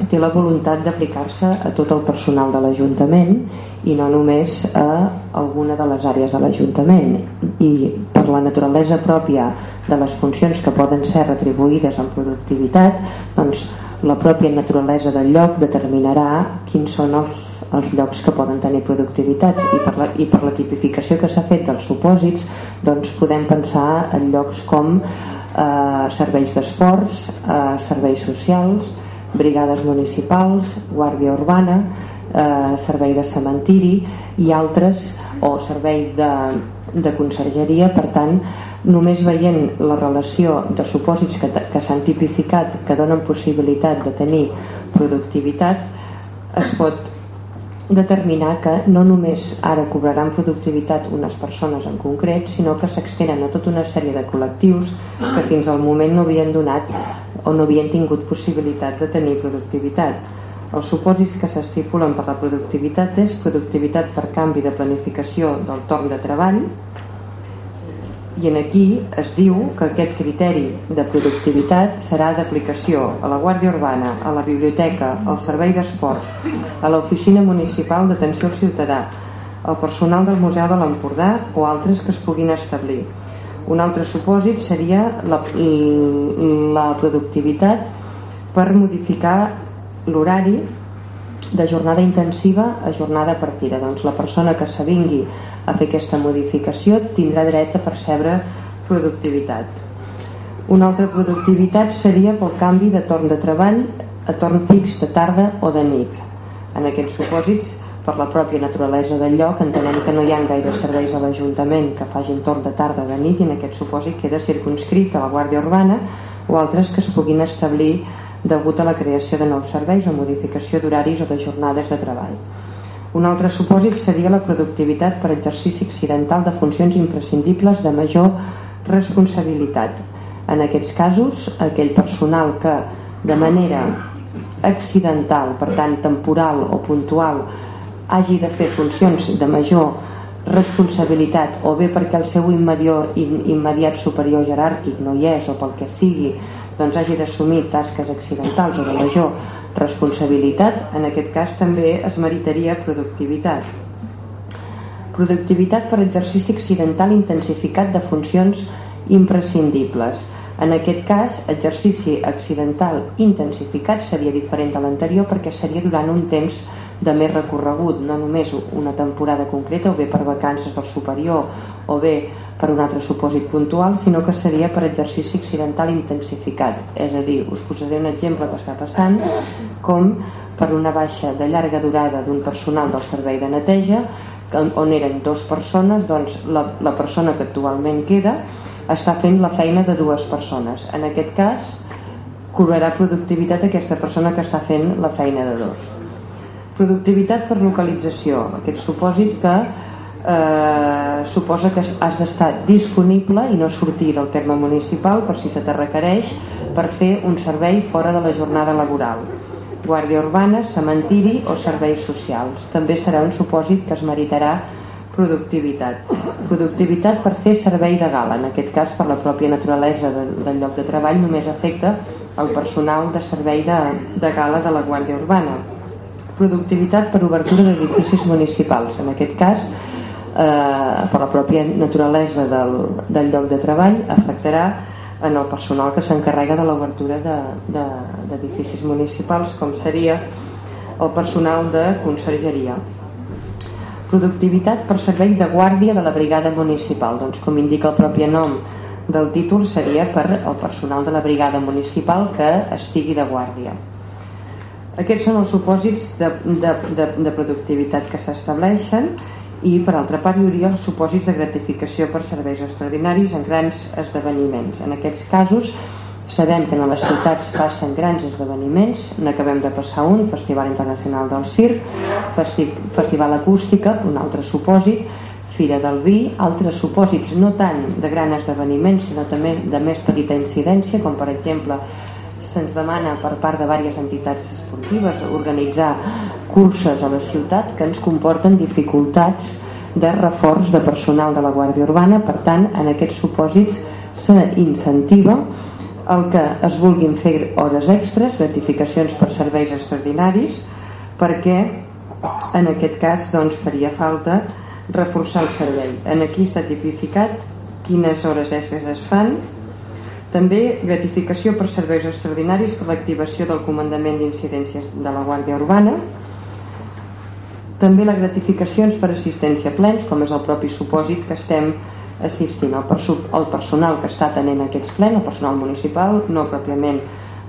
té la voluntat d'aplicar-se a tot el personal de l'Ajuntament i no només a alguna de les àrees de l'Ajuntament. I per la naturalesa pròpia de les funcions que poden ser retribuïdes en productivitat doncs la pròpia naturalesa del lloc determinarà quins són els, els llocs que poden tenir productivitats i per la, i per la tipificació que s'ha fet dels supòsits doncs podem pensar en llocs com eh, serveis d'esports eh, serveis socials brigades municipals, guàrdia urbana eh, servei de cementiri i altres o servei de, de consergeria. Per tant només veient la relació de supòsits que, que s'han tipificat que donen possibilitat de tenir productivitat es pot determinar que no només ara cobraran productivitat unes persones en concret, sinó que s'extenen a tota una sèrie de col·lectius que fins al moment no havien donat o no havien tingut possibilitat de tenir productivitat. Els supòsits que s'estipulen per la productivitat és productivitat per canvi de planificació del torn de treball, i en aquí es diu que aquest criteri de productivitat serà d'aplicació a la Guàrdia Urbana, a la biblioteca, al Servei d'Esports, a l'Oficina Municipal d'Atenció al Ciutadà, al personal del Museu de l'Empordà o altres que es puguin establir. Un altre supòsit seria la, la productivitat per modificar l'horari de jornada intensiva a jornada partida. Doncs la persona que s'avingui a fer aquesta modificació tindrà dret a percebre productivitat. Una altra productivitat seria pel canvi de torn de treball a torn fix de tarda o de nit. En aquests supòsits, per la pròpia naturalesa del lloc, entenem que no hi ha gaire serveis a l'Ajuntament que facin torn de tarda o de nit i en aquest supòsit queda circunscrit a la Guàrdia Urbana o altres que es puguin establir degut a la creació de nous serveis o modificació d'horaris o de jornades de treball. Un altre supòsit seria la productivitat per exercici accidental de funcions imprescindibles de major responsabilitat. En aquests casos, aquell personal que de manera accidental, per tant temporal o puntual, hagi de fer funcions de major responsabilitat o bé perquè el seu immediat, superior jeràrquic no hi és o pel que sigui doncs hagi d'assumir tasques accidentals o de major responsabilitat, en aquest cas també es meritaria productivitat. Productivitat per exercici accidental intensificat de funcions imprescindibles. En aquest cas, exercici accidental intensificat seria diferent de l'anterior perquè seria durant un temps de més recorregut, no només una temporada concreta o bé per vacances del superior o bé per un altre supòsit puntual, sinó que seria per exercici accidental intensificat. És a dir, us posaré un exemple que està passant, com per una baixa de llarga durada d'un personal del servei de neteja, on eren dues persones, doncs la, la persona que actualment queda està fent la feina de dues persones. En aquest cas, cobrarà productivitat aquesta persona que està fent la feina de dos. Productivitat per localització, aquest supòsit que eh, suposa que has d'estar disponible i no sortir del terme municipal per si se te requereix per fer un servei fora de la jornada laboral guàrdia urbana, cementiri o serveis socials. També serà un supòsit que es meritarà productivitat. Productivitat per fer servei de gala, en aquest cas per la pròpia naturalesa de, del lloc de treball només afecta el personal de servei de, de gala de la Guàrdia Urbana. Productivitat per obertura d'edificis municipals, en aquest cas eh, per la pròpia naturalesa del, del lloc de treball afectarà en el personal que s'encarrega de l'obertura d'edificis de, municipals com seria el personal de consergeria. Productivitat per servei de guàrdia de la brigada municipal. Doncs com indica el propi nom del títol seria per el personal de la brigada municipal que estigui de guàrdia aquests són els supòsits de, de, de, de productivitat que s'estableixen i per altra part hi hauria els supòsits de gratificació per serveis extraordinaris en grans esdeveniments. En aquests casos sabem que en les ciutats passen grans esdeveniments, n'acabem de passar un, Festival Internacional del Circ, Festi Festival Acústica, un altre supòsit, Fira del Vi, altres supòsits no tant de gran esdeveniments sinó també de més petita incidència com per exemple se'ns demana per part de diverses entitats esportives organitzar curses a la ciutat que ens comporten dificultats de reforç de personal de la Guàrdia Urbana per tant en aquests supòsits s'incentiva el que es vulguin fer hores extres, gratificacions per serveis extraordinaris perquè en aquest cas doncs, faria falta reforçar el servei. En aquí està tipificat quines hores extres es fan també gratificació per serveis extraordinaris per l'activació del comandament d'incidències de la Guàrdia Urbana. També les gratificacions per assistència a plens, com és el propi supòsit que estem assistint el personal que està tenint aquests plens, el personal municipal, no pròpiament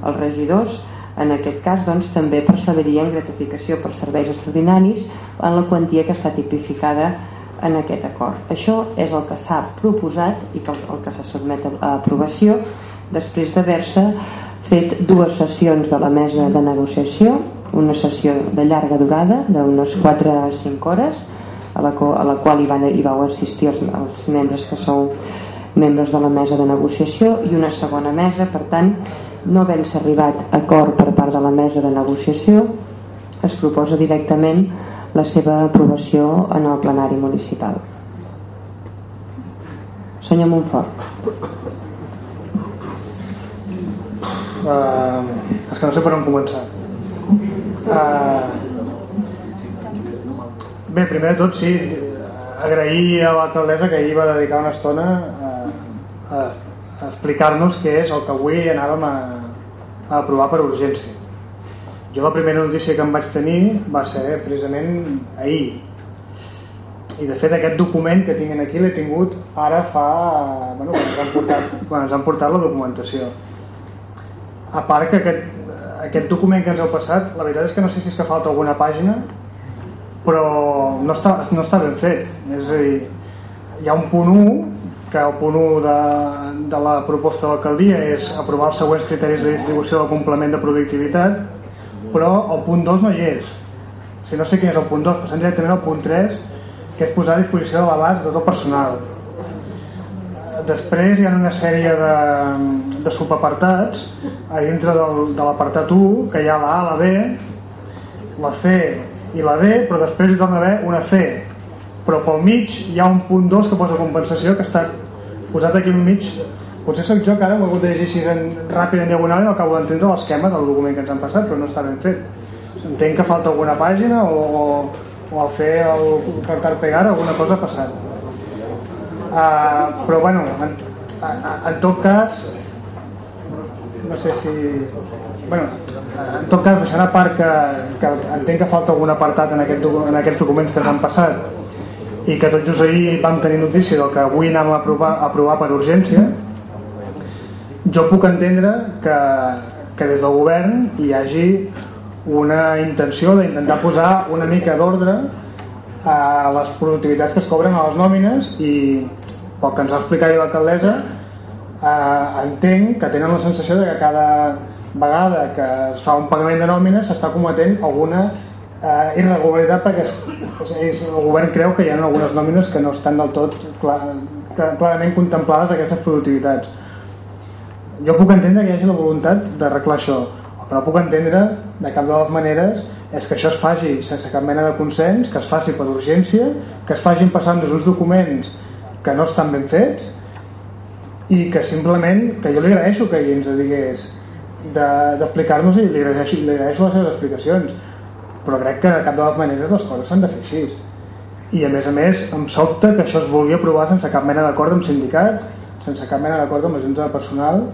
els regidors, en aquest cas doncs, també perceberien gratificació per serveis extraordinaris en la quantia que està tipificada en aquest acord. Això és el que s'ha proposat i que el, que se sotmet a aprovació després d'haver-se fet dues sessions de la mesa de negociació, una sessió de llarga durada, d'unes 4 a 5 hores, a la, a la qual hi, van, hi vau assistir els, els membres que sou membres de la mesa de negociació i una segona mesa, per tant, no havent-se arribat a acord per part de la mesa de negociació, es proposa directament la seva aprovació en el plenari municipal. Senyor Montfort. Uh, és que no sé per on començar. Uh, bé, primer de tot, sí, agrair a l'alcaldessa que ahir va dedicar una estona a, a, a explicar-nos què és el que avui anàvem a, a aprovar per urgència. Jo la primera notícia que em vaig tenir va ser precisament ahir. I de fet aquest document que tinguin aquí l'he tingut ara fa... Bueno, quan ens han portat, quan ens han portat la documentació. A part que aquest, aquest document que ens heu passat, la veritat és que no sé si és que falta alguna pàgina, però no està, no està ben fet. És a dir, hi ha un punt 1 que el punt 1 de, de la proposta de l'alcaldia és aprovar els següents criteris de distribució del complement de productivitat però el punt 2 no hi és. Sigui, no sé quin és el punt 2 passant directament al punt 3 que és posar a disposició de l'abast de tot personal. Després hi ha una sèrie de, de subapartats. A dintre del, de l'apartat 1 que hi ha la A, la B la C i la D però després hi torna a haver una C. Però pel mig hi ha un punt 2 que posa compensació que està posat aquí al mig potser sóc jo que ara ho he hagut de llegir així en, ràpid en diagonal i no acabo d'entendre l'esquema del document que ens han passat però no està ben fet. Entenc que falta alguna pàgina o, o, o al fer el cortar pegar alguna cosa ha passat uh, però bueno en, en, en tot cas no sé si bueno, en tot cas deixant a part que, que entenc que falta algun apartat en, aquest, en aquests documents que han passat i que tot just ahir vam tenir notícia del que avui anem a aprovar, a aprovar per urgència jo puc entendre que, que des del govern hi hagi una intenció d'intentar posar una mica d'ordre a les productivitats que es cobren a les nòmines i pel que ens va explicar l'alcaldessa eh, entenc que tenen la sensació de que cada vegada que es fa un pagament de nòmines s'està cometent alguna eh, irregularitat perquè es, és, el govern creu que hi ha algunes nòmines que no estan del tot clar, clarament contemplades aquestes productivitats jo puc entendre que hi hagi la voluntat d'arreglar això no puc entendre de cap de les maneres és que això es faci sense cap mena de consens que es faci per urgència que es facin passant-nos uns documents que no estan ben fets i que simplement, que jo li agraeixo que ell ens digués d'explicar-nos de, i li agraeixo, li agraeixo les seves explicacions però crec que de cap de les maneres les coses s'han de fer així. I a més a més em sobta que això es vulgui aprovar sense cap mena d'acord amb sindicats sense cap mena d'acord amb la junta de personal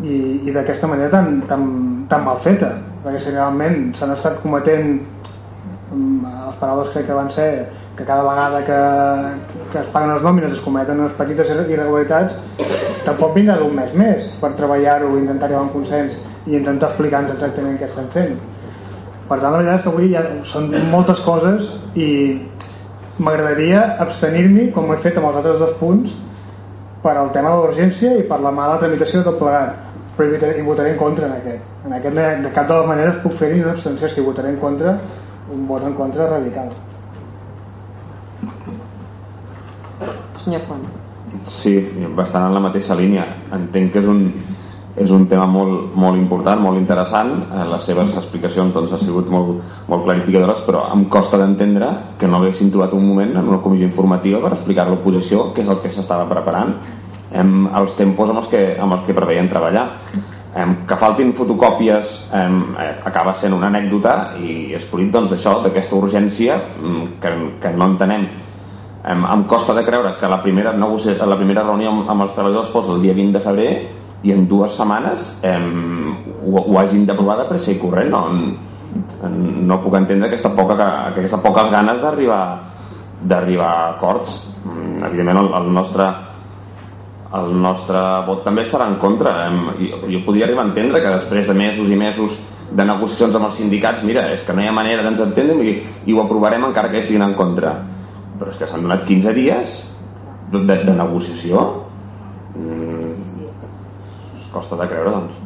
i, i d'aquesta manera tan, tan, tan mal feta perquè si realment s'han estat cometent mm, les paraules crec que van ser que cada vegada que, que es paguen les nòmines es cometen unes petites irregularitats tampoc vindrà d'un mes més per treballar-ho, intentar arribar a un consens i intentar explicar-nos exactament què estem fent. Per tant la veritat és que avui ja són moltes coses i m'agradaria abstenir-m'hi com ho he fet amb els altres dos punts per al tema de l'urgència i per la mala tramitació de tot plegat però hi votaré, hi votaré en contra en aquest. En aquest de cap de les maneres puc fer-hi una abstenció és que hi votaré en contra un vot en contra radical. Senyor Font. Sí, bastant en la mateixa línia. Entenc que és un, és un tema molt, molt important, molt interessant. Eh, les seves explicacions doncs, han sigut molt, molt clarificadores però em costa d'entendre que no haguessin trobat un moment en una comissió informativa per explicar l'oposició que és el que s'estava preparant em, els tempos amb els que, amb els que preveien treballar. Em, que faltin fotocòpies em, eh, acaba sent una anècdota i és fruit doncs, doncs, d'aquesta urgència mm, que, que no entenem. Em, em costa de creure que la primera, negocia, la primera reunió amb, amb els treballadors fos el dia 20 de febrer i en dues setmanes em, ho, ho hagin d'aprovar de pressa i corrent. No, no puc entendre aquesta poca, aquesta poques ganes d'arribar d'arribar a acords. Mm, evidentment el, el nostre el nostre vot també serà en contra. Jo, jo podria arribar a entendre que després de mesos i mesos de negociacions amb els sindicats mira, és que no hi ha manera d'ens entendre i, i ho aprovarem encara que siguin en contra. Però és que s'han donat 15 dies de, de negociació. Mm, costa de creure doncs.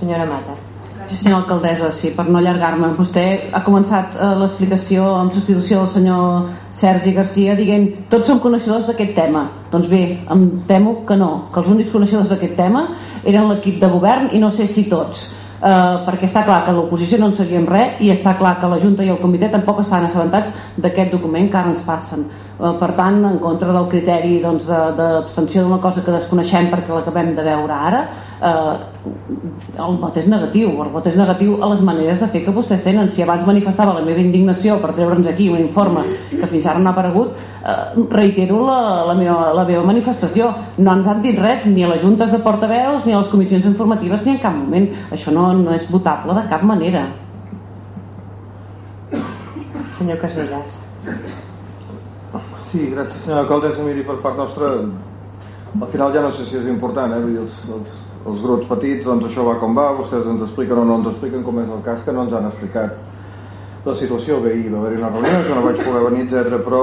Senyora Mata Sí, senyora alcaldessa, sí, per no allargar-me. Vostè ha començat eh, l'explicació en substitució del senyor Sergi Garcia dient tots som coneixedors d'aquest tema. Doncs bé, em temo que no, que els únics coneixedors d'aquest tema eren l'equip de govern i no sé si tots. Eh, perquè està clar que l'oposició no en sabíem res i està clar que la Junta i el comitè tampoc estan assabentats d'aquest document que ara ens passen eh, per tant en contra del criteri doncs, d'abstenció d'una cosa que desconeixem perquè l'acabem de veure ara eh, el vot és negatiu el vot és negatiu a les maneres de fer que vostès tenen. Si abans manifestava la meva indignació per treure'ns aquí un informe que fins ara no ha aparegut eh, reitero la, la, meva, la meva manifestació. No ens han dit res ni a les juntes de portaveus ni a les comissions informatives ni en cap moment. Això no, no és votable de cap manera. Senyor Casellas Sí, gràcies senyora alcaldessa. Miri per part nostra al final ja no sé si és important eh? Vull dir, els, els, els grups petits doncs això va com va, vostès ens expliquen o no ens expliquen com és el cas que no ens han explicat la situació, bé, hi va haver una reunió jo no vaig poder venir, etc. però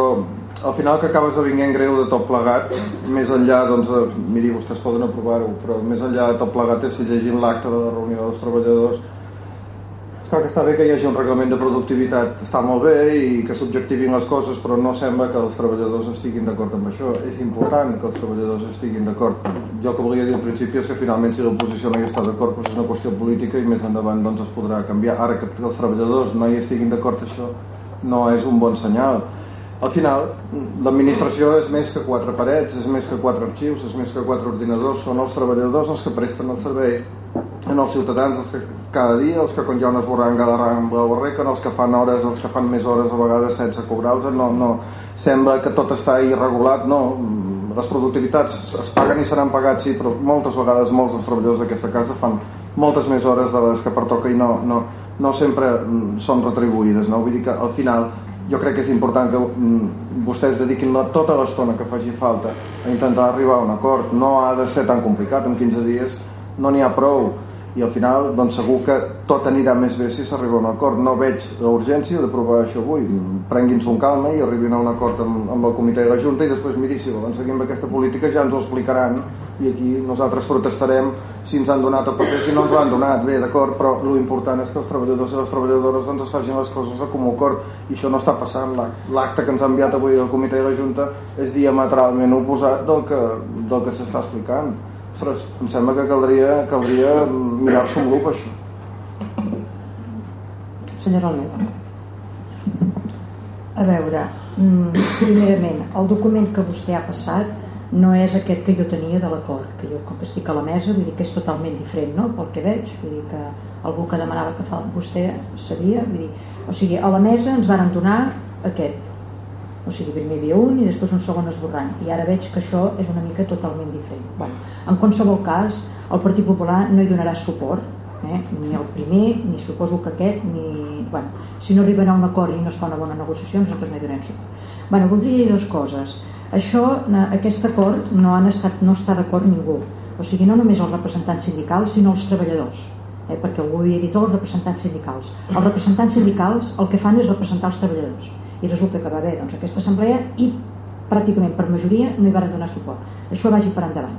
al final que acaba esdevinguent greu de tot plegat més enllà, doncs, de, miri, vostès poden aprovar-ho, però més enllà de tot plegat és si llegim l'acte de la reunió dels treballadors Clar que està bé que hi hagi un reglament de productivitat, està molt bé i que s'objectivin les coses, però no sembla que els treballadors estiguin d'acord amb això. És important que els treballadors estiguin d'acord. Jo que volia dir al principi és que finalment si l'oposició no hi està d'acord doncs és una qüestió política i més endavant doncs, es podrà canviar. Ara que els treballadors no hi estiguin d'acord això no és un bon senyal. Al final, l'administració és més que quatre parets, és més que quatre arxius, és més que quatre ordinadors, són els treballadors els que presten el servei en els ciutadans els que cada dia, els que quan hi ha una esborranga de rang la barrequen, els que fan hores, els que fan més hores a vegades sense cobrar-los, no, no, sembla que tot està irregulat, no, les productivitats es paguen i seran pagats, sí, però moltes vegades molts dels treballadors d'aquesta casa fan moltes més hores de les que pertoca i no, no, no sempre mm, són retribuïdes, no? vull dir que al final jo crec que és important que mm, vostès dediquin tota l'estona que faci falta a intentar arribar a un acord, no ha de ser tan complicat, en 15 dies no n'hi ha prou. I al final doncs segur que tot anirà més bé si s'arriba a un acord. No veig l'urgència d'aprovar això avui. Prenguin-se un calma i arribin a un acord amb, amb el comitè de la Junta i després miri si volen seguir amb aquesta política ja ens ho explicaran. I aquí nosaltres protestarem si ens han donat o potser si no ens l'han donat bé d'acord però l'important és que els treballadors i les treballadores doncs es facin les coses a comú acord. I això no està passant. L'acte que ens ha enviat avui el comitè de la Junta és diametralment oposat del que, del que s'està explicant Ostres, em sembla que caldria, caldria mirar-s'ho amb lupa, això. Senyora Almeida. A veure, mm, primerament, el document que vostè ha passat no és aquest que jo tenia de l'acord, que jo com que estic a la mesa vull dir que és totalment diferent, no?, pel que veig, vull dir que algú que demanava que fa, vostè sabia, vull dir, o sigui, a la mesa ens varen donar aquest, o sigui, primer hi un i després un segon esborrant i ara veig que això és una mica totalment diferent. Bueno, en qualsevol cas el Partit Popular no hi donarà suport eh? ni el primer, ni suposo que aquest ni... bueno, si no arriben a un acord i no es fa una bona negociació nosaltres no hi donem suport. Bueno, voldria dir dues coses. Això, aquest acord no, han estat, no està d'acord ningú. O sigui, no només els representants sindicals sinó els treballadors eh? perquè algú havia dit els representants sindicals. Els representants sindicals el que fan és representar els treballadors i resulta que va haver doncs, aquesta assemblea i pràcticament per majoria no hi van donar suport. Això vagi per endavant.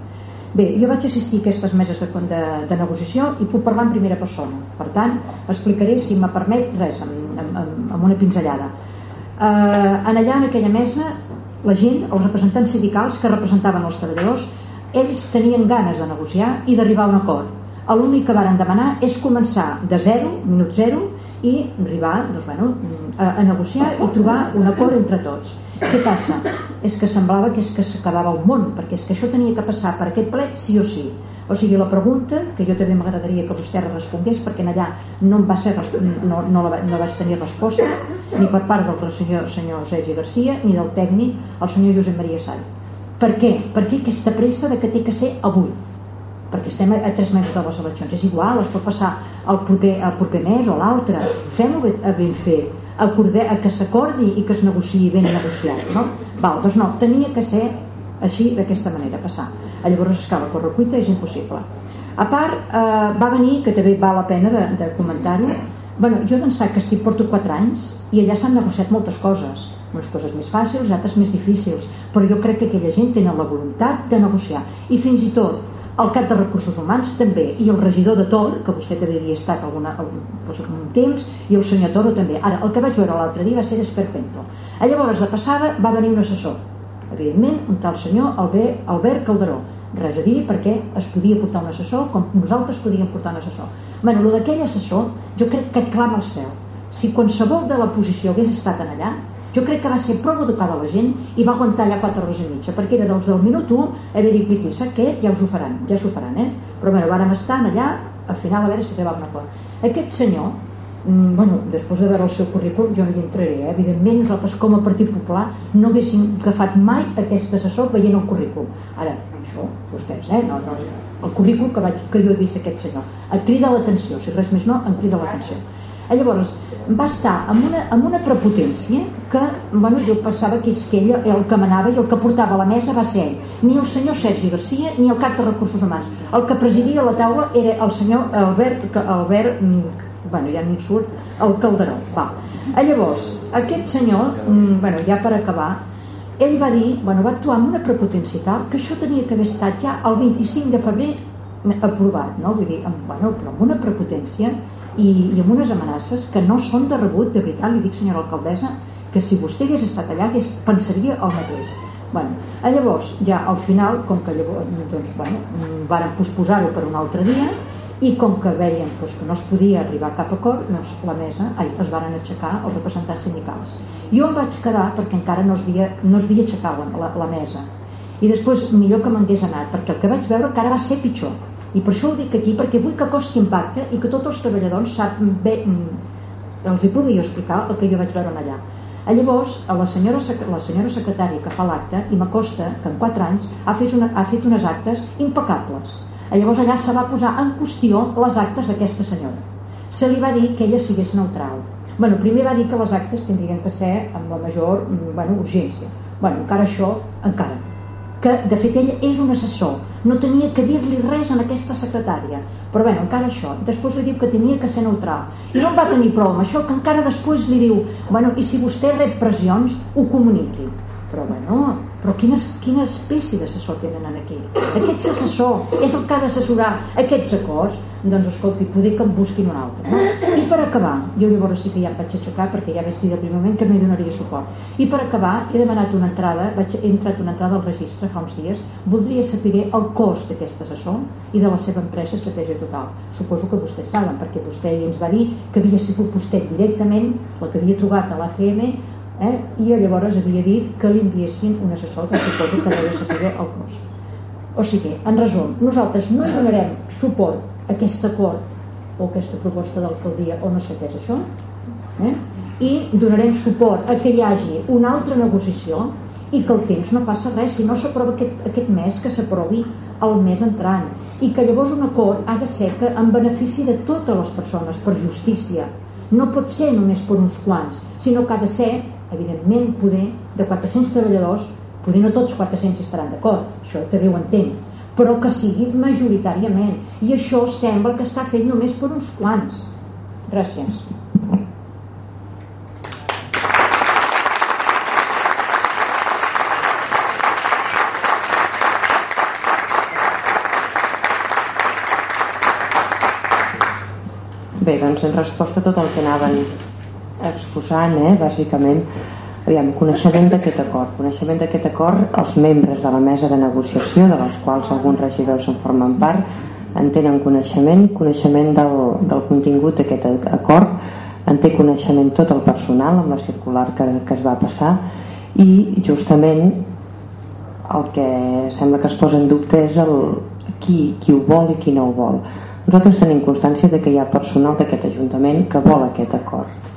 Bé, jo vaig assistir a aquestes meses de, de, de negociació i puc parlar en primera persona. Per tant, explicaré si me permet res, amb, amb, amb una pinzellada. Eh, en allà en aquella mesa la gent, els representants sindicals que representaven els treballadors ells tenien ganes de negociar i d'arribar a un acord. L'únic que varen demanar és començar de zero, minut zero i arribar doncs, bueno, a, a negociar i trobar un acord entre tots què passa? és que semblava que és que s'acabava el món perquè és que això tenia que passar per aquest ple sí o sí o sigui, la pregunta, que jo també m'agradaria que vostè respongués, perquè allà no, em va ser, no, no, la, no vaig tenir resposta, ni per part del senyor, senyor Sergi Garcia, ni del tècnic, el senyor Josep Maria Sall. Per què? Per què aquesta pressa de que té que ser avui? Perquè estem a, tres mesos de les eleccions. És igual, es pot passar el proper, el proper mes o l'altre. Fem-ho ben, ben fet. Acorde, a que s'acordi i que es negociï ben negociat no? Val, doncs no, tenia que ser així d'aquesta manera passar. A llavors escala correcuita és impossible. A part eh, va venir que també val la pena de, de comentar-ho bueno, jo d'ençà que estic porto 4 anys i allà s'han negociat moltes coses. Unes coses més fàcils, altres més difícils però jo crec que aquella gent tenen la voluntat de negociar. I fins i tot el cap de recursos humans també i el regidor de Tor, que vostè també havia estat alguna, doncs, un temps i el senyor Toro també, ara el que vaig veure l'altre dia va ser Esperpento. A llavors de passada va venir un assessor. Evidentment un tal senyor Albert, Calderó. Res a dir perquè es podia portar un assessor com nosaltres podíem portar un assessor. Bueno, el d'aquell assessor jo crec que clama al cel. Si qualsevol de la posició hagués estat en allà jo crec que va ser prou educada la gent i va aguantar allà 4 hores i mitja perquè era dels del minut 1 haver dit Viti, sap què? ja us ho faran, ja s'ho faran eh? però bueno, vàrem estar allà al final a veure si arribava un acord aquest senyor mm, bueno, després de veure el seu currículum jo no hi entraré, eh? evidentment nosaltres com a Partit Popular no haguéssim agafat mai aquest assessor veient el currículum ara, això, vostès, eh? no, no, el currículum que, vaig, que jo he vist aquest senyor et crida l'atenció, si res més no em crida l'atenció llavors va estar amb una, amb una prepotència que bueno, jo pensava que és que ell el que manava i el que portava a la mesa va ser ell ni el senyor Sergi Garcia ni el cap de recursos humans el que presidia la taula era el senyor Albert, Albert mm, bueno, ja ni surt, el Calderó va. Eh, llavors, aquest senyor mm, bueno, ja per acabar ell va dir, bueno, va actuar amb una prepotència tal que això tenia que haver estat ja el 25 de febrer aprovat, no? Vull dir, amb, bueno, però amb una prepotència i, i amb unes amenaces que no són de rebut, de veritat, li dic senyora alcaldessa, que si vostè hagués estat allà hagués, pensaria el mateix. Bueno, llavors, ja al final, com que llavors, doncs, bueno, varen posposar-ho per un altre dia, i com que veien doncs, que no es podia arribar a cap acord, doncs, la mesa, ai, es varen aixecar els representants sindicals. Jo em vaig quedar perquè encara no es havia, no es havia aixecat la, la, la mesa. I després, millor que m'hagués anat, perquè el que vaig veure encara va ser pitjor i per això ho dic aquí perquè vull que costi impacte i que tots els treballadors sap bé, mm, els hi pugui explicar el que jo vaig veure allà. A llavors a la senyora, la senyora secretària que fa l'acte i m'acosta que en 4 anys ha fet, una, ha fet unes actes impecables. A llavors allà se va posar en qüestió les actes d'aquesta senyora. Se li va dir que ella sigués neutral. Bueno, primer va dir que les actes tindrien que ser amb la major mm, bueno, urgència. Bueno, encara això, encara que de fet ell és un assessor. No tenia que dir-li res en aquesta secretària. Però bé, encara això. Després li diu que tenia que ser neutral. I no va tenir prou amb això que encara després li diu bueno, i si vostè rep pressions ho comuniqui però bueno, però quina, quina espècie d'assessor tenen aquí? Aquest assessor és el que ha d'assessorar aquests acords? Doncs escolti, poder que em busquin un altre no? i per acabar, jo llavors sí que ja em vaig aixecar perquè ja vaig dir del primer moment que no hi donaria suport. I per acabar he demanat una entrada vaig, he entrat una entrada al registre fa uns dies. Voldria saber el cost d'aquest assessor i de la seva empresa Estratègia Total. Suposo que vostès saben perquè vostè ens va dir que havia sigut vostè directament la que havia trobat a l'ACM eh? i llavors havia dit que li enviessin un assessor que suposo que devia saber el cost. O sigui, en resum, nosaltres no donarem suport a aquest acord o aquesta proposta d'alcaldia o no sé què és això eh? i donarem suport a que hi hagi una altra negociació i que el temps no passa res si no s'aprova aquest, aquest mes que s'aprovi el mes entrant i que llavors un acord ha de ser que en benefici de totes les persones per justícia no pot ser només per uns quants sinó que ha de ser evidentment poder de 400 treballadors poder no tots 400 estaran d'acord això també ho entenc però que sigui majoritàriament i això sembla que està fet només per uns quants. Gràcies. Bé, doncs en resposta a tot el que anaven exposant, eh, bàsicament, aviam, coneixement d'aquest acord. Coneixement d'aquest acord, els membres de la mesa de negociació, de les quals alguns regidors en formen part, en tenen coneixement, coneixement del, del contingut d'aquest acord, en té coneixement tot el personal amb la circular que, que es va passar. I justament el que sembla que es posa en dubte és el, qui, qui ho vol i qui no ho vol. Nosaltres tenim constància de que hi ha personal d'aquest Ajuntament que vol aquest acord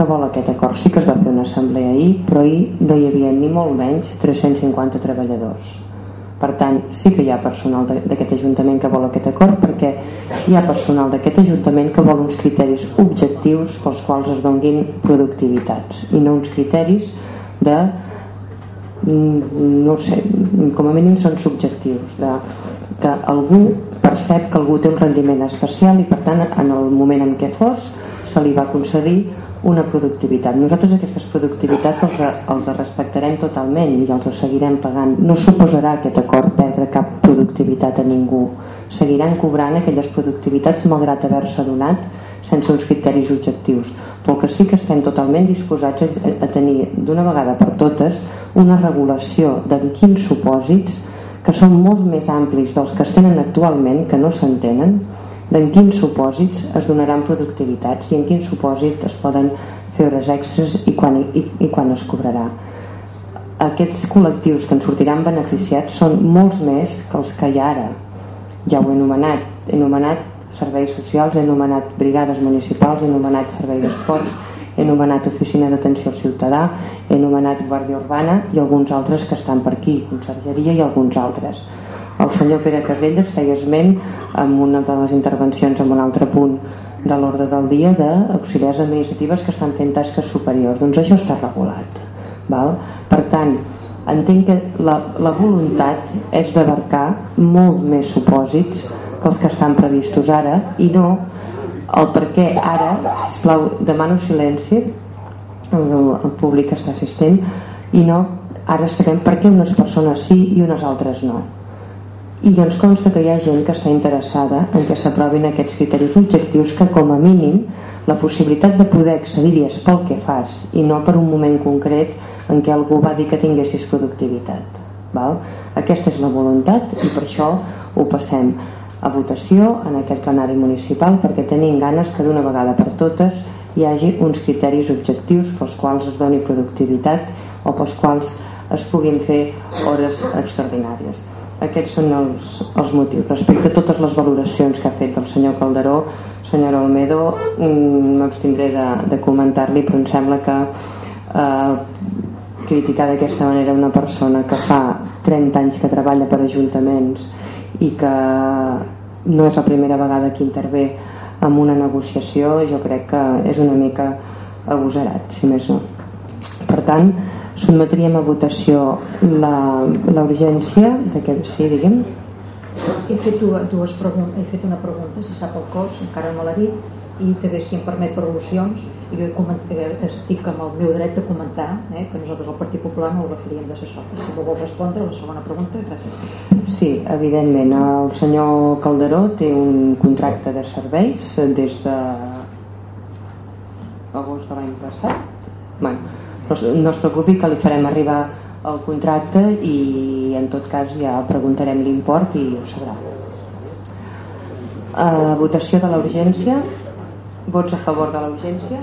que vol aquest acord. Sí que es va fer una assemblea ahir, però ahir no hi havia ni molt menys 350 treballadors. Per tant, sí que hi ha personal d'aquest Ajuntament que vol aquest acord perquè hi ha personal d'aquest Ajuntament que vol uns criteris objectius pels quals es donguin productivitats i no uns criteris de mm, no sé, com a mínim són subjectius de, que algú percep que algú té un rendiment especial i per tant en el moment en què fos se li va concedir una productivitat. Nosaltres aquestes productivitats els, els respectarem totalment i els seguirem pagant. No suposarà aquest acord perdre cap productivitat a ningú. Seguiran cobrant aquelles productivitats malgrat haver-se donat sense uns criteris objectius. Però que sí que estem totalment disposats és a tenir d'una vegada per totes una regulació d'en quins supòsits que són molt més amplis dels que es tenen actualment, que no s'entenen, d'en quins supòsits es donaran productivitats i en quins supòsits es poden fer hores extres i quan, i, i quan es cobrarà. Aquests col·lectius que en sortiran beneficiats són molts més que els que hi ha ara. Ja ho he anomenat. He anomenat serveis socials he anomenat brigades municipals he anomenat servei d'esports he anomenat oficina d'atenció al ciutadà he anomenat guàrdia urbana i alguns altres que estan per aquí consergeria i alguns altres el senyor Pere Caselles feia esment en una de les intervencions en un altre punt de l'ordre del dia d'auxiliars administratives que estan fent tasques superiors doncs això està regulat val? per tant entenc que la, la voluntat és d'abarcar molt més supòsits que els que estan previstos ara i no el per què ara, sisplau, demano silenci el, el públic està assistent i no, ara sabem per què unes persones sí i unes altres no i ens consta que hi ha gent que està interessada en que s'aprovin aquests criteris objectius que com a mínim la possibilitat de poder accedir-hi és pel que fas i no per un moment concret en què algú va dir que tinguessis productivitat val? aquesta és la voluntat i per això ho passem a votació en aquest plenari municipal perquè tenim ganes que d'una vegada per totes hi hagi uns criteris objectius pels quals es doni productivitat o pels quals es puguin fer hores extraordinàries aquests són els, els motius. Respecte a totes les valoracions que ha fet el senyor Calderó senyora Olmedo mm, m'abstindré de, de comentar-li però em sembla que eh, criticar d'aquesta manera una persona que fa 30 anys que treballa per ajuntaments i que no és la primera vegada que intervé en una negociació jo crec que és una mica agosarat si més no. Per tant sotmetríem a votació la urgència d'aquest... Sí, diguem. He fet, dues preguntes, he fet una pregunta, si sap el cos, encara no l'ha dit, i també si em permet per al·lusions, i jo estic amb el meu dret de comentar eh, que nosaltres al Partit Popular no ho referíem d'assessor. Si vol respondre la segona pregunta, gràcies. Sí, evidentment. El senyor Calderó té un contracte de serveis des de agost de l'any passat. Bueno, no es preocupi que li farem arribar el contracte i en tot cas ja preguntarem l'import i ho sabrà. Uh, votació de la urgència. Vots a favor de la urgència.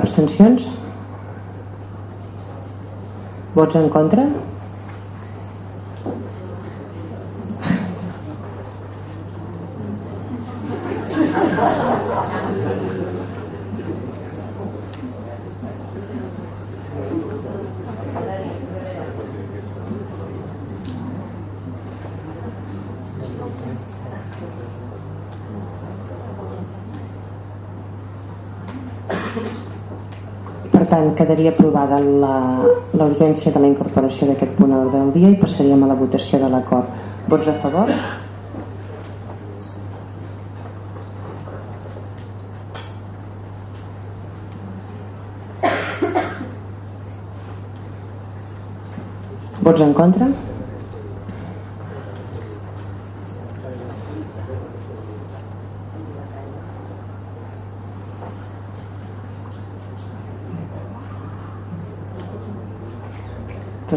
Abstencions Vots en contra? La urgència de la incorporació d'aquest punt a l'ordre del dia i passaríem a la votació de l'acord. Vots a favor? Vots en contra?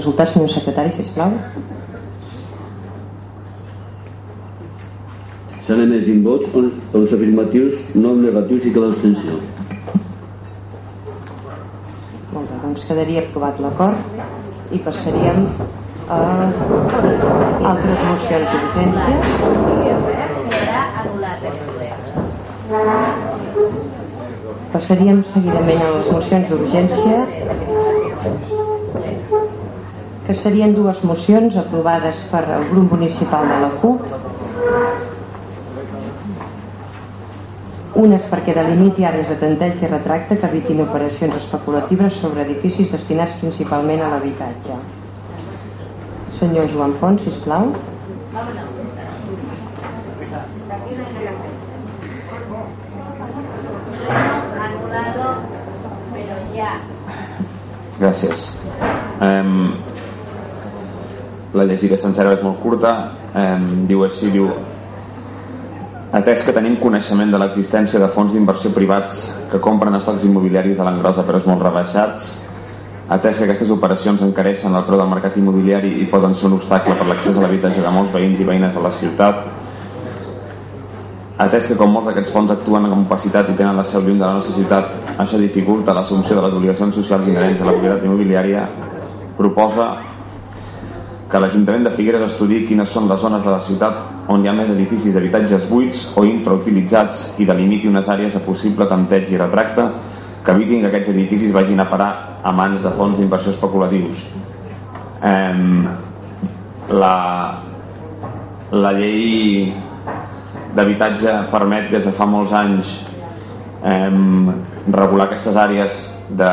Resultat, senyor secretari, sisplau. S'han emès 20 vots, 11 afirmatius, 9 negatius i cada abstenció. Molt bé, doncs quedaria aprovat l'acord i passaríem a altres mocions d'urgència. Passaríem seguidament a les mocions d'urgència que serien dues mocions aprovades per el grup municipal de la CUP unes perquè delimiti àrees de tanteig i retracte que evitin operacions especulatives sobre edificis destinats principalment a l'habitatge. Senyor Joan Font, sisplau. Gràcies. Um, la llegida sencera és molt curta eh, diu així diu atès que tenim coneixement de l'existència de fons d'inversió privats que compren estocs immobiliaris a l'engròs a preus molt rebaixats, atès que aquestes operacions encareixen el preu del mercat immobiliari i poden ser un obstacle per l'accés a l'habitatge de molts veïns i veïnes de la ciutat, atès que com molts d'aquests fons actuen amb opacitat i tenen la seu lluny de la nostra ciutat, això dificulta l'assumpció de les obligacions socials inherents a la propietat immobiliària, proposa que l'Ajuntament de Figueres estudi quines són les zones de la ciutat on hi ha més edificis d'habitatges buits o infrautilitzats i delimiti unes àrees de possible tanteig i retracte que evitin que aquests edificis vagin a parar a mans de fons d'inversió especulatius. Eh, la, la llei d'habitatge permet des de fa molts anys eh, regular aquestes àrees de,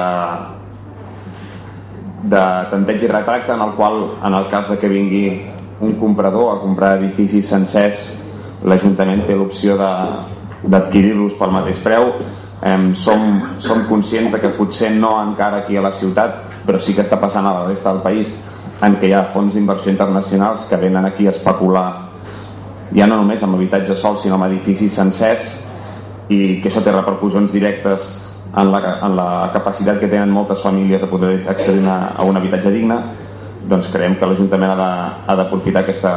de tanteig i retracte en el qual en el cas de que vingui un comprador a comprar edificis sencers l'Ajuntament té l'opció d'adquirir-los pel mateix preu. Eh, som, som conscients de que potser no encara aquí a la ciutat però sí que està passant a la resta del país en què hi ha fons d'inversió internacionals que venen aquí a especular ja no només amb habitatge sol sinó amb edificis sencers i que això té repercussions directes en la, en la capacitat que tenen moltes famílies de poder accedir a, a un habitatge digne doncs creiem que l'Ajuntament ha d'aprofitar aquesta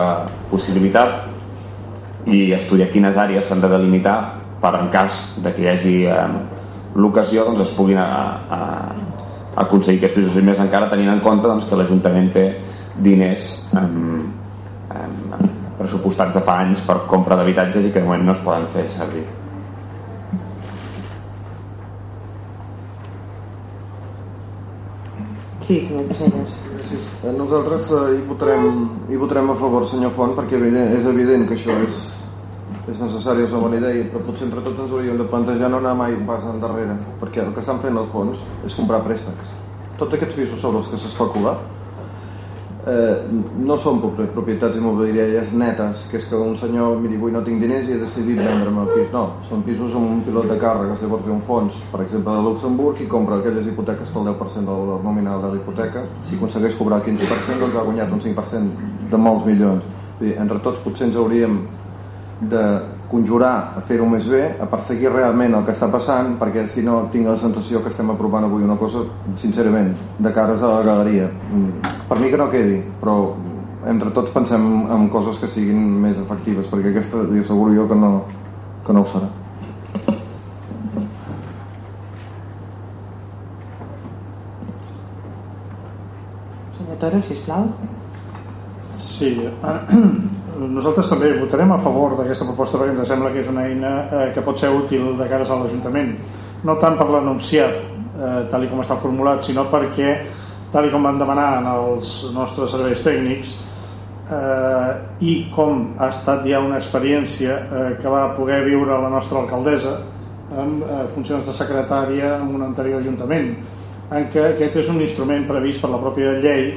possibilitat i estudiar quines àrees s'han de delimitar per en cas de que hi hagi eh, l'ocasió doncs es puguin a, a, a aconseguir aquests pisos. I més encara tenint en compte doncs, que l'Ajuntament té diners en, en, pressupostats de fa anys per compra d'habitatges i que de moment no es poden fer servir Sí, senyor Casellas. Sí, nosaltres eh, hi, votarem, hi votarem a favor, senyor Font, perquè és evident que això és, és necessari, és una bona idea, però potser entre tots ens hauríem de plantejar no anar mai pas endarrere, perquè el que estan fent els fons és comprar préstecs. Tots aquests pisos sobre els que s'especula eh, no són propietats immobiliàries netes, que és que un senyor, miri, avui no tinc diners i he decidit vendre'm el pis. No, són pisos amb un pilot de càrregues, li pot fer un fons, per exemple, de Luxemburg, i compra aquelles hipoteques que el 10% del valor nominal de l'hipoteca. Si aconsegueix cobrar el 15%, doncs ha guanyat un 5% de molts milions. Entre tots potser ens hauríem de conjurar a fer-ho més bé, a perseguir realment el que està passant, perquè si no tinc la sensació que estem aprovant avui una cosa, sincerament, de cares a la galeria. Mm, per mi que no quedi, però entre tots pensem en coses que siguin més efectives, perquè aquesta li asseguro jo que no, que no ho serà. Senyor Toro, sisplau. Sí, nosaltres també votarem a favor d'aquesta proposta perquè ens sembla que és una eina eh, que pot ser útil de cares a l'Ajuntament. No tant per l'anunciat eh, tal com està formulat sinó perquè tal com van demanar en els nostres serveis tècnics eh, i com ha estat ja una experiència eh, que va poder viure la nostra alcaldessa amb eh, funcions de secretària en un anterior ajuntament en què aquest és un instrument previst per la pròpia llei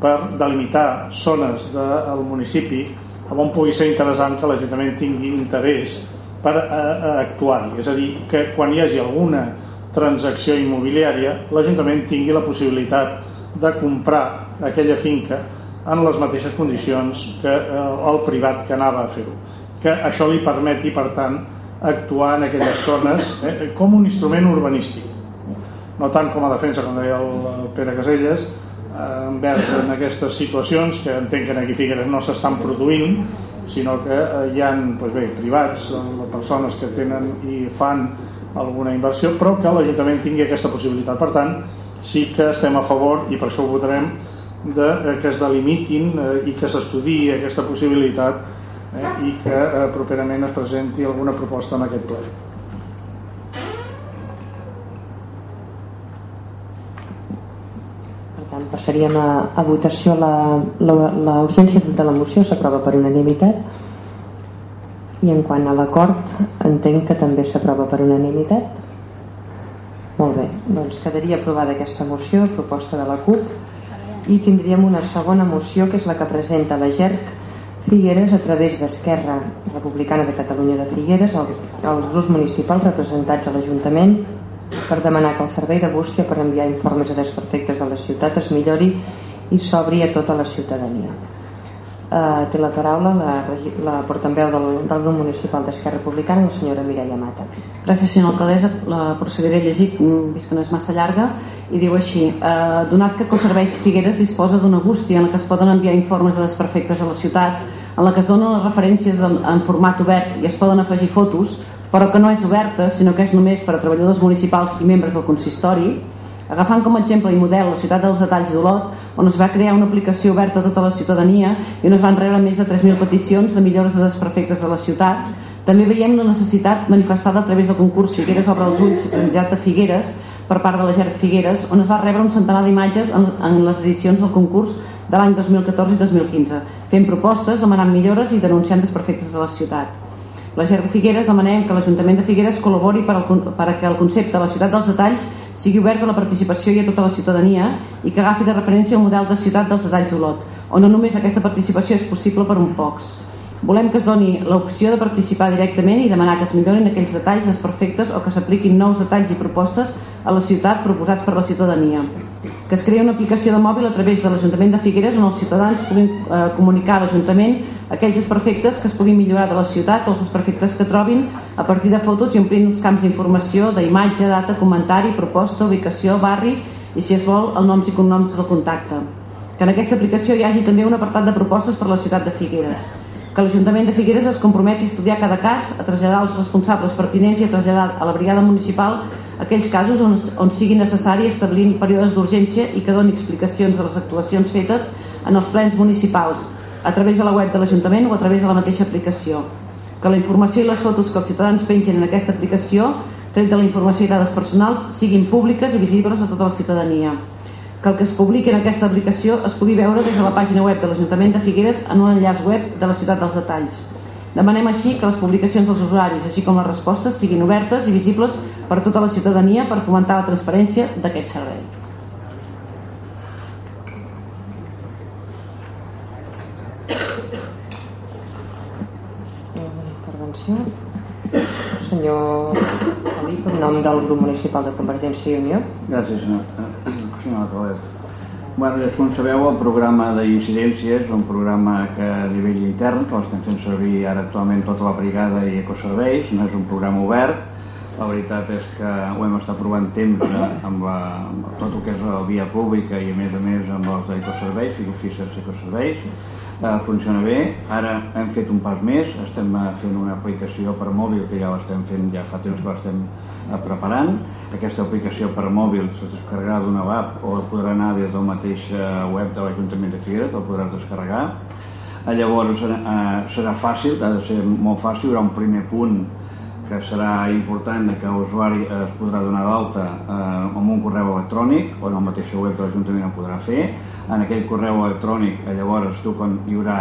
per delimitar zones del municipi on pugui ser interessant que l'Ajuntament tingui interès per a, a actuar-hi. És a dir, que quan hi hagi alguna transacció immobiliària, l'Ajuntament tingui la possibilitat de comprar aquella finca en les mateixes condicions que eh, el privat que anava a fer-ho. Que això li permeti, per tant, actuar en aquelles zones eh, com un instrument urbanístic. No tant com a defensa, com deia el Pere Caselles, Eh, envers en aquestes situacions que entenc que aquí Figueres no s'estan produint sinó que eh, hi ha doncs bé, privats, persones que tenen i fan alguna inversió però que l'Ajuntament tingui aquesta possibilitat. Per tant sí que estem a favor i per això ho votarem de eh, que es delimitin i que s'estudi aquesta possibilitat eh, i que eh, properament es presenti alguna proposta en aquest ple tant, passaríem a, a votació la, la, la urgència de la moció s'aprova per unanimitat. I en quant a l'acord entenc que també s'aprova per unanimitat. Molt bé, doncs quedaria aprovada aquesta moció proposta de la CUP. I tindríem una segona moció que és la que presenta la GERC Figueres a través d'Esquerra Republicana de Catalunya de Figueres els grups municipals representats a l'Ajuntament per demanar que el servei de bústia per enviar informes a desperfectes de la ciutat es millori i s'obri a tota la ciutadania. Uh, té la paraula la, la portaveu del, del grup municipal d'Esquerra Republicana, la senyora Mireia Mata. Gràcies, senyora alcaldessa. La procediré a llegir, mm, vist que no és massa llarga, i diu així. Eh, donat que Coserveis Figueres disposa d'una bústia en la que es poden enviar informes de desperfectes a la ciutat, en la que es donen les referències en format obert i es poden afegir fotos, però que no és oberta, sinó que és només per a treballadors municipals i membres del consistori, agafant com a exemple i model la ciutat dels detalls d'Olot, on es va crear una aplicació oberta a tota la ciutadania i on es van rebre més de 3.000 peticions de millores de desperfectes de la ciutat, també veiem la necessitat manifestada a través del concurs Figueres obre els ulls realitzat a Figueres per part de la GERC Figueres, on es va rebre un centenar d'imatges en, en les edicions del concurs de l'any 2014 i 2015, fent propostes, demanant millores i denunciant desperfectes de la ciutat. La de Figueres demanem que l'Ajuntament de Figueres col·labori per, al, per a que el concepte de la ciutat dels detalls sigui obert a la participació i a tota la ciutadania i que agafi de referència el model de ciutat dels detalls d'Olot, on no només aquesta participació és possible per un pocs. Volem que es doni l'opció de participar directament i demanar que es millorin aquells detalls desperfectes o que s'apliquin nous detalls i propostes a la ciutat proposats per la ciutadania que es creï una aplicació de mòbil a través de l'Ajuntament de Figueres on els ciutadans puguin eh, comunicar a l'Ajuntament aquells desperfectes que es puguin millorar de la ciutat o els desperfectes que trobin a partir de fotos i omplint els camps d'informació, d'imatge, data, comentari, proposta, ubicació, barri i si es vol el noms i cognoms del contacte. Que en aquesta aplicació hi hagi també un apartat de propostes per la ciutat de Figueres que l'Ajuntament de Figueres es comprometi a estudiar cada cas, a traslladar als responsables pertinents i a traslladar a la brigada municipal aquells casos on, on sigui necessari establir períodes d'urgència i que doni explicacions de les actuacions fetes en els plens municipals a través de la web de l'Ajuntament o a través de la mateixa aplicació. Que la informació i les fotos que els ciutadans pengen en aquesta aplicació, tret de la informació i dades personals, siguin públiques i visibles a tota la ciutadania que el que es publiqui en aquesta aplicació es pugui veure des de la pàgina web de l'Ajuntament de Figueres en un enllaç web de la Ciutat dels Detalls. Demanem així que les publicacions dels usuaris, així com les respostes, siguin obertes i visibles per tota la ciutadania per fomentar la transparència d'aquest servei. Intervenció. Senyor Alí, per nom del grup municipal de Convergència i Unió. Gràcies, senyor, senyor alcaldessa. Bueno, com sabeu, el programa d'incidències un programa que a nivell intern, que l'estem fent servir ara actualment tota la brigada i ecoserveis, no és un programa obert, la veritat és que ho hem estat provant temps amb, la, amb tot el que és la via pública i a més a més amb els d'ecoserveis i oficis d'ecoserveis, eh, funciona bé. Ara hem fet un pas més, estem eh, fent una aplicació per mòbil que ja l'estem fent, ja fa temps que l'estem eh, preparant. Aquesta aplicació per mòbil se descarregarà d'una web o podrà anar des del mateix eh, web de l'Ajuntament de Figueres, el podràs descarregar. Eh, llavors eh, serà fàcil, ha de ser molt fàcil, hi haurà un primer punt que serà important que l'usuari es podrà donar d'alta eh, amb un correu electrònic o en el mateix web de l'Ajuntament ho podrà fer. En aquell correu electrònic llavors tu quan hi haurà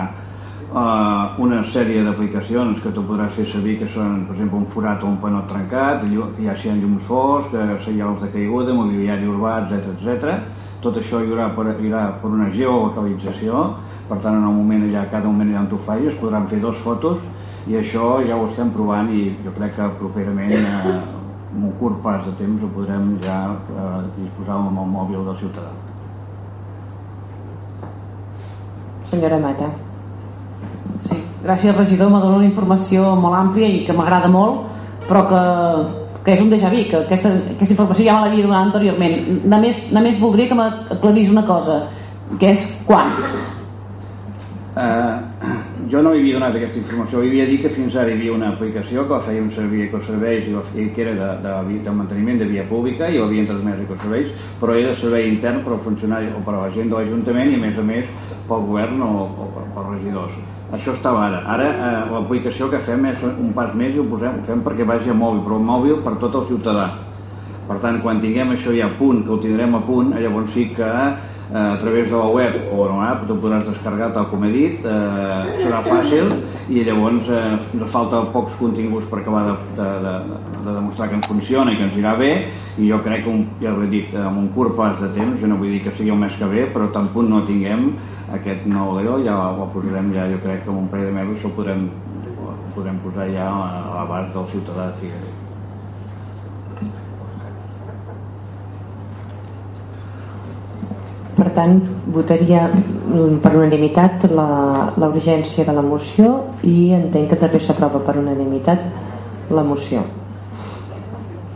uh, una sèrie d'aplicacions que tu podràs fer servir que són, per exemple, un forat o un panot trencat, que ja siguin llums forts, que senyals de caiguda, mobiliari urbà, etc etc. Tot això hi haurà, per, hi haurà per una geolocalització, per tant, en el moment allà, cada moment allà on tu facis, es podran fer dos fotos i això ja ho estem provant i jo crec que properament eh, en un curt pas de temps ho podrem ja eh, disposar amb el mòbil del ciutadà. Senyora Mata. Sí, gràcies regidor, m'ha donat una informació molt àmplia i que m'agrada molt, però que, que és un déjà vu, que aquesta, aquesta informació ja me l'havia donat anteriorment. Només, només voldria que m'aclarís una cosa, que és quan? Eh, jo no havia donat aquesta informació, havia dit que fins ara hi havia una aplicació que la feia un servei ecoserveis i, que era de, de, de manteniment de via pública i l'havien transmès ecoserveis, però era servei intern per al funcionari o per a la gent de l'Ajuntament i a més a més pel govern o, o pels regidors. Això estava ara. Ara eh, l'aplicació que fem és un pas més i ho, posem, ho fem perquè vagi a mòbil, però mòbil per tot el ciutadà. Per tant, quan tinguem això ja a punt, que ho tindrem a punt, llavors sí que eh, a través de la web o no, app tu podràs descarregar tal com he dit eh, serà fàcil i llavors eh, ens falta pocs continguts per acabar de, de, de, de demostrar que ens funciona i que ens irà bé i jo crec que un, ja ho he dit amb un curt pas de temps, jo no vull dir que sigui el mes que ve però punt no tinguem aquest nou Leo ja ho posarem ja jo crec que en un parell de mesos ho podrem, ho podrem posar ja a l'abast del ciutadà de Figueres Per tant, votaria mm, per unanimitat la, la urgència de la moció i entenc que també s'aprova per unanimitat la moció.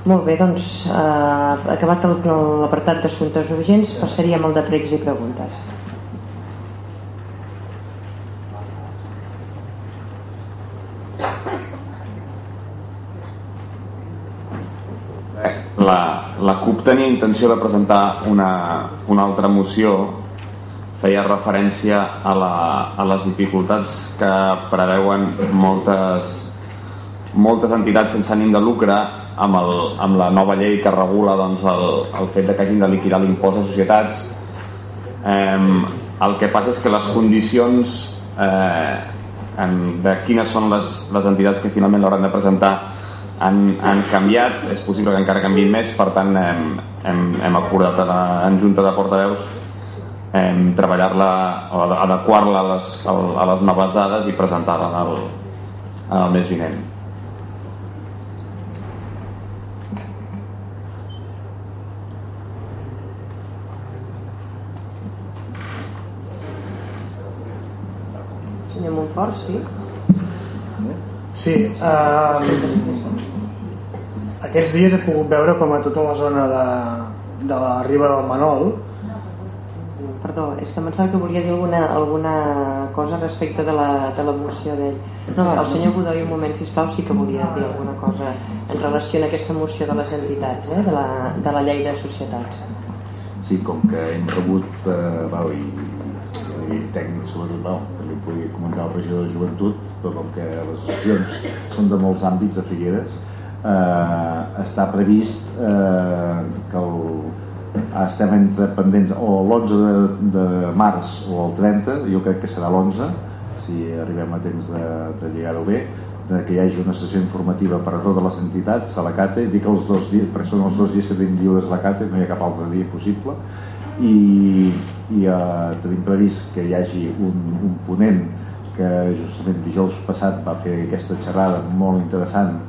Molt bé, doncs, eh, acabat l'apartat d'assumptes urgents, passaríem al de pregs i preguntes. La, la CUP tenia intenció de presentar una, una altra moció feia referència a, la, a les dificultats que preveuen moltes, moltes entitats sense ànim de lucre amb, el, amb la nova llei que regula doncs, el, el fet de que hagin de liquidar l'impost a societats. Eh, el que passa és que les condicions eh, de quines són les, les entitats que finalment l'hauran de presentar han, han canviat, és possible que encara canviïn més, per tant hem, hem, hem acordat a la, en junta de portaveus hem treballar-la o ad- adequar-la a, les, a les noves dades i presentar-la en el, en el mes vinent. Senyor Montfort, sí? Sí, eh, aquests dies he pogut veure com a tota la zona de, de la riba del Manol Perdó, és que em pensava que volia dir alguna, alguna cosa respecte de la, de la moció d'ell. No, el senyor Godoy, un moment, sisplau, sí que volia dir alguna cosa en relació a aquesta moció de les entitats, eh, de, la, de la llei de societats. Sí, com que hem rebut eh, val, i, i tècnic sobretot val, també podria comentar el regidor de joventut tot el que les associacions són de molts àmbits de Figueres eh, està previst eh, que el, estem entre pendents o l'11 de, de març o el 30 jo crec que serà l'11 si arribem a temps de, de lligar-ho bé de que hi hagi una sessió informativa per a totes les entitats a la CATE, dic els dos dies perquè són els dos dies que tenim lliures la CATE no hi ha cap altre dia possible. I, i eh, tenim previst que hi hagi un, un ponent que justament dijous passat va fer aquesta xerrada molt interessant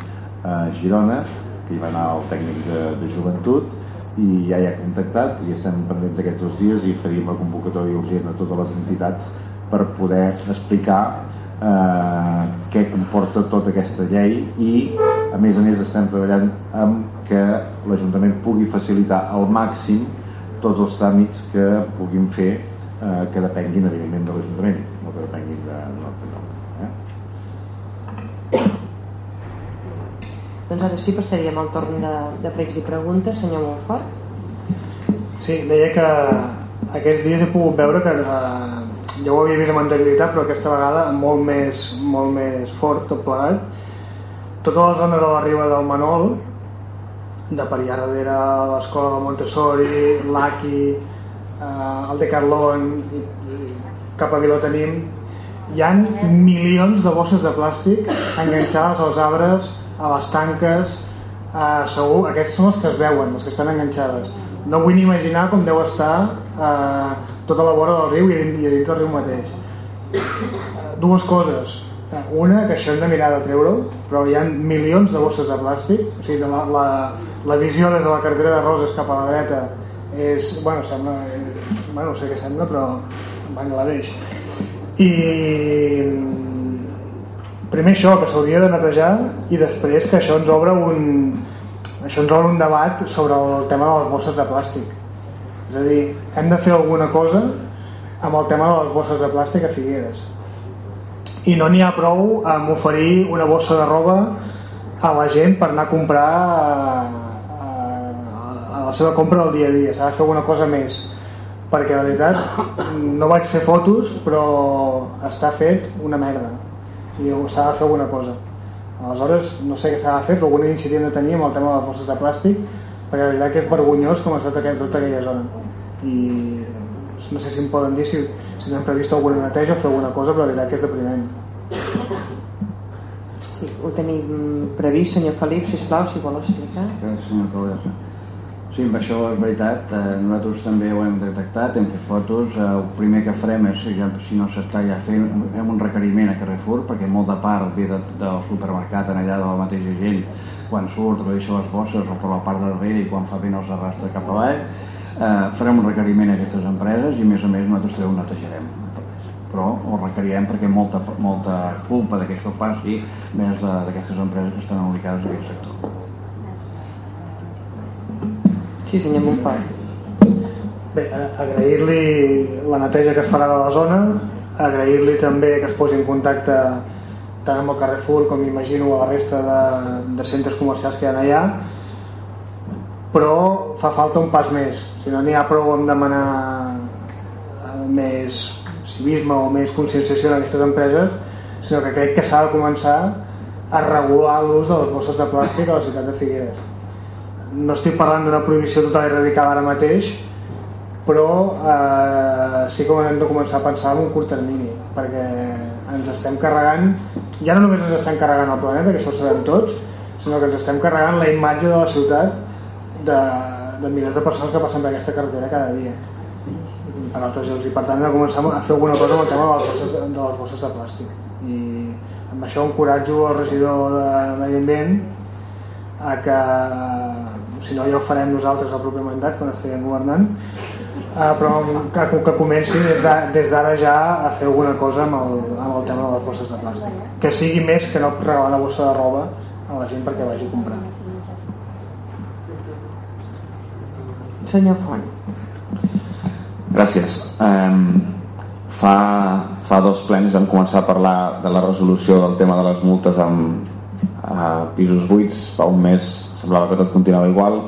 a Girona que hi va anar el tècnic de, de joventut i ja hi ha contactat i estem pendents aquests dos dies i faríem la convocatòria urgent a totes les entitats per poder explicar eh, què comporta tota aquesta llei i a més a més estem treballant amb que l'Ajuntament pugui facilitar al màxim tots els tràmits que puguin fer eh, que depenguin evidentment de l'Ajuntament no que depenguin de lloc eh? Doncs ara sí passaríem al torn de, de pregs i preguntes, senyor Montfort. Sí, deia que aquests dies he pogut veure que eh, ja ho havia vist amb anterioritat però aquesta vegada molt més, molt més fort tot plegat. Tota la zona de la riba del Manol de per allà darrere l'escola de Montessori l'Aki eh, el de Carlon i, i cap a Vila tenim hi han milions de bosses de plàstic enganxades als arbres a les tanques eh, segur, aquestes són les que es veuen les que estan enganxades. No vull ni imaginar com deu estar eh, tota la vora del riu i, i dins del riu mateix. Dues coses. Una, que això hem de mirar de treure-ho però hi ha milions de bosses de plàstic o sigui, de la, la, la visió des de la carretera de Roses cap a la dreta és, bueno, sembla eh, bueno, no sé què sembla però Bangladesh i primer això, que s'hauria de netejar i després que això ens obre un això ens obre un debat sobre el tema de les bosses de plàstic. És a dir, hem de fer alguna cosa amb el tema de les bosses de plàstic a Figueres. I no n'hi ha prou amb oferir una bossa de roba a la gent per anar a comprar a, a la seva compra del dia a dia. S'ha de fer alguna cosa més. Perquè de veritat no vaig fer fotos però està fet una merda i s'ha de fer alguna cosa aleshores no sé què s'ha de fer però alguna iniciativa de tenir amb el tema de les bosses de plàstic perquè de veritat que és vergonyós com ha estat aquest, tota aquella zona i no sé si em poden dir si, si tenen previst alguna neteja o fer alguna cosa però la veritat que és depriment Sí, ho tenim previst, senyor Felip, sisplau, si vol explicar. Gràcies, senyor Caldersa. Sí, això és veritat, eh, nosaltres també ho hem detectat, hem fet fotos, eh, el primer que farem és, si no s'està ja fent, fem un requeriment a Carrefour, perquè molt de part ve de, del supermercat en allà de la mateixa gent, quan surt, o deixa les bosses o per la part de darrere i quan fa no els arrastra cap avall. eh, farem un requeriment a aquestes empreses i a més a més nosaltres també ho netejarem. Però ho requerirem perquè molta, molta culpa de que passi més d'aquestes empreses que estan ubicades en aquest sector Sí, senyor Monfort. Bé, agrair-li la neteja que es farà de la zona, agrair-li també que es posi en contacte tant amb el Carrefour com imagino a la resta de, de centres comercials que hi ha allà, però fa falta un pas més. Si no n'hi ha prou en demanar eh, més civisme o més conscienciació en aquestes empreses, sinó que crec que s'ha de començar a regular l'ús de les bosses de plàstic a la ciutat de Figueres no estic parlant d'una prohibició total i radical ara mateix però eh, sí que hem de començar a pensar en un curt termini perquè ens estem carregant ja no només ens estem carregant el planeta que això ho sabem tots sinó que ens estem carregant la imatge de la ciutat de, de milers de persones que passen per aquesta carretera cada dia. Per altres llocs. I per tant hem de començar a fer alguna cosa amb el tema de les bosses de, de, les bosses de plàstic. I amb això encoratjo el regidor de Medi Ambient a que si no ja ho farem nosaltres el proper mandat quan estiguem governant. Uh, però que, que comenci des d'ara ja a fer alguna cosa amb el, amb el tema de les bosses de plàstic. Que sigui més que no regalar una bossa de roba a la gent perquè vagi a comprar. Senyor Font. Gràcies. Um, fa, fa dos plens vam començar a parlar de la resolució del tema de les multes amb a pisos buits fa un mes semblava que tot continuava igual.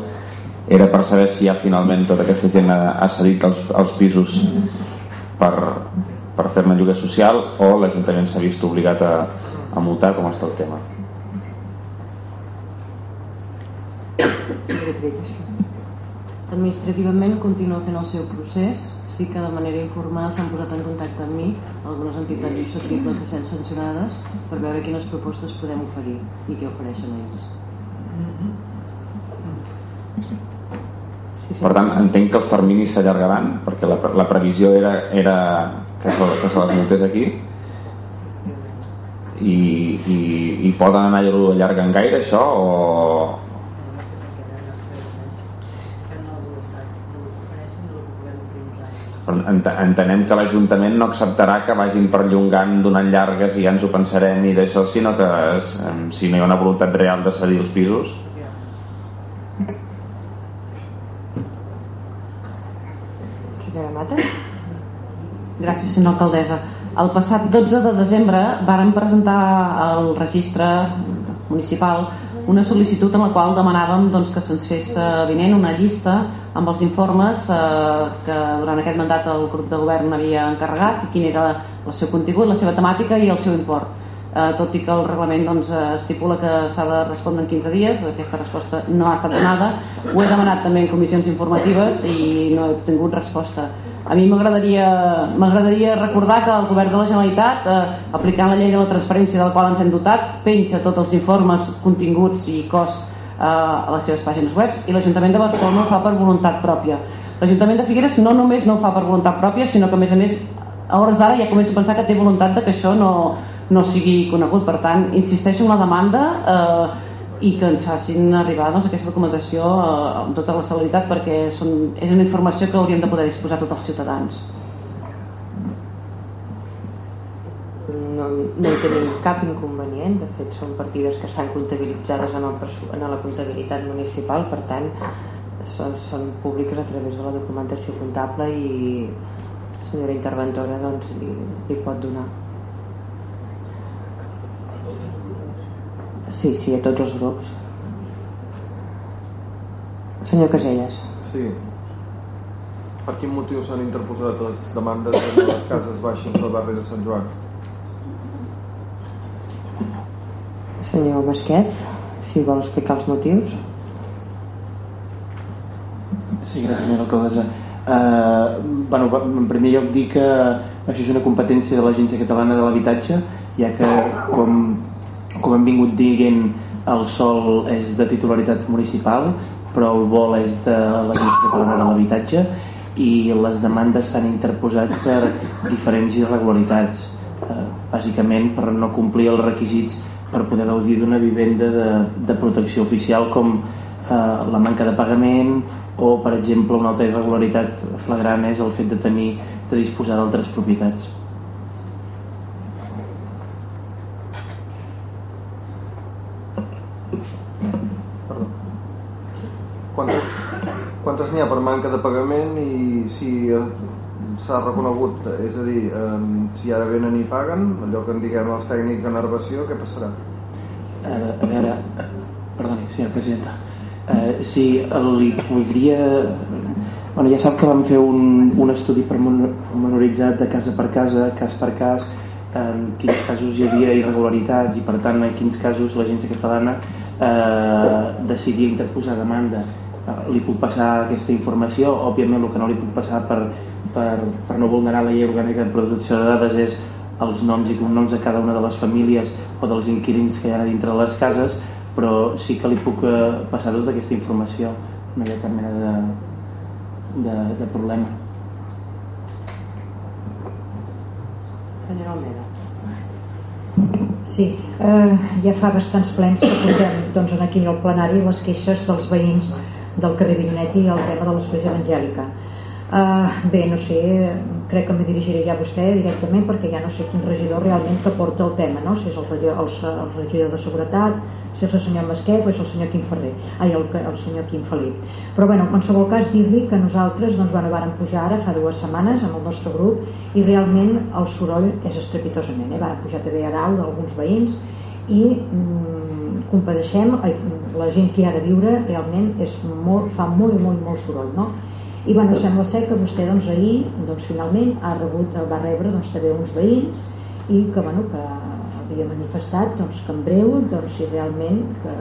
Era per saber si ja finalment tota aquesta gent ha, cedit els, els pisos per, per fer-ne lloguer social o l'Ajuntament s'ha vist obligat a, a multar com està el tema. Administrativament continua fent el seu procés. Sí que de manera informal s'han posat en contacte amb mi algunes entitats susceptibles de ser sancionades per veure quines propostes podem oferir i què ofereixen ells. Per tant, entenc que els terminis s'allargaran perquè la, la previsió era, era que, se, que se les multés aquí. I, i, i poden anar allargant gaire això o, entenem que l'Ajuntament no acceptarà que vagin perllongant donant llargues i ja ens ho pensarem i d'això, sinó que si no hi ha una voluntat real de cedir els pisos. Gràcies, senyora alcaldessa. El passat 12 de desembre varen presentar al registre municipal una sol·licitud en la qual demanàvem doncs, que se'ns fes vinent una llista amb els informes eh, que durant aquest mandat el grup de govern havia encarregat i quin era el seu contingut, la seva temàtica i el seu import. Eh, tot i que el reglament doncs, estipula que s'ha de respondre en 15 dies, aquesta resposta no ha estat donada. Ho he demanat també en comissions informatives i no he obtingut resposta. A mi m'agradaria recordar que el govern de la Generalitat, eh, aplicant la llei de la transparència del qual ens hem dotat, penja tots els informes, continguts i cost eh, a les seves pàgines web i l'Ajuntament de Barcelona ho fa per voluntat pròpia. L'Ajuntament de Figueres no només no ho fa per voluntat pròpia, sinó que a més a més a hores d'ara ja començo a pensar que té voluntat de que això no, no sigui conegut. Per tant, insisteixo en la demanda eh, i que ens facin arribar doncs, aquesta documentació eh, amb tota la celeritat perquè són, és una informació que hauríem de poder disposar tots els ciutadans. no, no hi tenim cap inconvenient. De fet són partides que estan comptabilitzades en, el, en la comptabilitat municipal. Per tant són, són públiques a través de la documentació comptable i la senyora interventora doncs, li, li pot donar sí, sí, a tots els grups senyor Caselles sí per quin motiu s'han interposat les demandes de les cases baixes del barri de Sant Joan? Senyor Masquet, si vol explicar els motius. Sí, gràcies, senyora alcaldessa. Uh, bueno, en primer lloc dir que això és una competència de l'Agència Catalana de l'Habitatge, ja que, com, com hem vingut dient, el sol és de titularitat municipal, però el vol és de l'Agència Catalana de l'Habitatge i les demandes s'han interposat per diferents irregularitats, uh, bàsicament per no complir els requisits per poder gaudir d'una vivenda de, de protecció oficial com eh, la manca de pagament o per exemple una altra irregularitat flagrant és el fet de tenir de disposar d'altres propietats Quantes, quantes n'hi ha per manca de pagament i si eh, s'ha reconegut, és a dir, eh, si ara venen i paguen, allò que en diguem els tècnics de nervació, què passarà? a, a veure, perdoni, senyora presidenta. Eh, si li podria bueno, ja sap que vam fer un, un estudi pormenoritzat de casa per casa, cas per cas en quins casos hi havia irregularitats i per tant en quins casos l'agència catalana eh, decidia interposar demanda. Eh, li puc passar aquesta informació? Òbviament el que no li puc passar per, per, per no vulnerar la llei orgànica de protecció de dades és els noms i cognoms de cada una de les famílies o dels inquilins que hi ha dintre les cases però sí que li puc eh, passar tota aquesta informació. No hi ha cap mena de, de, de problema. Senyora Almeda. Sí, eh, ja fa bastants plens que portem doncs, aquí al plenari les queixes dels veïns del carrer Vignetti el tema de l'església evangèlica. Uh, bé, no sé, crec que me dirigiré ja a vostè directament perquè ja no sé quin regidor realment que porta el tema, no? si és el regidor, el, el regidor de Seguretat, si és el senyor Masquet o és el senyor Quim Ferrer, ai, el, el senyor Quim Felip. Però bueno, en qualsevol cas dir-li que nosaltres doncs, bueno, vàrem pujar ara fa dues setmanes amb el nostre grup i realment el soroll és estrepitosament, eh? vàrem pujar també a dalt d'alguns veïns i mm, compadeixem, la gent que hi ha de viure realment és molt, fa molt, molt, molt soroll, no? I bueno, sembla ser que vostè doncs, ahir doncs, finalment ha rebut, va rebre doncs, també uns veïns i que, bueno, que havia manifestat doncs, que en breu doncs, si realment que,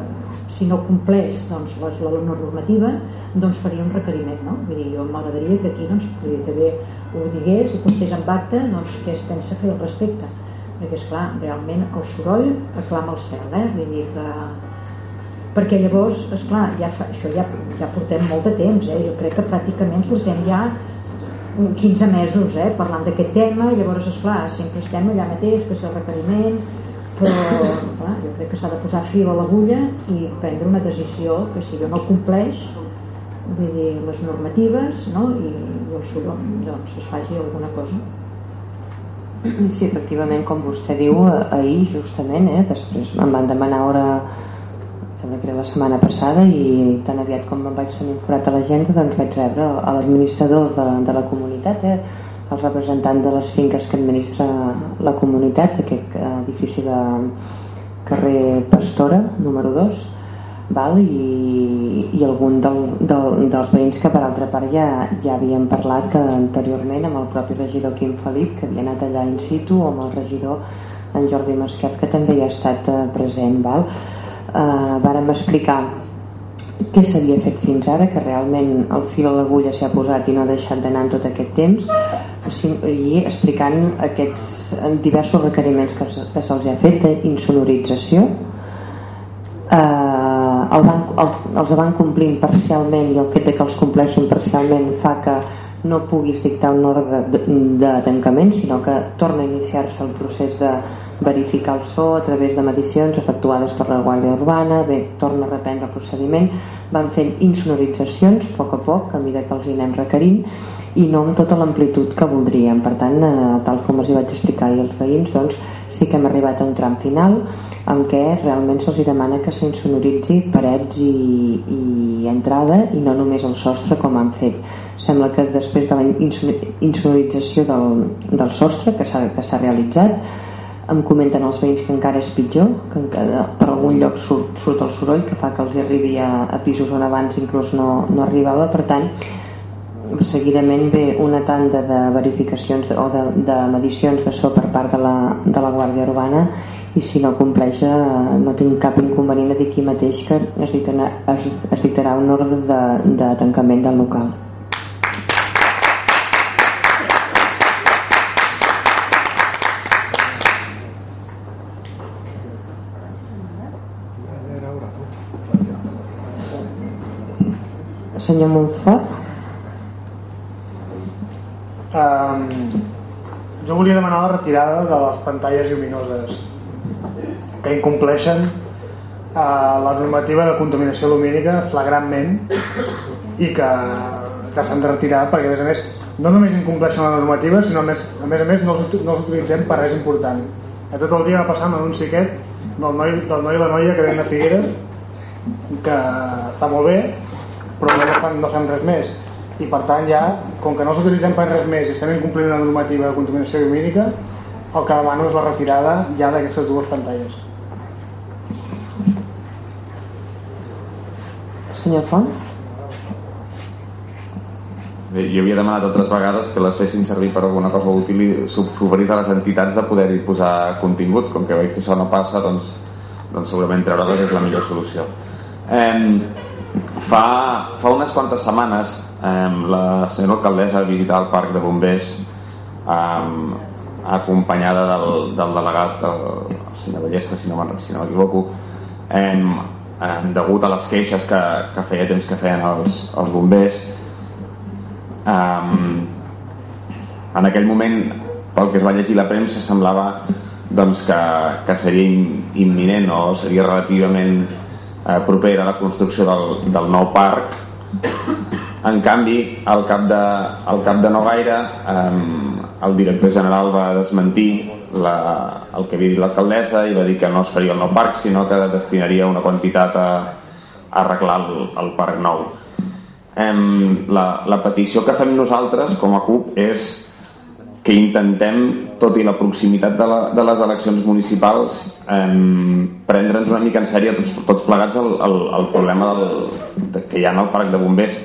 si no compleix doncs, la, la normativa doncs, faria un requeriment no? Vull dir, jo m'agradaria que aquí doncs, també ho digués i postés en acte doncs, què es pensa fer al respecte perquè esclar, realment el soroll aclama el cel eh? vull dir que perquè llavors, és clar, ja fa, això ja, ja portem molt de temps, eh? jo crec que pràcticament portem ja 15 mesos eh, parlant d'aquest tema, llavors, és clar, sempre estem allà mateix, que és el requeriment, però clar, jo crec que s'ha de posar fil a l'agulla i prendre una decisió que si jo no compleix vull dir, les normatives no? I, i el soroll, doncs es faci alguna cosa. Sí, efectivament, com vostè diu, ahir justament, eh, després em van demanar hora sembla que era la setmana passada i tan aviat com em vaig tenir forat a l'agenda doncs vaig rebre a l'administrador de, de la comunitat eh, el representant de les finques que administra la comunitat aquest eh, edifici de carrer Pastora número 2 val? I, i algun del, del, dels veïns que per altra part ja, ja havien parlat que anteriorment amb el propi regidor Quim Felip que havia anat allà in situ o amb el regidor en Jordi Masquet que també hi ha estat eh, present val? Eh, vàrem explicar què s'havia fet fins ara, que realment el fil a l'agulla s'ha posat i no ha deixat d'anar tot aquest temps i explicant aquests diversos requeriments que, que se'ls ha fet d'insonorització eh, el van, el, els van complint parcialment i el fet de que els compleixin parcialment fa que no puguis dictar un ordre de, de, de tancament sinó que torna a iniciar-se el procés de, verificar el so a través de medicions efectuades per la Guàrdia Urbana. Bé, torna a reprendre el procediment. Van fent insonoritzacions a poc a poc a mesura que els hi anem requerint i no amb tota l'amplitud que voldríem. Per tant, eh, tal com els hi vaig explicar i els veïns, doncs sí que hem arribat a un tram final en què realment se'ls demana que s'insonoritzi parets i, i entrada i no només el sostre com han fet. Sembla que després de la insonorització del, del sostre que s'ha realitzat em comenten els veïns que encara és pitjor que per algun lloc surt, surt el soroll que fa que els arribi a, a pisos on abans inclús no, no arribava. Per tant seguidament ve una tanda de verificacions o de, de medicions de so per part de la, de la Guàrdia Urbana i si no compleix eh, no tinc cap inconvenient a dir aquí mateix que es dictarà, es, es dictarà un ordre de, de tancament del local senyor Montfort? Um, jo volia demanar la retirada de les pantalles lluminoses que incompleixen la normativa de contaminació lumínica flagrantment i que, que s'han de retirar perquè a més a més no només incompleixen la normativa sinó a més a més, a més no, els, no els utilitzem per res important. A tot el dia va passant en un xiquet del noi, del noi i la noia que ven de Figueres que està molt bé però no fan, no fem res més i per tant ja, com que no s'utilitzem per res més i estem incomplint la normativa de contaminació lumínica el que demano és la retirada ja d'aquestes dues pantalles Senyor Font? Bé, jo havia demanat altres vegades que les fessin servir per alguna cosa útil i s'oferís a les entitats de poder-hi posar contingut. Com que veig que això no passa, doncs, doncs segurament treure-les és la millor solució. Eh, fa, fa unes quantes setmanes eh, la senyora alcaldessa va visitar el parc de bombers eh, acompanyada del, del delegat el, el senyor Ballesta, si no m'equivoco eh, eh, degut a les queixes que, que feia temps que feien els, els bombers um, en aquell moment pel que es va llegir la premsa semblava doncs, que, que seria imminent o seria relativament eh, propera a la construcció del, del nou parc. En canvi al cap de, al cap de no gaire eh, el director general va desmentir la, el que havia dit l'alcaldessa i va dir que no es faria el nou parc sinó que destinaria una quantitat a, a arreglar el, el parc nou. Em, la, la petició que fem nosaltres com a CUP és que intentem, tot i la proximitat de, la, de les eleccions municipals, em, prendre'ns una mica en sèrie tots, tots plegats el, el, el problema del, de, que hi ha en el parc de bombers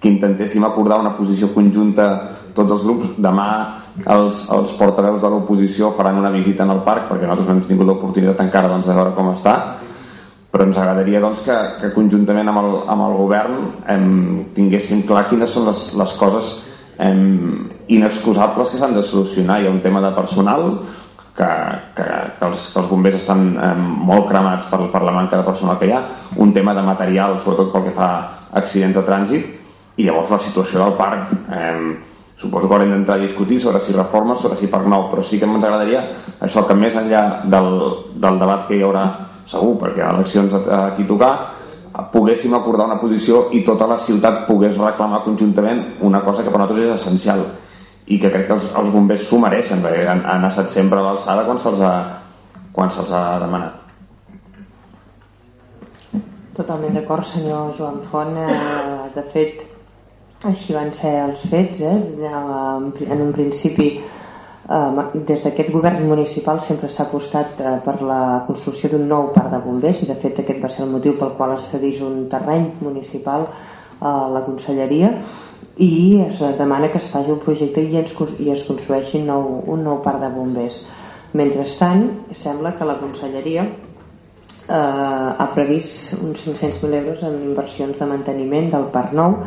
que intentéssim acordar una posició conjunta tots els grups. Demà els, els portaveus de l'oposició faran una visita en el parc perquè nosaltres no hem tingut l'oportunitat encara doncs, de veure com està però ens agradaria doncs, que, que conjuntament amb el, amb el govern em, tinguéssim clar quines són les, les coses em, inexcusables que s'han de solucionar. Hi ha un tema de personal, que, que, que, els, que els bombers estan em, molt cremats per, per la manca de personal que hi ha, un tema de material, sobretot pel que fa a accidents de trànsit, i llavors la situació del parc. Em, suposo que haurem d'entrar a discutir sobre si reformes, sobre si parc nou, però sí que ens agradaria això que més enllà del, del debat que hi haurà segur, perquè eleccions aquí a tocar, poguéssim acordar una posició i tota la ciutat pogués reclamar conjuntament una cosa que per nosaltres és essencial i que crec que els, els bombers s'ho mereixen perquè han, han estat sempre a l'alçada quan se'ls ha, quan se'ls ha demanat Totalment d'acord, senyor Joan Font. Eh, de fet, així van ser els fets. Eh? En un principi, des d'aquest govern municipal sempre s'ha apostat eh, per la construcció d'un nou parc de bombers i de fet aquest va ser el motiu pel qual es cedís un terreny municipal a la conselleria i es demana que es faci un projecte i, ens, i es construeixi nou, un nou parc de bombers. Mentrestant sembla que la conselleria eh, ha previst uns 500.000 euros en inversions de manteniment del parc nou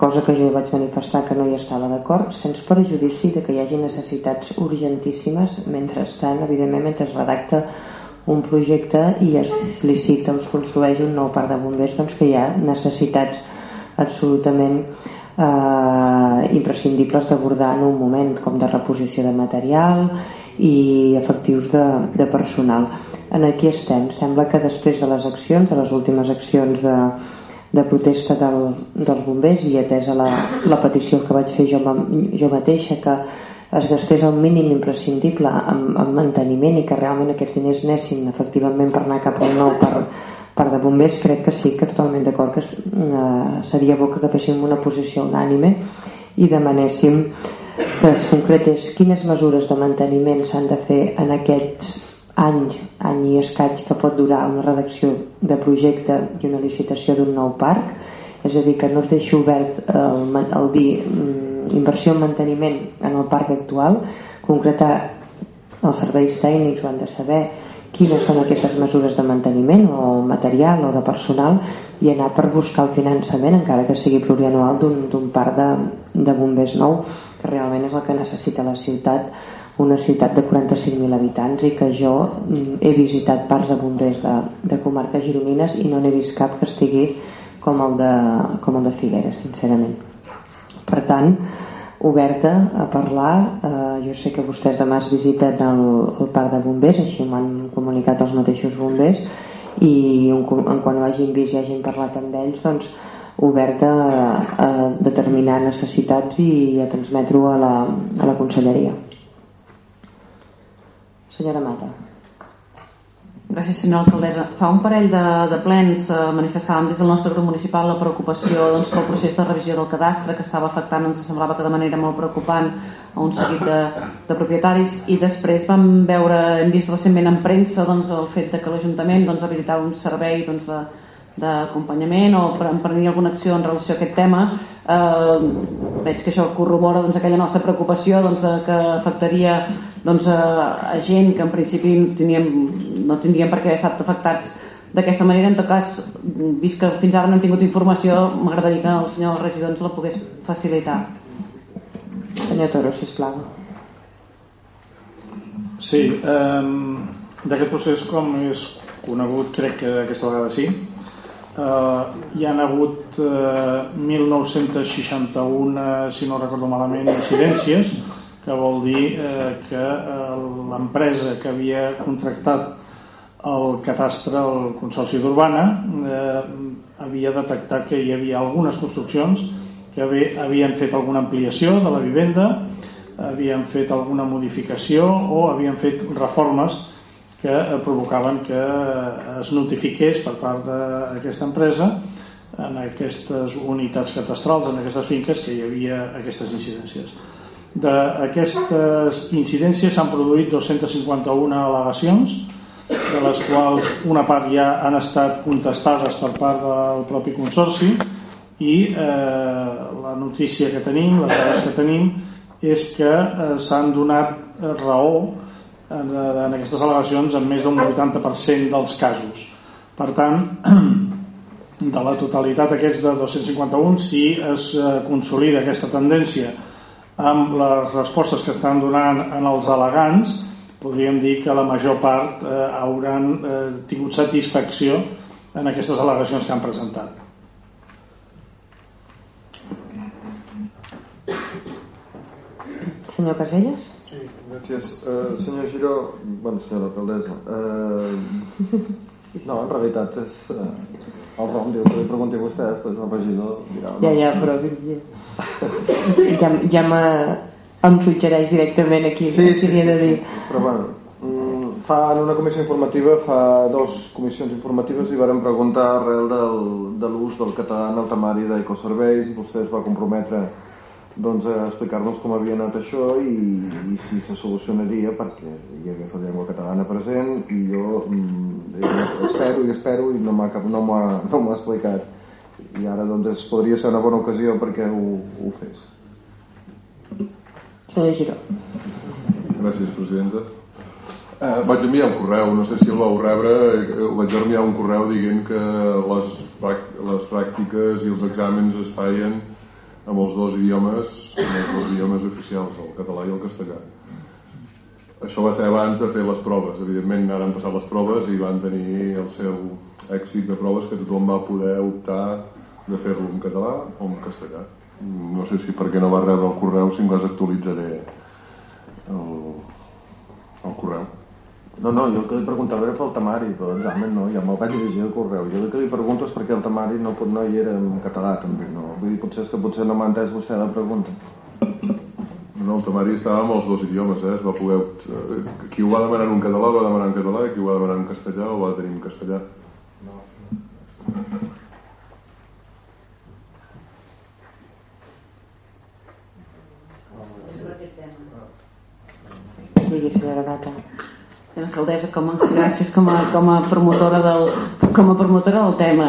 cosa que jo vaig manifestar que no hi estava d'acord, sens prejudici de que hi hagi necessitats urgentíssimes mentrestant, evidentment, mentre es redacta un projecte i es licita o es construeix un nou parc de bombers doncs que hi ha necessitats absolutament eh, imprescindibles d'abordar en un moment com de reposició de material i efectius de, de personal. En aquí estem, sembla que després de les accions de les últimes accions de, de protesta del, dels bombers i atesa la, la petició que vaig fer jo, jo mateixa que es gastés el mínim imprescindible en, en manteniment i que realment aquests diners anessin efectivament per anar cap al nou per, per de bombers. Crec que sí que totalment d'acord que eh, seria bo que agaféssim una posició unànime i demanéssim que es concretés quines mesures de manteniment s'han de fer en aquests any, any i escaig que pot durar una redacció de projecte i una licitació d'un nou parc. És a dir, que no es deixi obert el, el dir mm, inversió en manteniment en el parc actual. Concretar els serveis tècnics ho han de saber quines són aquestes mesures de manteniment o material o de personal i anar per buscar el finançament encara que sigui plurianual d'un parc de, de bombers nou que realment és el que necessita la ciutat una ciutat de 45.000 habitants i que jo mm, he visitat parts bombers de, de comarques gironines i no n'he vist cap que estigui com el de, com el de Figueres, sincerament. Per tant, oberta a parlar, eh, jo sé que vostès demà es visiten el, el parc de bombers, així m'han comunicat els mateixos bombers, i en, en quan ho hagin vist i hagin parlat amb ells doncs obert a, a determinar necessitats i a transmetre-ho a, la, a la conselleria senyora Mata Gràcies, senyora alcaldessa. Fa un parell de, de plens eh, manifestàvem des del nostre grup municipal la preocupació doncs, pel procés de revisió del cadastre que estava afectant, ens semblava que de manera molt preocupant a un seguit de, de propietaris i després vam veure, hem vist recentment en premsa doncs, el fet de que l'Ajuntament doncs, habilitava un servei doncs, de, d'acompanyament o per emprendre alguna acció en relació a aquest tema eh, veig que això corrobora doncs, aquella nostra preocupació doncs, que afectaria doncs, a, a gent que en principi no tindríem, no tindríem per què haver estat afectats d'aquesta manera, en tot cas vist que fins ara no hem tingut informació m'agradaria que el senyor regidor ens la pogués facilitar. Senyor Toro, sisplau. Sí, eh, d'aquest procés com és conegut crec que aquesta vegada sí eh, hi han hagut eh, 1961 si no recordo malament incidències que vol dir eh, que eh, l'empresa que havia contractat el catastre, el Consorci d'Urbana eh, havia detectat que hi havia algunes construccions que havien fet alguna ampliació de la vivenda havien fet alguna modificació o havien fet reformes que eh, provocaven que eh, es notifiqués per part d'aquesta empresa en aquestes unitats catastrals, en aquestes finques, que hi havia aquestes incidències. D'aquestes incidències s'han produït 251 al·legacions, de les quals una part ja han estat contestades per part del propi consorci i eh, la notícia que tenim, les dades que tenim, és que eh, s'han donat raó en, en aquestes al·legacions en més d'un 80% dels casos. Per tant, de la totalitat aquests de 251, si es eh, consolida aquesta tendència amb les respostes que estan donant en els al·legants, podríem dir que la major part eh, hauran eh, tingut satisfacció en aquestes al·legacions que han presentat. Senyor Caselles? Gràcies. Uh, senyor Giró, bueno, senyora alcaldessa, uh, no, en realitat és... Uh, el Rom diu que li pregunti a vostè, després el regidor dirà... No. Ja, ja, però... ja, ja me, em suggereix directament aquí sí, sí, sí, de dir. Sí, però bueno, mm, fa en una comissió informativa, fa dos comissions informatives i varen preguntar arrel del, de l'ús del català en el temari d'Ecoserveis i vostè es va comprometre doncs, a explicar-nos com havia anat això i, i si se solucionaria perquè hi hagués la llengua catalana present i jo mm, espero i espero i no m'ha no no explicat. I ara doncs es podria ser una bona ocasió perquè ho, ho fes. Senyor Giró. Gràcies presidenta. Eh, vaig enviar un correu, no sé si el vau rebre eh, vaig enviar un correu dient que les, les pràctiques i els exàmens es feien amb els dos idiomes, amb els dos idiomes oficials, el català i el castellà. Això va ser abans de fer les proves. Evidentment, ara han passat les proves i van tenir el seu èxit de proves que tothom va poder optar de fer-lo en català o en castellà. No sé si perquè no va rebre el correu, si em vas actualitzaré el, el correu. No, no, jo el que li preguntava era pel temari, per l'examen no, ja me'l vaig llegir el correu. Jo el que li pregunto és perquè el temari no, no hi era en català també, no? Vull dir, potser és que potser no m'ha entès vostè la pregunta. No, el temari estava amb els dos idiomes, eh? Es va poder... Eh, qui ho va demanar en català ho va demanar en català i qui ho va demanar en castellà ho va tenir en castellà. No. Digui, senyora Gata alcaldessa com a, gràcies com a, com a promotora del, com a promotora del tema.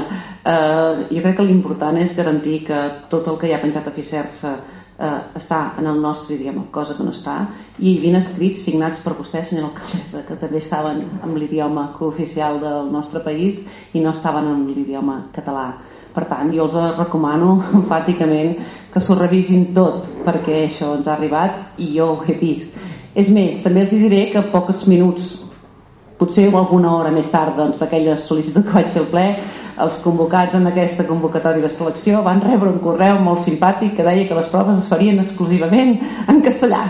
Eh, jo crec que l'important és garantir que tot el que hi ha penjat a FICERSA eh, està en el nostre idioma cosa que no està. I hi havia escrits signats per vostè senyora alcaldessa que també estaven amb l'idioma cooficial del nostre país i no estaven en l'idioma català. Per tant jo els recomano enfàticament que s'ho revisin tot perquè això ens ha arribat i jo ho he vist. És més, també els diré que pocs minuts, potser alguna hora més tard doncs, d'aquella sol·licitud que vaig fer al ple, els convocats en aquesta convocatòria de selecció van rebre un correu molt simpàtic que deia que les proves es farien exclusivament en castellà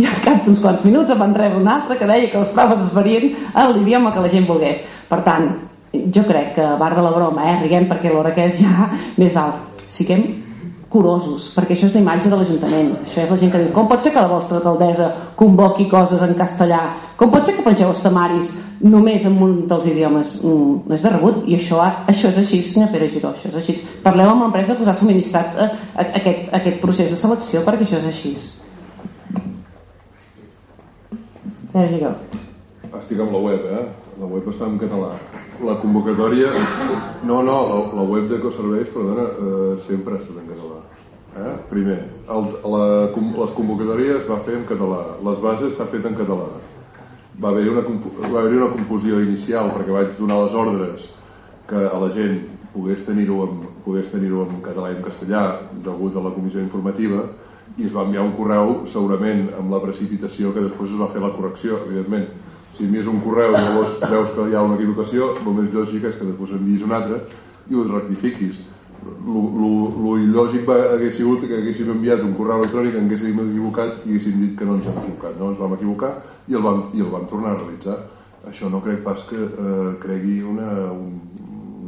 i al cap d'uns quants minuts van rebre un altre que deia que les proves es farien en l'idioma que la gent volgués per tant, jo crec que a bar de la broma, eh, riguem perquè l'hora que és ja més val. Siguem curosos, perquè això és la imatge de l'Ajuntament. Això és la gent que diu, com pot ser que la vostra alcaldessa convoqui coses en castellà? Com pot ser que pengeu els tamaris només en un dels idiomes? Mm, no és de rebut, i això, això és així, senyor Pere Giró, això és així. Parleu amb l'empresa que us ha subministrat eh, aquest, aquest procés de selecció perquè això és així. Pere Giró. Estic amb la web, eh? La web està en català. La convocatòria... No, no, la, la web d'Ecoserveis, perdona, eh, sempre ha estat en català. Eh? Primer, el, la, les convocatòries va fer en català. Les bases s'ha fet en català. Va haver-hi una, va haver una confusió inicial perquè vaig donar les ordres que a la gent pogués tenir-ho en, pogués tenir-ho en català i en castellà degut a la comissió informativa i es va enviar un correu segurament amb la precipitació que després es va fer la correcció evidentment si envies un correu i veus que hi ha una equivocació el més lògic és que després enviïs un altre i ho rectifiquis lo, il·lògic va, hagués sigut que haguéssim enviat un correu electrònic en què haguéssim equivocat i haguéssim dit que no ens hem equivocat no ens vam equivocar i el vam, i el vam tornar a realitzar. Això no crec pas que eh, cregui una, un,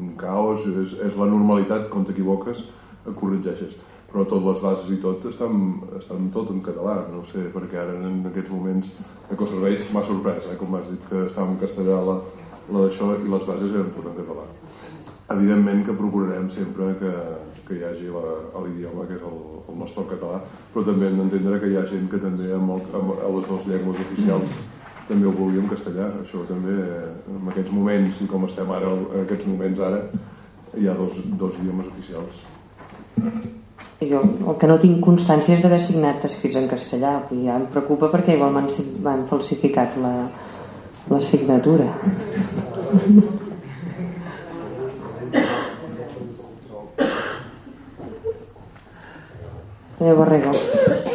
un caos és, és la normalitat quan t'equivoques et corregeixes. Però tot les bases i tot estan, estan tot en català no sé, perquè ara en aquests moments Ecoserveis m'ha sorprès eh, com has dit que estava en castellà la, la d'això i les bases eren tot en català evidentment que procurarem sempre que, que hi hagi la- l'idioma que és el, el nostre català però també hem d'entendre que hi ha gent que també amb, el, amb, amb les dues llengües oficials també ho vulgui en castellà. Això també en aquests moments i com estem ara en aquests moments ara hi ha dos, dos idiomes oficials. Jo el que no tinc constància és d'haver signat escrits en castellà i ja em preocupa perquè igual m'han falsificat la, la signatura. Senyor Borrego.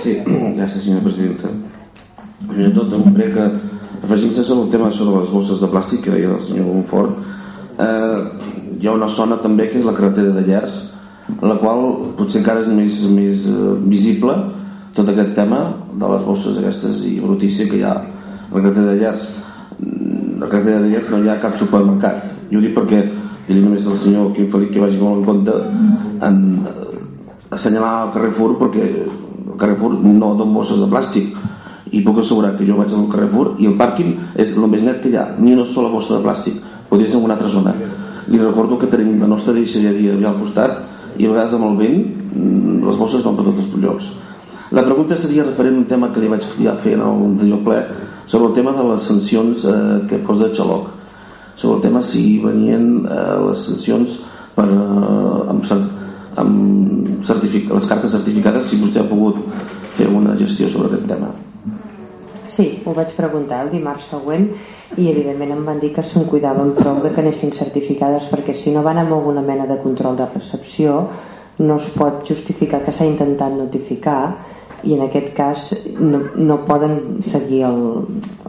Sí, gràcies, senyora presidenta. Primer tot, crec que, afegint-se al tema sobre les bosses de plàstic que deia el senyor Monfort, eh, hi ha una zona també que és la carretera de Llers, la qual potser encara és més, més eh, visible tot aquest tema de les bosses aquestes i brutícia que hi ha la carretera de Llers. Mm, la carretera de Llers no hi ha cap supermercat. Jo ho dic perquè, dir només al senyor Quim Felip que vagi molt en compte en, assenyalar el Carrefour perquè el Carrefour no don bosses de plàstic. I puc assegurar que jo vaig al Carrefour i el pàrquing és el més net que hi ha ni una sola bossa de plàstic. Podria ser en una altra zona. Li recordo que tenim la nostra deixalleria allà al costat i a vegades amb el vent mm, les bosses van per tots els llocs. La pregunta seria referent a un tema que li vaig ja fer en el anterior ple sobre el tema de les sancions eh, que posa Xaloc. Sobre el tema si venien eh, les sancions per, eh, amb, amb les cartes certificades si vostè ha pogut fer una gestió sobre aquest tema. Sí, ho vaig preguntar el dimarts següent i evidentment em van dir que se'n cuidaven prou de que anessin certificades perquè si no van amb alguna mena de control de recepció no es pot justificar que s'ha intentat notificar i en aquest cas no, no poden seguir el,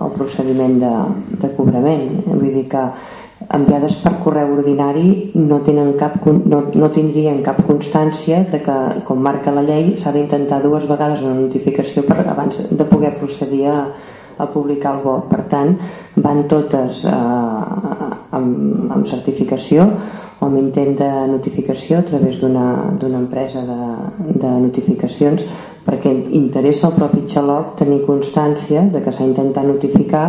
el procediment de, de cobrament. Vull dir que enviades per correu ordinari no, tenen cap, no, no tindrien cap constància de que, com marca la llei, s'ha d'intentar dues vegades una notificació per, abans de poder procedir a, a publicar el vot. Per tant, van totes eh, amb, amb certificació o amb intent de notificació a través d'una empresa de, de notificacions perquè interessa al propi xaloc tenir constància de que s'ha intentat notificar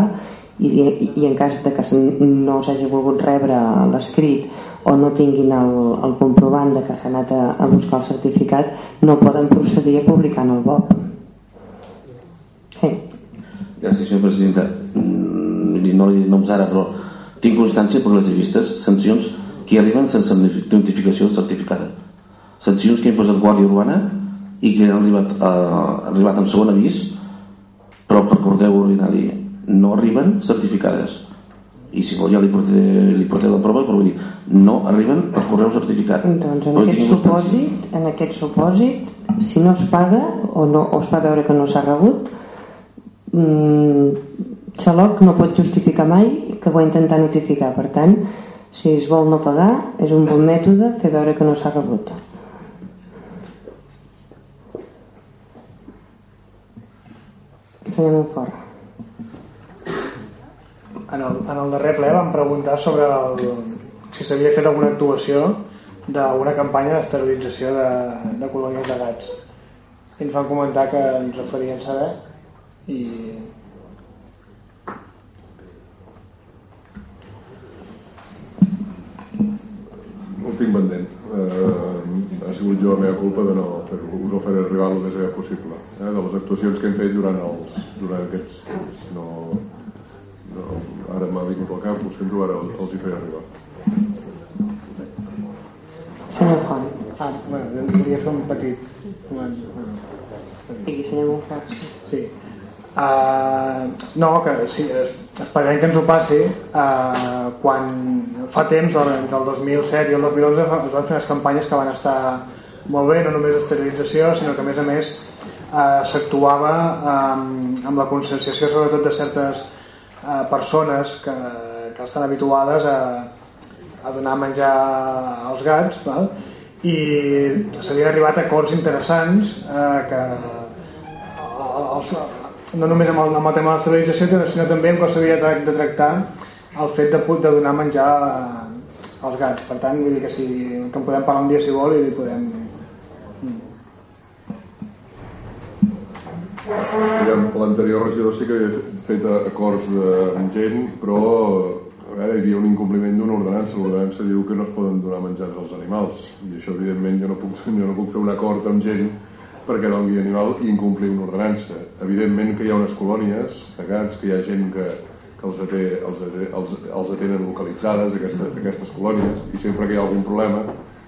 i, i, en cas de que no s'hagi volgut rebre l'escrit o no tinguin el, el comprovant de que s'ha anat a, a buscar el certificat no poden procedir a publicar en el BOP. Sí. gràcies senyora presidenta. Mm, no dit noms ara però tinc constància perquè les he vistes. Sancions que arriben sense notificació certificada. Sancions que ha imposat Guàrdia Urbana i que han arribat, eh, arribat amb segon avís però per correu ordinari no arriben certificades. I si vol ja li portaré, li portaré la prova però vull dir, no arriben per correu certificat. Doncs en aquest supòsit en aquest supòsit si no es paga o, no, o es fa veure que no s'ha rebut mm, Xaloc no pot justificar mai que ho ha intentat notificar. Per tant si es vol no pagar és un bon mètode fer veure que no s'ha rebut. Senyor Montfort en el, en el darrer ple vam preguntar sobre el, si s'havia fet alguna actuació d'una campanya d'esterilització de, de colònies de gats. I ens van comentar que ens ho farien saber i ho tinc pendent. Eh, ha sigut jo la meva culpa de no fer-ho. Us ho faré arribar el més aviat possible eh, de les actuacions que hem fet durant, els, durant aquests temps. No, no, ara m'ha vingut al cap ho sento, ara els hi faré arribar Senyor Font. Ah, bueno, volia fer un petit... Digui, senyor Monfort. Sí. Uh, no, que sí, esperem que ens ho passi uh, quan fa temps, entre el 2007 i el 2011 es van fer unes campanyes que van estar molt bé, no només d'esterilització sinó que a més a més uh, s'actuava um, amb la conscienciació sobretot de certes uh, persones que, que estan habituades a, a donar menjar als gats val? i s'havia arribat a acords interessants eh, que els, no només amb el, amb el tema de l'esterilització sinó també amb com s'havia de, de tractar el fet de, de donar menjar als gats per tant vull dir que, si, que en podem parlar un dia si vol i podem l'anterior regidor sí que havia fet acords amb gent però a veure, hi havia un incompliment d'una ordenança. L'ordenança diu que no es poden donar menjar als animals. I això evidentment jo no puc, jo no puc fer un acord amb gent perquè doni animal i incomplir una ordenança. Evidentment que hi ha unes colònies de gats que hi ha gent que, que els, até, els, até, els, els atenen localitzades aquestes, aquestes colònies i sempre que hi ha algun problema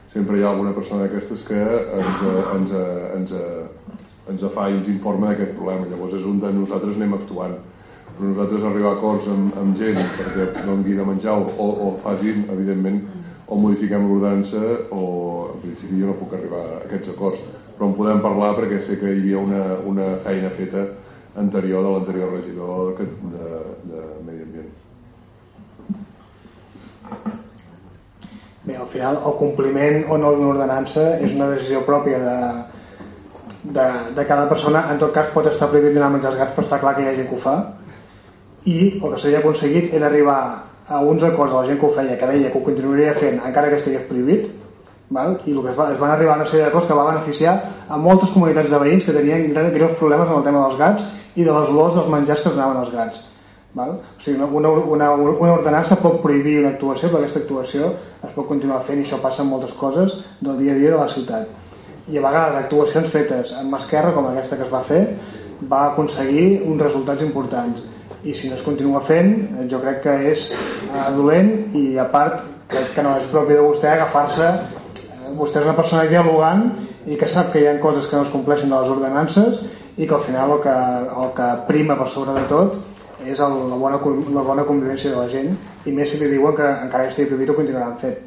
sempre hi ha alguna persona d'aquestes que ens, ens, ens, ens, ens fa i ens informa d'aquest problema. Llavors és un de nosaltres anem actuant. Però nosaltres arribar a acords amb, amb gent perquè doni de menjar o, o, facin, evidentment, o modifiquem l'ordenança o en principi jo no puc arribar a aquests acords. Però en podem parlar perquè sé que hi havia una, una feina feta anterior de l'anterior regidor de, de, de Medi Ambient. Bé, al final el compliment o no d'una ordenança és una decisió pròpia de, de, de cada persona en tot cas pot estar prohibit donar menjar als gats per estar clar que hi ha gent que ho fa i el que s'havia aconseguit era arribar a uns acords de la gent que ho feia que deia que ho continuaria fent encara que estigués prohibit val? i el que es, va, es van arribar a una sèrie d'acords que va beneficiar a moltes comunitats de veïns que tenien greus problemes amb el tema dels gats i de les olors dels menjars que es donaven als gats val? o sigui, una, una, una ordenança pot prohibir una actuació però aquesta actuació es pot continuar fent i això passa en moltes coses del dia a dia de la ciutat i a vegades actuacions fetes amb esquerra com aquesta que es va fer va aconseguir uns resultats importants i si no es continua fent eh, jo crec que és eh, dolent i a part crec que no és propi de vostè agafar-se eh, vostè és una persona dialogant i que sap que hi ha coses que no es compleixen de les ordenances i que al final el que, el que prima per sobre de tot és el, la, bona, la bona convivència de la gent i més si li diuen que encara que estigui prohibit ho continuaran fent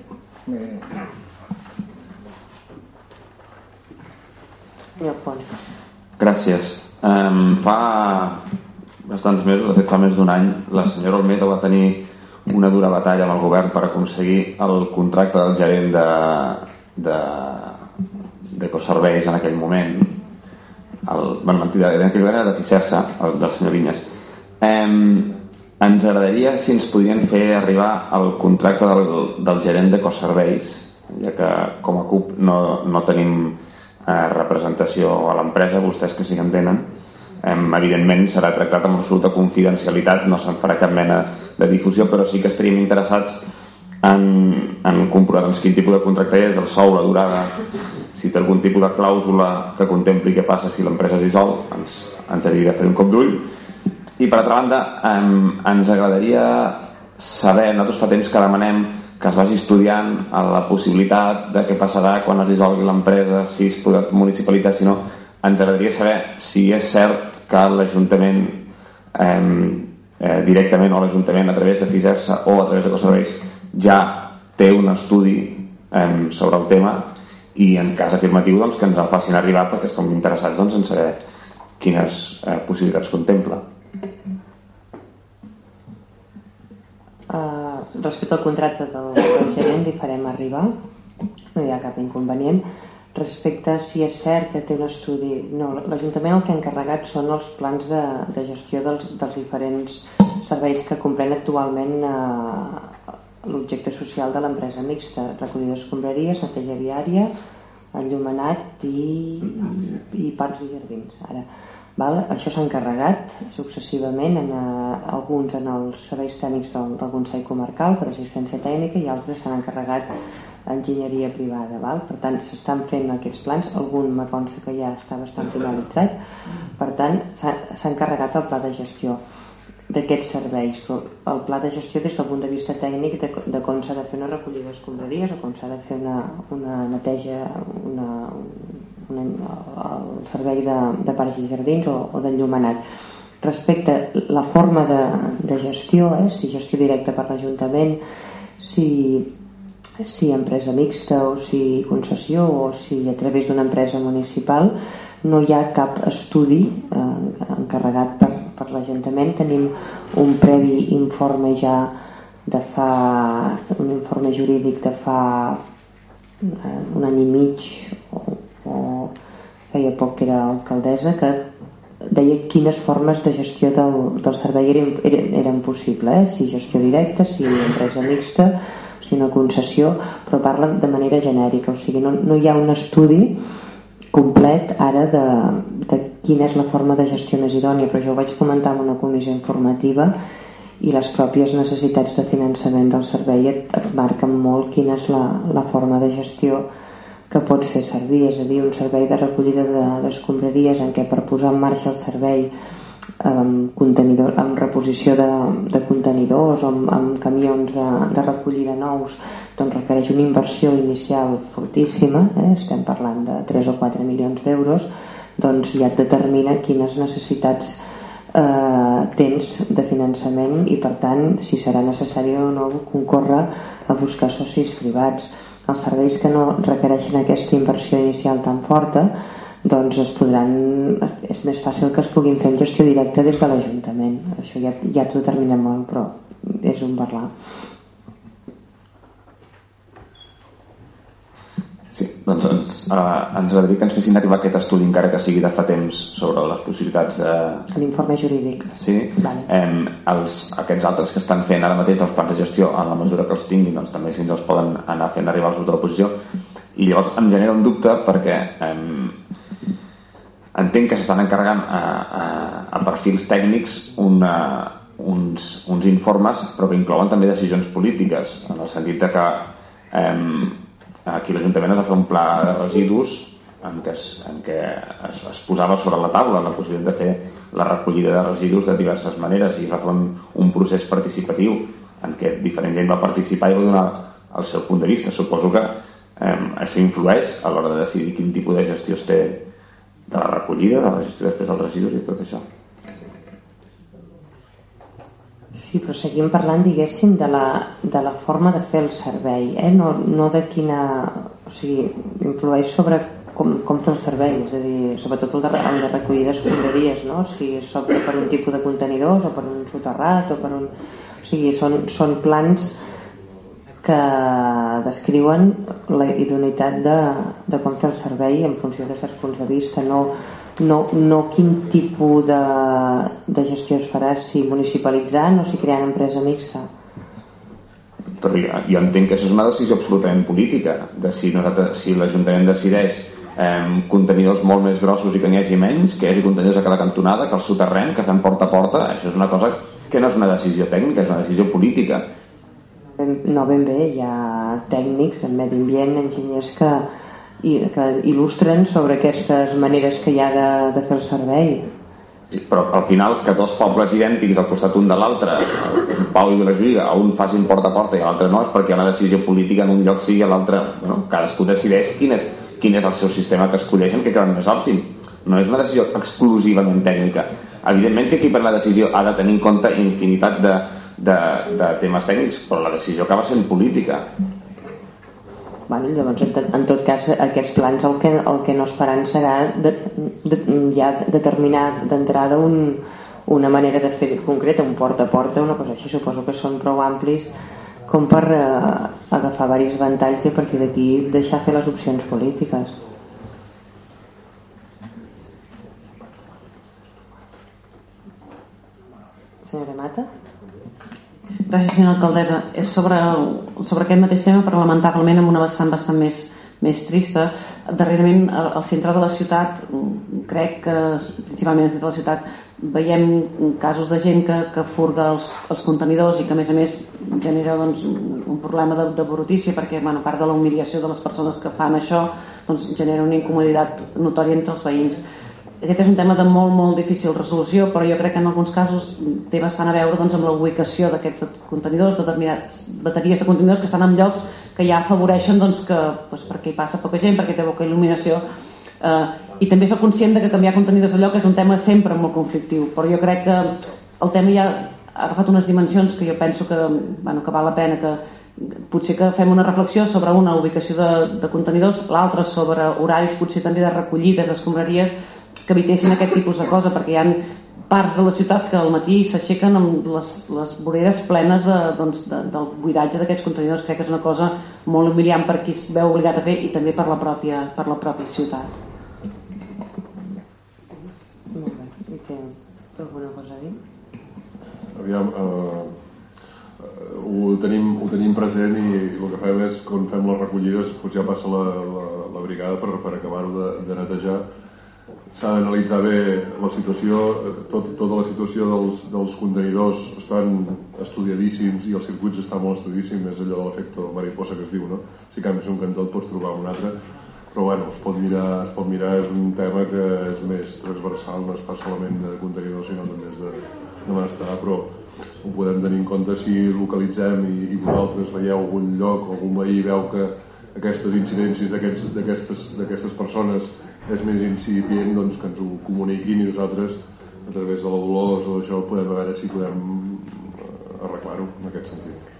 eh. Gràcies. Um, fa bastants mesos, de fet fa més d'un any, la senyora Olmedo va tenir una dura batalla amb el govern per aconseguir el contracte del gerent de, de, d'Ecoserveis en aquell moment. El, bueno, mentida, en aquell moment era de Ficersa, el del senyor Vinyes eh, ens agradaria si ens podien fer arribar el contracte del, del gerent d'Ecoserveis ja que com a CUP no, no tenim eh, representació a l'empresa, vostès que sí que en tenen evidentment serà tractat amb absoluta confidencialitat, no se'n farà cap mena de difusió, però sí que estaríem interessats en, en comprovar doncs, quin tipus de contracte és, el sou, la durada, si té algun tipus de clàusula que contempli què passa si l'empresa es dissol, ens, ens hauria de fer un cop d'ull. I per altra banda, um, ens agradaria saber, nosaltres fa temps que demanem que es vagi estudiant la possibilitat de què passarà quan es dissolgui l'empresa, si es podrà municipalitzar, si no, ens agradaria saber si és cert que l'Ajuntament eh, eh, directament o l'Ajuntament a través de FISERSA o a través de Coserveis ja té un estudi eh, sobre el tema i en cas afirmatiu doncs, que ens el facin arribar perquè estem interessats doncs, en saber quines eh, possibilitats contempla respecte al contracte del, gerent li farem arribar. No hi ha cap inconvenient. Respecte si és cert que té un estudi no, l'Ajuntament el que ha encarregat són els plans de, de gestió dels, dels diferents serveis que comprèn actualment eh, l'objecte social de l'empresa mixta, recollida d'escombraries, neteja viària, enllumenat i, i parcs i jardins. Ara, val? Això s'ha encarregat successivament en, uh, alguns en els serveis tècnics del, del Consell Comarcal per assistència tècnica i altres s'han encarregat enginyeria privada. Val? Per tant, s'estan fent aquests plans, algun me consta que ja està bastant finalitzat, per tant, s'ha encarregat el pla de gestió d'aquests serveis, però el pla de gestió des del punt de vista tècnic de, de com s'ha de fer una recollida d'escombraries o com s'ha de fer una, una neteja una, el servei de, de parcs i jardins o, o d'enllumenat respecte a la forma de, de gestió eh, si gestió directa per l'Ajuntament si, si empresa mixta o si concessió o si a través d'una empresa municipal no hi ha cap estudi eh, encarregat per per l'Ajuntament. Tenim un previ informe ja de fa un informe jurídic de fa eh, un any i mig o, o feia poc que era alcaldessa que deia quines formes de gestió del, del servei eren, eren, eren possibles, eh? si gestió directa, si empresa mixta, si una concessió, però parla de manera genèrica, o sigui, no, no hi ha un estudi complet ara de, de quina és la forma de gestió més idònia, però jo ho vaig comentar en una comissió informativa i les pròpies necessitats de finançament del servei et, et marquen molt quina és la, la forma de gestió que pot ser servir, és a dir, un servei de recollida d'escombraries de, en què per posar en marxa el servei amb, contenidor, amb reposició de, de contenidors o amb, amb camions de, de recollida nous doncs requereix una inversió inicial fortíssima, eh? estem parlant de 3 o 4 milions d'euros, doncs ja et determina quines necessitats eh, tens de finançament i per tant si serà necessari o no concórrer a buscar socis privats. Els serveis que no requereixen aquesta inversió inicial tan forta doncs es podran, és més fàcil que es puguin fer en gestió directa des de l'Ajuntament. Això ja, ja t'ho determina molt, però és un parlar. Sí, doncs ens, eh, ens agradaria que ens fessin arribar aquest estudi encara que sigui de fa temps sobre les possibilitats de... L'informe jurídic. Sí, vale. eh, els, aquests altres que estan fent ara mateix els plans de gestió en la mesura que els tinguin doncs també si ens els poden anar fent arribar als grups de l'oposició i llavors em genera un dubte perquè eh, entenc que s'estan encarregant a, a, a perfils tècnics una, uns, uns informes però que inclouen també decisions polítiques en el sentit de que eh, Aquí l'Ajuntament es va fer un pla de residus en què, es, en què es, es posava sobre la taula la possibilitat de fer la recollida de residus de diverses maneres i es va fer un, un procés participatiu en què diferent gent va participar i va donar el seu punt de vista. Suposo que eh, això influeix a l'hora de decidir quin tipus de gestió es té de la recollida, de la gestió després dels residus i tot això. Sí, però seguim parlant, diguéssim, de la, de la forma de fer el servei, eh? no, no de quina... O sigui, influeix sobre com, com fer el servei, és a dir, sobretot el de, el de recollir d'escombraries, no? Si s'opta per un tipus de contenidors o per un soterrat o per un... O sigui, són, són plans que descriuen la idoneïtat de, de com fer el servei en funció de certs punts de vista, no, no, no quin tipus de, de gestió es farà, si municipalitzant o si creant empresa mixta. Però jo, jo entenc que això és una decisió absolutament política, de si, si l'Ajuntament decideix eh, contenidors molt més grossos i que n'hi hagi menys, que hi hagi contenidors a cada cantonada, que el soterren, que fem porta a porta, això és una cosa que no és una decisió tècnica, és una decisió política. No ben bé, hi ha tècnics en medi ambient, enginyers que, i que il·lustren sobre aquestes maneres que hi ha de, de fer el servei. Sí, però al final que dos pobles idèntics al costat un de l'altre, Pau i Vilajuïga, a un facin porta a porta i l'altre no, és perquè una decisió política en un lloc sigui a l'altre. Bueno, cadascú decideix quin és, quin és el seu sistema que escolleixen que creuen més òptim. No és una decisió exclusivament tècnica. Evidentment que qui pren la decisió ha de tenir en compte infinitat de, de, de temes tècnics, però la decisió acaba sent política. Bueno, llavors, en tot cas, aquests plans el que, el que no es faran serà de, de, ja determinar d'entrada un, una manera de fer concreta, un porta a porta, una cosa així. Suposo que són prou amplis com per eh, agafar diversos ventalls i a partir d'aquí deixar fer les opcions polítiques. Senyora Mata? Gràcies, senyora alcaldessa. És sobre, sobre aquest mateix tema, però lamentablement amb una vessant bastant més, més trista. Darrerament, al, centre de la ciutat, crec que, principalment al centre de la ciutat, veiem casos de gent que, que furga els, els contenidors i que, a més a més, genera doncs, un problema de, de brutícia perquè, bueno, a part de la humiliació de les persones que fan això, doncs, genera una incomoditat notòria entre els veïns aquest és un tema de molt, molt difícil resolució, però jo crec que en alguns casos té bastant a veure doncs, amb la ubicació d'aquests contenidors, determinats bateries de contenidors que estan en llocs que ja afavoreixen doncs, que, doncs, perquè hi passa poca gent, perquè té poca il·luminació, eh, i també soc conscient de que canviar contenidors de lloc és un tema sempre molt conflictiu, però jo crec que el tema ja ha agafat unes dimensions que jo penso que, bueno, que val la pena que potser que fem una reflexió sobre una ubicació de, de contenidors, l'altra sobre horaris potser també de recollides d'escombraries que evitessin aquest tipus de cosa perquè hi ha parts de la ciutat que al matí s'aixequen amb les, les voreres plenes de, doncs, de, del buidatge d'aquests contenidors crec que és una cosa molt humiliant per qui es veu obligat a fer i també per la pròpia, per la pròpia ciutat Molt bé. Té alguna cosa a dir? Aviam, eh, ho, tenim, ho tenim present i, i el que fem és, quan fem les recollides, doncs ja passa la, la, la brigada per, per acabar-ho de, de netejar s'ha d'analitzar bé la situació, tot, tota la situació dels, dels contenidors estan estudiadíssims i els circuits estan molt estudiadíssims, és allò de l'efecte mariposa que es diu, no? Si canvies un cantó et pots trobar un altre, però bueno, es pot mirar, es pot mirar és un tema que és més transversal, no es fa solament de contenidors, sinó també de, de benestar, però ho podem tenir en compte si localitzem i, i vosaltres veieu algun lloc, algun veí veu que aquestes incidències d'aquestes persones és més incipient doncs, que ens ho comuniquin i nosaltres a través de la Dolors o això podem veure si podem eh, arreglar-ho en aquest sentit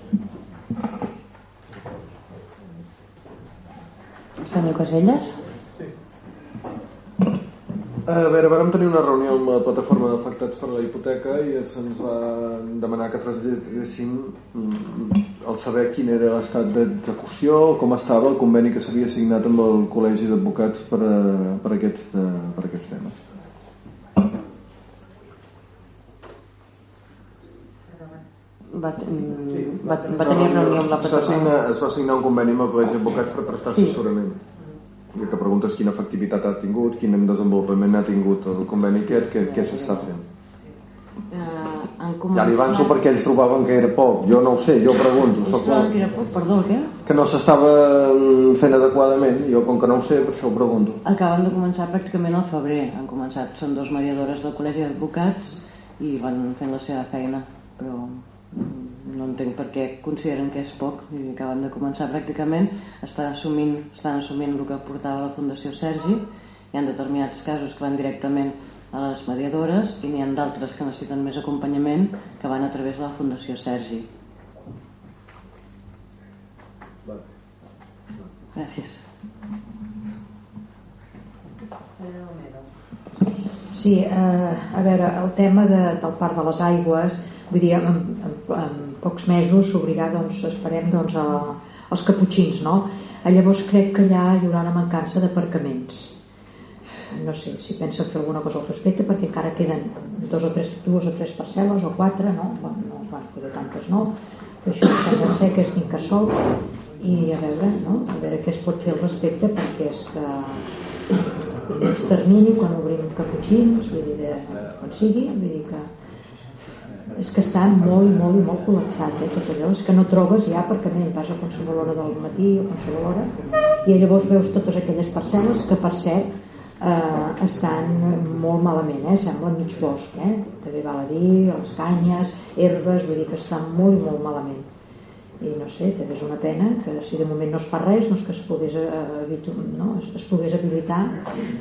Senyor Caselles? A veure, vam tenir una reunió amb la plataforma d'afectats per la hipoteca i se'ns va demanar que traslladéssim mm, el saber quin era l'estat d'execució, com estava el conveni que s'havia signat amb el Col·legi d'Advocats per, a, per, aquests, eh, per aquests temes. Va, va, va tenir reunió amb la plataforma. Es va signar, es va signar un conveni amb el Col·legi d'Advocats per prestar sí. assessorament. I que preguntes quina efectivitat ha tingut, quin desenvolupament ha tingut el conveni aquest, què, què s'està fent. Començat... Ja li avanço perquè ells trobaven que era poc. Jo no ho sé, jo pregunto. Soc que era poc, perdó, què? Que no s'estava fent adequadament. Jo, com que no ho sé, per això ho pregunto. Acaben de començar pràcticament al febrer. Han començat, són dos mediadores del Col·legi d'Advocats i van fent la seva feina. Però no entenc per què consideren que és poc. I acaben de començar pràcticament estan assumint, estan assumint el que portava la Fundació Sergi. Hi ha determinats casos que van directament a les mediadores i n'hi ha d'altres que necessiten més acompanyament que van a través de la Fundació Sergi. Gràcies. Sí, eh, a veure, el tema de, del Parc de les Aigües vull dir, en, en pocs mesos s'obrirà, doncs, esperem, doncs, a, als caputxins, no? Llavors crec que allà hi haurà una mancança d'aparcaments. No sé si pensen fer alguna cosa al respecte perquè encara queden dos o tres, dues o tres parcel·les o quatre, no? Bueno, no van poder tantes, no? Però això sembla ser que és d'incasol i a veure, no? a veure què es pot fer al respecte perquè és que és termini quan obrim caputxins vull dir, de, quan sigui vull dir que és que està molt, molt molt col·lapsat eh, tot allò, és que no trobes ja aparcament vas a qualsevol hora del matí o qualsevol hora i llavors veus totes aquelles parcel·les que per cert eh, estan molt malament eh, sembla mig bosc eh? també val a dir, les canyes herbes, vull dir que estan molt i molt malament i no sé, també és una pena que si de moment no es fa res doncs que es pogués, eh, no? es, es pogués habilitar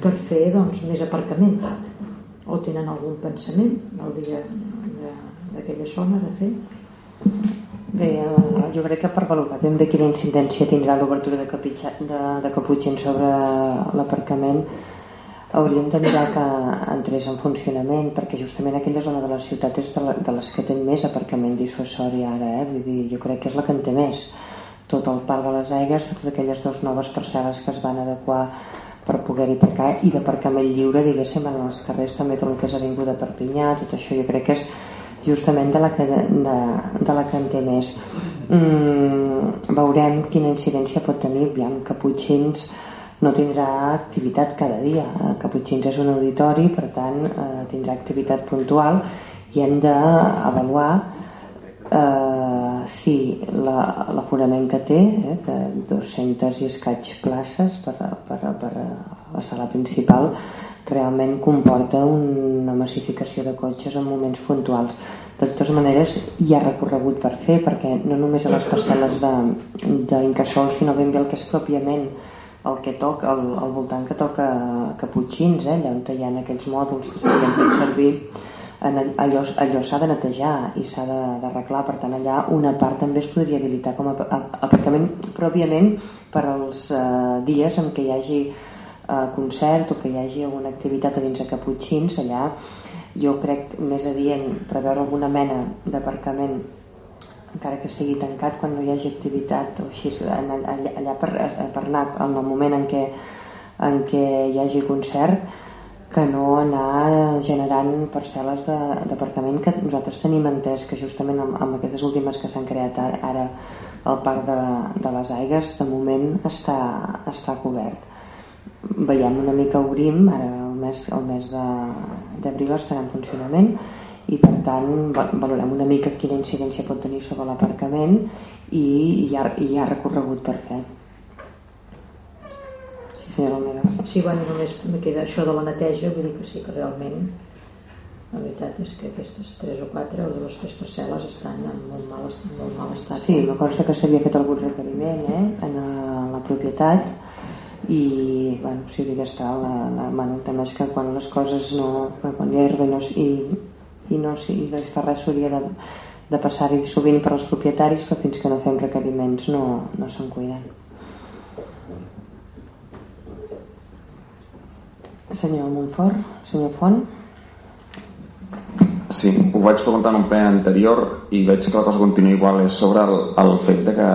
per fer doncs, més aparcament o tenen algun pensament el dia d'aquella zona de fer? Bé, eh, jo crec que per valorar ben bé quina incidència tindrà l'obertura de, de, de Caputxin sobre l'aparcament hauríem de mirar que entrés en funcionament perquè justament aquella zona de la ciutat és de, la, de les que té més aparcament dissuasori ara, eh? vull dir, jo crec que és la que en té més tot el parc de les aigues, totes aquelles dues noves parcel·les que es van adequar per poder-hi aparcar i d'aparcament lliure diguéssim en els carrers també tot el que és Avinguda Perpinyà tot això jo crec que és justament de la que, de, de la que en té més. Mm, veurem quina incidència pot tenir aviam, Caputxins no tindrà activitat cada dia. Caputxins és un auditori per tant eh, tindrà activitat puntual i hem d'avaluar eh, si l'aforament la, que té eh, que 200 i escaig places per, per, per la sala principal realment comporta una massificació de cotxes en moments puntuals. De totes maneres, hi ha recorregut per fer, perquè no només a les parcel·les d'incasol, sinó ben bé el que és pròpiament el que toca, el, el voltant que toca Caputxins, eh, allà on hi ha aquells mòduls que s'havien fet servir, en allò, allò s'ha de netejar i s'ha d'arreglar, per tant allà una part també es podria habilitar com a aparcament pròpiament per als eh, dies en què hi hagi eh, concert o que hi hagi alguna activitat a dins de Caputxins, allà jo crec més adient preveure alguna mena d'aparcament encara que sigui tancat quan no hi hagi activitat o així, allà, allà per, per anar en el moment en què, en què hi hagi concert que no anar generant parcel·les d'aparcament que nosaltres tenim entès que justament amb, amb aquestes últimes que s'han creat ara, ara el parc de, de les aigues de moment està, està cobert veiem una mica obrim ara el mes, el mes d'abril estarà en funcionament i per tant valorem una mica quina incidència pot tenir sobre l'aparcament i hi ha, hi ha recorregut per fer. Sí senyora Almeida. Sí, bueno, només me queda això de la neteja vull dir que sí que realment la veritat és que aquestes 3 o 4 o dues tres parcel·les estan en molt mal, molt mal estat. Sí, me consta que s'havia fet algun requeriment eh, en la propietat i bueno, si hauria d'estar la, la, bueno, tema és que quan les coses no, quan hi ha herba i no, i, i no, i no hi fa res s'hauria de, de passar-hi sovint per als propietaris però fins que no fem requeriments no, no se'n cuiden senyor Montfort senyor Font Sí, ho vaig preguntar en un ple anterior i veig que la cosa continua igual. És sobre el, el fet de que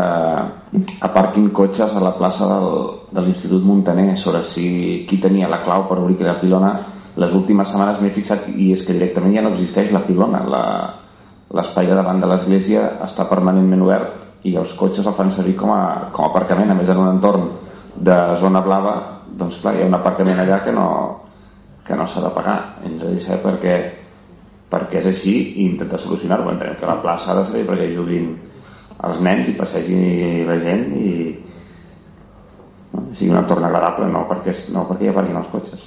aparquin cotxes a la plaça del, de l'Institut Montaner sobre si qui tenia la clau per obrir aquella pilona. Les últimes setmanes m'he fixat i és que directament ja no existeix la pilona. L'espai de davant de l'església està permanentment obert i els cotxes el fan servir com a, com a aparcament. A més, en un entorn de zona blava, doncs clar, hi ha un aparcament allà que no, que no s'ha de pagar. Ens ha de saber perquè perquè és així i intentar solucionar-ho entenem que la plaça ha de servir perquè juguin els nens i passegi la gent i no, sigui un entorn agradable no perquè, no perquè hi aparquin els cotxes.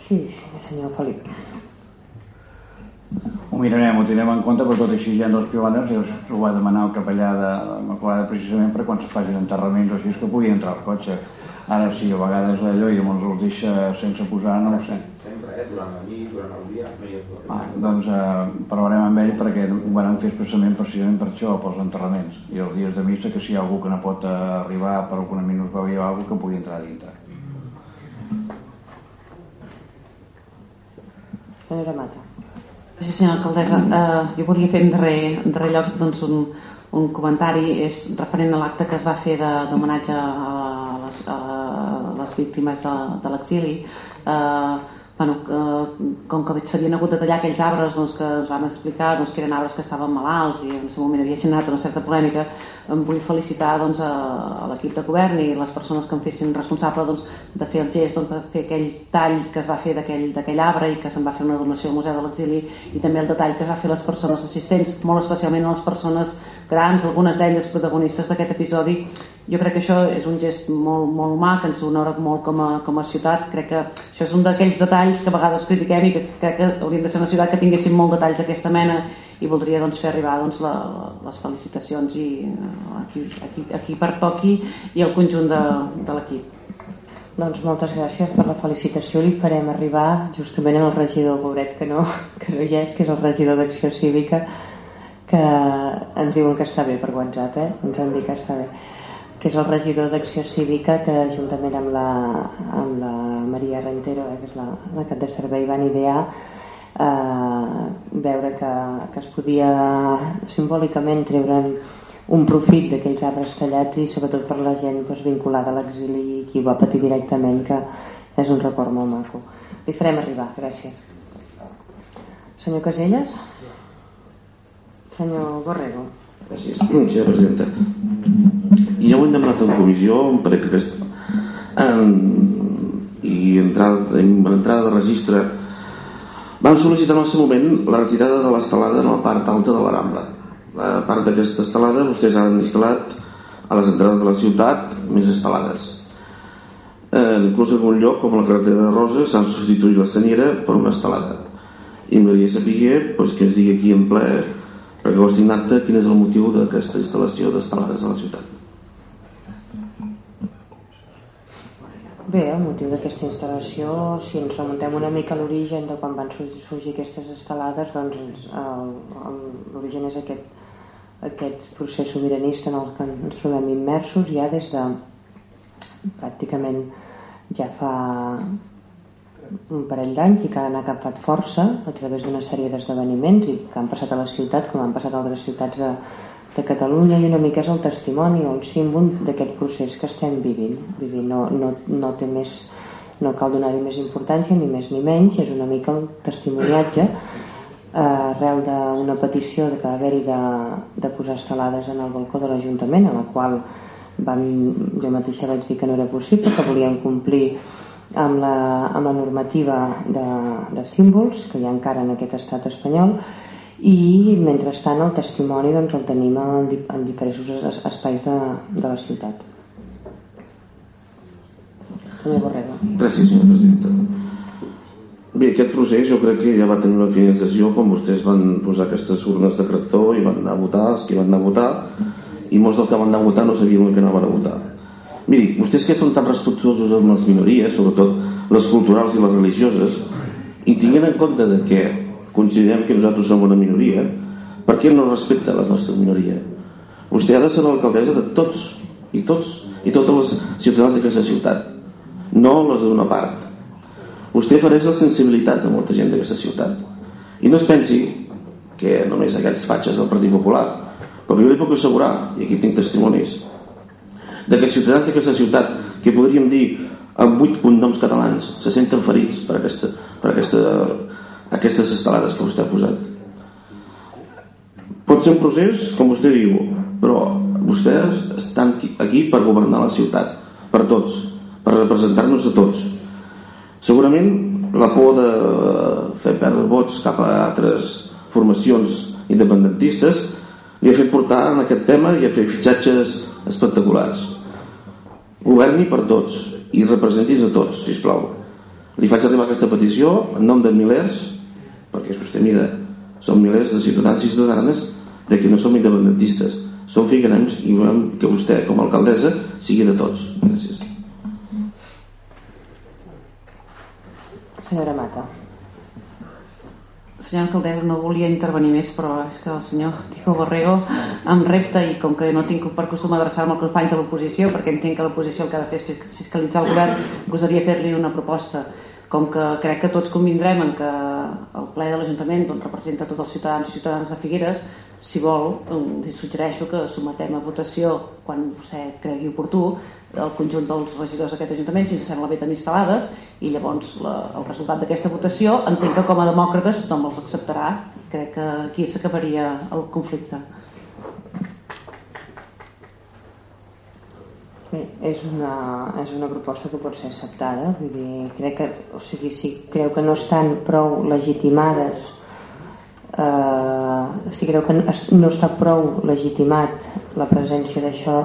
Sí, senyor Felip. Ho mirarem, ho tindrem en compte però tot així ja dos pioneres ho va demanar el capellà de Macolada precisament per quan se facin enterraments o així que pugui entrar el cotxe Ara sí, a vegades allò i llavors els deixa sense posar, no ho sé. Sempre, eh? Durant la nit, durant el dia, no hi ha ah, Doncs eh, parlarem amb ell perquè ho vam fer expressament precisament per això, pels enterraments. I els dies de missa, que si hi ha algú que no pot arribar per alguna minut o alguna que pugui entrar a dintre. Senyora Mata. Sí, senyora alcaldessa. Uh, jo volia fer en darrer, en darrer lloc doncs, un, un comentari és referent a l'acte que es va fer d'homenatge a les, a les víctimes de, de l'exili. Eh, bueno, que, com que s'havien hagut de tallar aquells arbres doncs, que ens van explicar doncs, que eren arbres que estaven malalts i en aquest moment havia generat una certa polèmica em vull felicitar doncs, a, a l'equip de govern i les persones que em fessin responsable doncs, de fer el gest, doncs, de fer aquell tall que es va fer d'aquell arbre i que se'n va fer una donació al Museu de l'Exili i també el detall que es va fer les persones assistents, molt especialment les persones grans, algunes d'elles protagonistes d'aquest episodi. Jo crec que això és un gest molt, molt humà que ens honora molt com a, com a ciutat. Crec que això és un d'aquells detalls que a vegades critiquem i que crec que hauríem de ser una ciutat que tinguéssim molt detalls d'aquesta mena i voldria doncs, fer arribar doncs, la, les felicitacions i uh, aquí, aquí, aquí per toqui i el conjunt de, de l'equip. Doncs moltes gràcies per la felicitació. Li farem arribar justament al regidor pobret que no, que no hi és que és el regidor d'Acció Cívica que ens diuen que està bé per WhatsApp eh? ens han dit que està bé. Que és el regidor d'Acció Cívica que juntament amb la, amb la Maria Rentero, eh, que és la, la cap de servei, van idear eh, veure que, que es podia simbòlicament treure un profit d'aquells arbres tallats i sobretot per la gent doncs, vinculada a l'exili i qui va patir directament que és un record molt maco li farem arribar, gràcies Senyor Caselles? Senyor Borrego? Gràcies, senyora presidenta. Ja ho hem demanat en comissió, que aquest, en, i entrada, en entrada de registre van sol·licitar en el seu moment la retirada de l'estelada en la part alta de la Rambla. La part d'aquesta estelada vostès han instal·lat a les entrades de la ciutat més estelades. Eh, inclús en un lloc com la carretera de Roses s'han substituït la senyera per una estelada. I m'agradaria saber pues, que es digui aquí en ple perquè ho estic acte quin és el motiu d'aquesta instal·lació d'estelades a la ciutat. Bé, el motiu d'aquesta instal·lació, si ens remuntem una mica a l'origen de quan van sorgir, sorgir aquestes estelades, doncs l'origen és aquest, aquest procés sobiranista en el que ens trobem immersos ja des de pràcticament ja fa un parell d'anys i que han agafat força a través d'una sèrie d'esdeveniments i que han passat a la ciutat com han passat a altres ciutats de, de Catalunya i una mica és el testimoni o un símbol d'aquest procés que estem vivint. Vull dir, no, no, no té més no cal donar-hi més importància ni més ni menys, és una mica el testimoniatge eh, arrel d'una petició que va haver-hi de, de posar estelades en el balcó de l'Ajuntament a la qual vam, jo mateixa vaig dir que no era possible, que volíem complir amb la, amb la normativa de, de símbols que hi ha encara en aquest estat espanyol i mentrestant el testimoni doncs, el tenim en, en diferents es- espais de, de la ciutat Borrego Gràcies, senyora presidenta. Bé, aquest procés jo crec que ja va tenir una finalització quan vostès van posar aquestes urnes de cartó i van anar a votar, els que van anar a votar, i molts dels que van anar a votar no sabien el que anaven a votar. Miri, vostès que són tan respectuosos amb les minories, sobretot les culturals i les religioses, i tinguent en compte de que considerem que nosaltres som una minoria, per què no respecta la nostra minoria? Vostè ha de ser l'alcaldessa de tots, i tots, i totes les ciutadans d'aquesta ciutat, no les d'una part. Vostè ofereix la sensibilitat de molta gent d'aquesta ciutat. I no es pensi que només aquests fatxes del Partit Popular, perquè jo li puc assegurar, i aquí tinc testimonis, de que els ciutadans d'aquesta ciutat, que podríem dir amb vuit cognoms catalans, se senten ferits per, aquesta, per aquesta, aquestes estelades que vostè ha posat. Pot ser un procés, com vostè diu, però vostès estan aquí- per governar la ciutat, per tots, per representar-nos a tots. Segurament la por de fer perdre vots cap a altres formacions independentistes li ha fet portar en aquest tema i ha fet fitxatges espectaculars. Governi per tots i representis a tots, si plau. Li faig arribar aquesta petició en nom de milers, perquè vostè mira, són milers de ciutadans i ciutadanes de que no som independentistes, som figuerems i volem que vostè, com a alcaldessa, sigui de tots. Gràcies. Senyora Mata Senyora alcaldessa, no volia intervenir més, però és que el senyor Tico Borrego em repta i com que no tinc per costum adreçar-me als companys de l'oposició, perquè entenc que l'oposició el que ha de fer és fisc- fiscalitzar el govern, gosaria fer-li una proposta. Com que crec que tots convindrem en que el ple de l'Ajuntament doncs, representa tots els ciutadans i ciutadanes de Figueres, si vol, li suggereixo que sometem a votació, quan vostè cregui oportú, el conjunt dels regidors d'aquest Ajuntament, si sembla bé tenir instal·lades, i llavors la, el resultat d'aquesta votació entenc que com a demòcrates tothom els acceptarà. Crec que aquí s'acabaria el conflicte. Bé, és una, és una proposta que pot ser acceptada vull dir, crec que, o sigui, si creu que no estan prou legitimades eh, si creu que no es- no està prou legitimat la presència d'això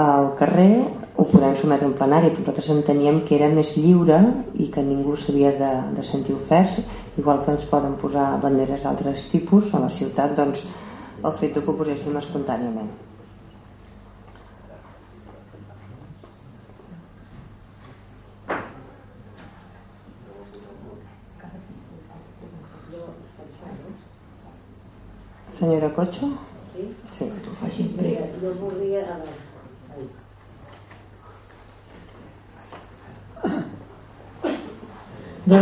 al carrer ho podem sometre en plenari però nosaltres enteníem que era més lliure i que ningú s'havia de, de sentir ofers igual que ens poden posar banderes d'altres tipus a la ciutat doncs el fet que ho poséssim espontàniament Senyora Cocho? Sí? Sí. Faci Mira, jo volia... Ai. No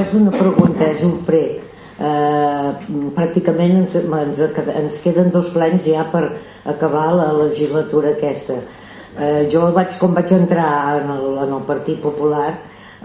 és, una pregunta, és un prec. Eh, pràcticament ens, ens, ens queden dos plens ja per acabar la legislatura aquesta. Eh, jo vaig, com vaig entrar en el, en el Partit Popular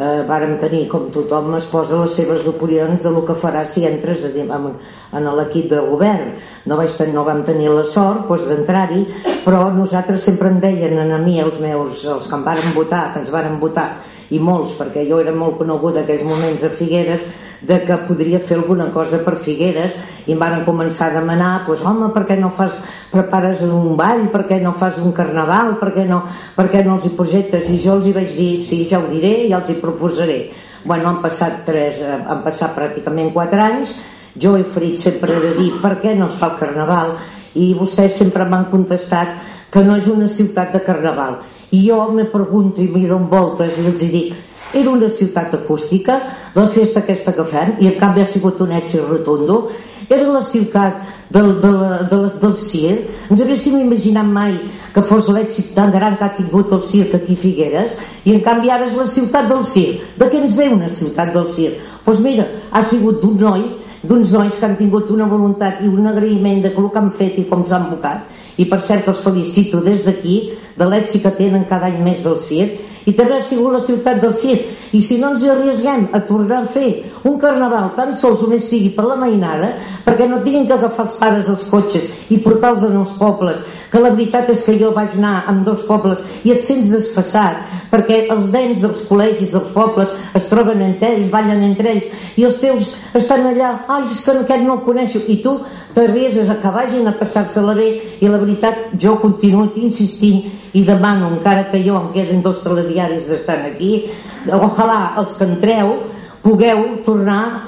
eh, vàrem tenir, com tothom es posa les seves opinions de lo que farà si entres en, en l'equip de govern. No, vaig tenir, no vam tenir la sort doncs, d'entrar-hi, però nosaltres sempre em deien a mi, els meus, els que em varen votar, que ens varen votar, i molts, perquè jo era molt conegut en aquells moments a Figueres, de que podria fer alguna cosa per Figueres i em van començar a demanar pues, home, per què no fas, prepares un ball? Per què no fas un carnaval? Per què no, per què no els hi projectes? I jo els hi vaig dir, sí, ja ho diré i els hi proposaré. Bueno, han passat tres, eh, han passat pràcticament 4 anys jo he oferit sempre de dir per què no es fa el carnaval? I vostès sempre m'han contestat que no és una ciutat de carnaval i jo me pregunto i m'hi dono voltes i els dic era una ciutat acústica la festa aquesta que fem i en canvi ha sigut un èxit rotundo era la ciutat del, de de les, del CIR ens haguéssim imaginat mai que fos l'èxit tan gran que ha tingut el CIR aquí a Figueres i en canvi ara és la ciutat del CIR de què ens ve una ciutat del CIR? doncs pues mira, ha sigut d'un noi d'uns nois que han tingut una voluntat i un agraïment de el que han fet i com s'han bocat i per cert els felicito des d'aquí de l'èxit que tenen cada any més del CIR i també ha sigut la ciutat del circ i si no ens arriesguem a tornar a fer un carnaval tan sols només sigui per la mainada perquè no tinguin que agafar els pares els cotxes i portar-los als pobles que la veritat és que jo vaig anar amb dos pobles i et sents desfassat perquè els nens dels col·legis dels pobles es troben entre ells, ballen entre ells i els teus estan allà ai, és que aquest no el coneixo i tu t'arrieses a que vagin a passar-se-la bé i la veritat jo continuo insistint i demano, encara que jo em queden dos telediaris d'estar aquí ojalà els que entreu pugueu tornar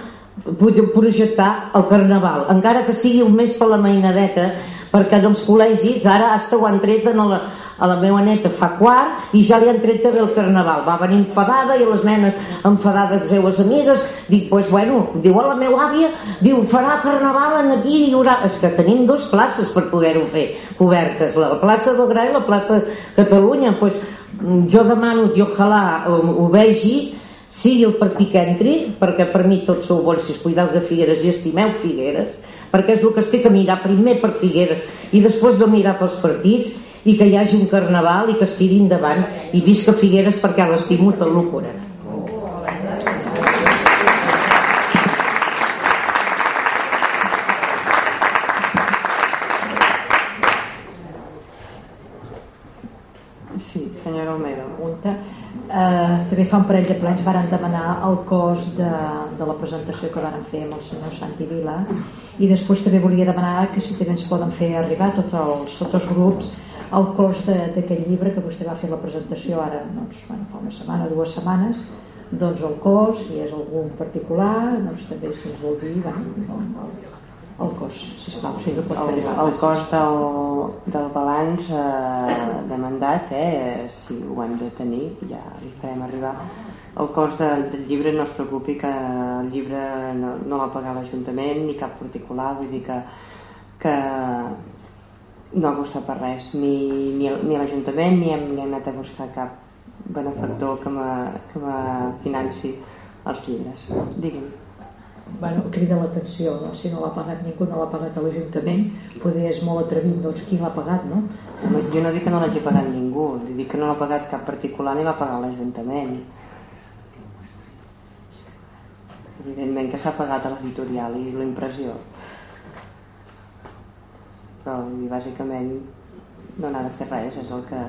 projectar el carnaval encara que sigui un mes per la mainadeta perquè dels col·legis ara hasta ho han tret a la, a la meva neta fa quart i ja li han tret també el carnaval. Va venir enfadada i les nenes enfadades seues amigues dic, pues bueno, diu a la meva àvia diu, farà carnaval en aquí i haurà és que tenim dos places per poder-ho fer cobertes, la plaça del Gra i la plaça Catalunya. Pues, jo demano i ojalà ho, ho vegi sigui el partit que entri perquè per mi tots sou bons. Si es cuideu de Figueres i estimeu Figueres perquè és el que es té que mirar primer per Figueres i després de mirar pels partits i que hi hagi un carnaval i que es tiri endavant i visca Figueres perquè l'estimo tot locura Sí, senyora Olmedo. Pregunta. Eh, també fa un parell de plens varen demanar el cost de, de la presentació que varen fer amb el senyor Santi Vila. I després també volia demanar que si també ens poden fer arribar tots els, tots els grups el cost d'aquest llibre que vostè va fer la presentació ara doncs, bueno, fa una setmana, dues setmanes. Doncs el cost, si és algun particular doncs també si ens vol dir bueno, el cost sisplau, si el, el, el cost del, del balanç eh, de mandat eh, si ho hem de tenir ja li farem arribar. El cost de, del llibre no es preocupi que el llibre no, no l'ha pagat l'Ajuntament ni cap particular vull dir que, que no ha costat per res ni, ni, ni l'Ajuntament ni hem, ni hem anat a buscar cap benefactor que me, que me financi els llibres. Digui'm bueno, crida l'atenció no? si no l'ha pagat ningú, no l'ha pagat l'Ajuntament poder és molt atrevit doncs qui l'ha pagat no? jo no dic que no l'hagi pagat ningú dic que no l'ha pagat cap particular ni l'ha pagat l'Ajuntament evidentment que s'ha pagat a l'editorial i l'impressió però dir, bàsicament no n'ha de fer res és el que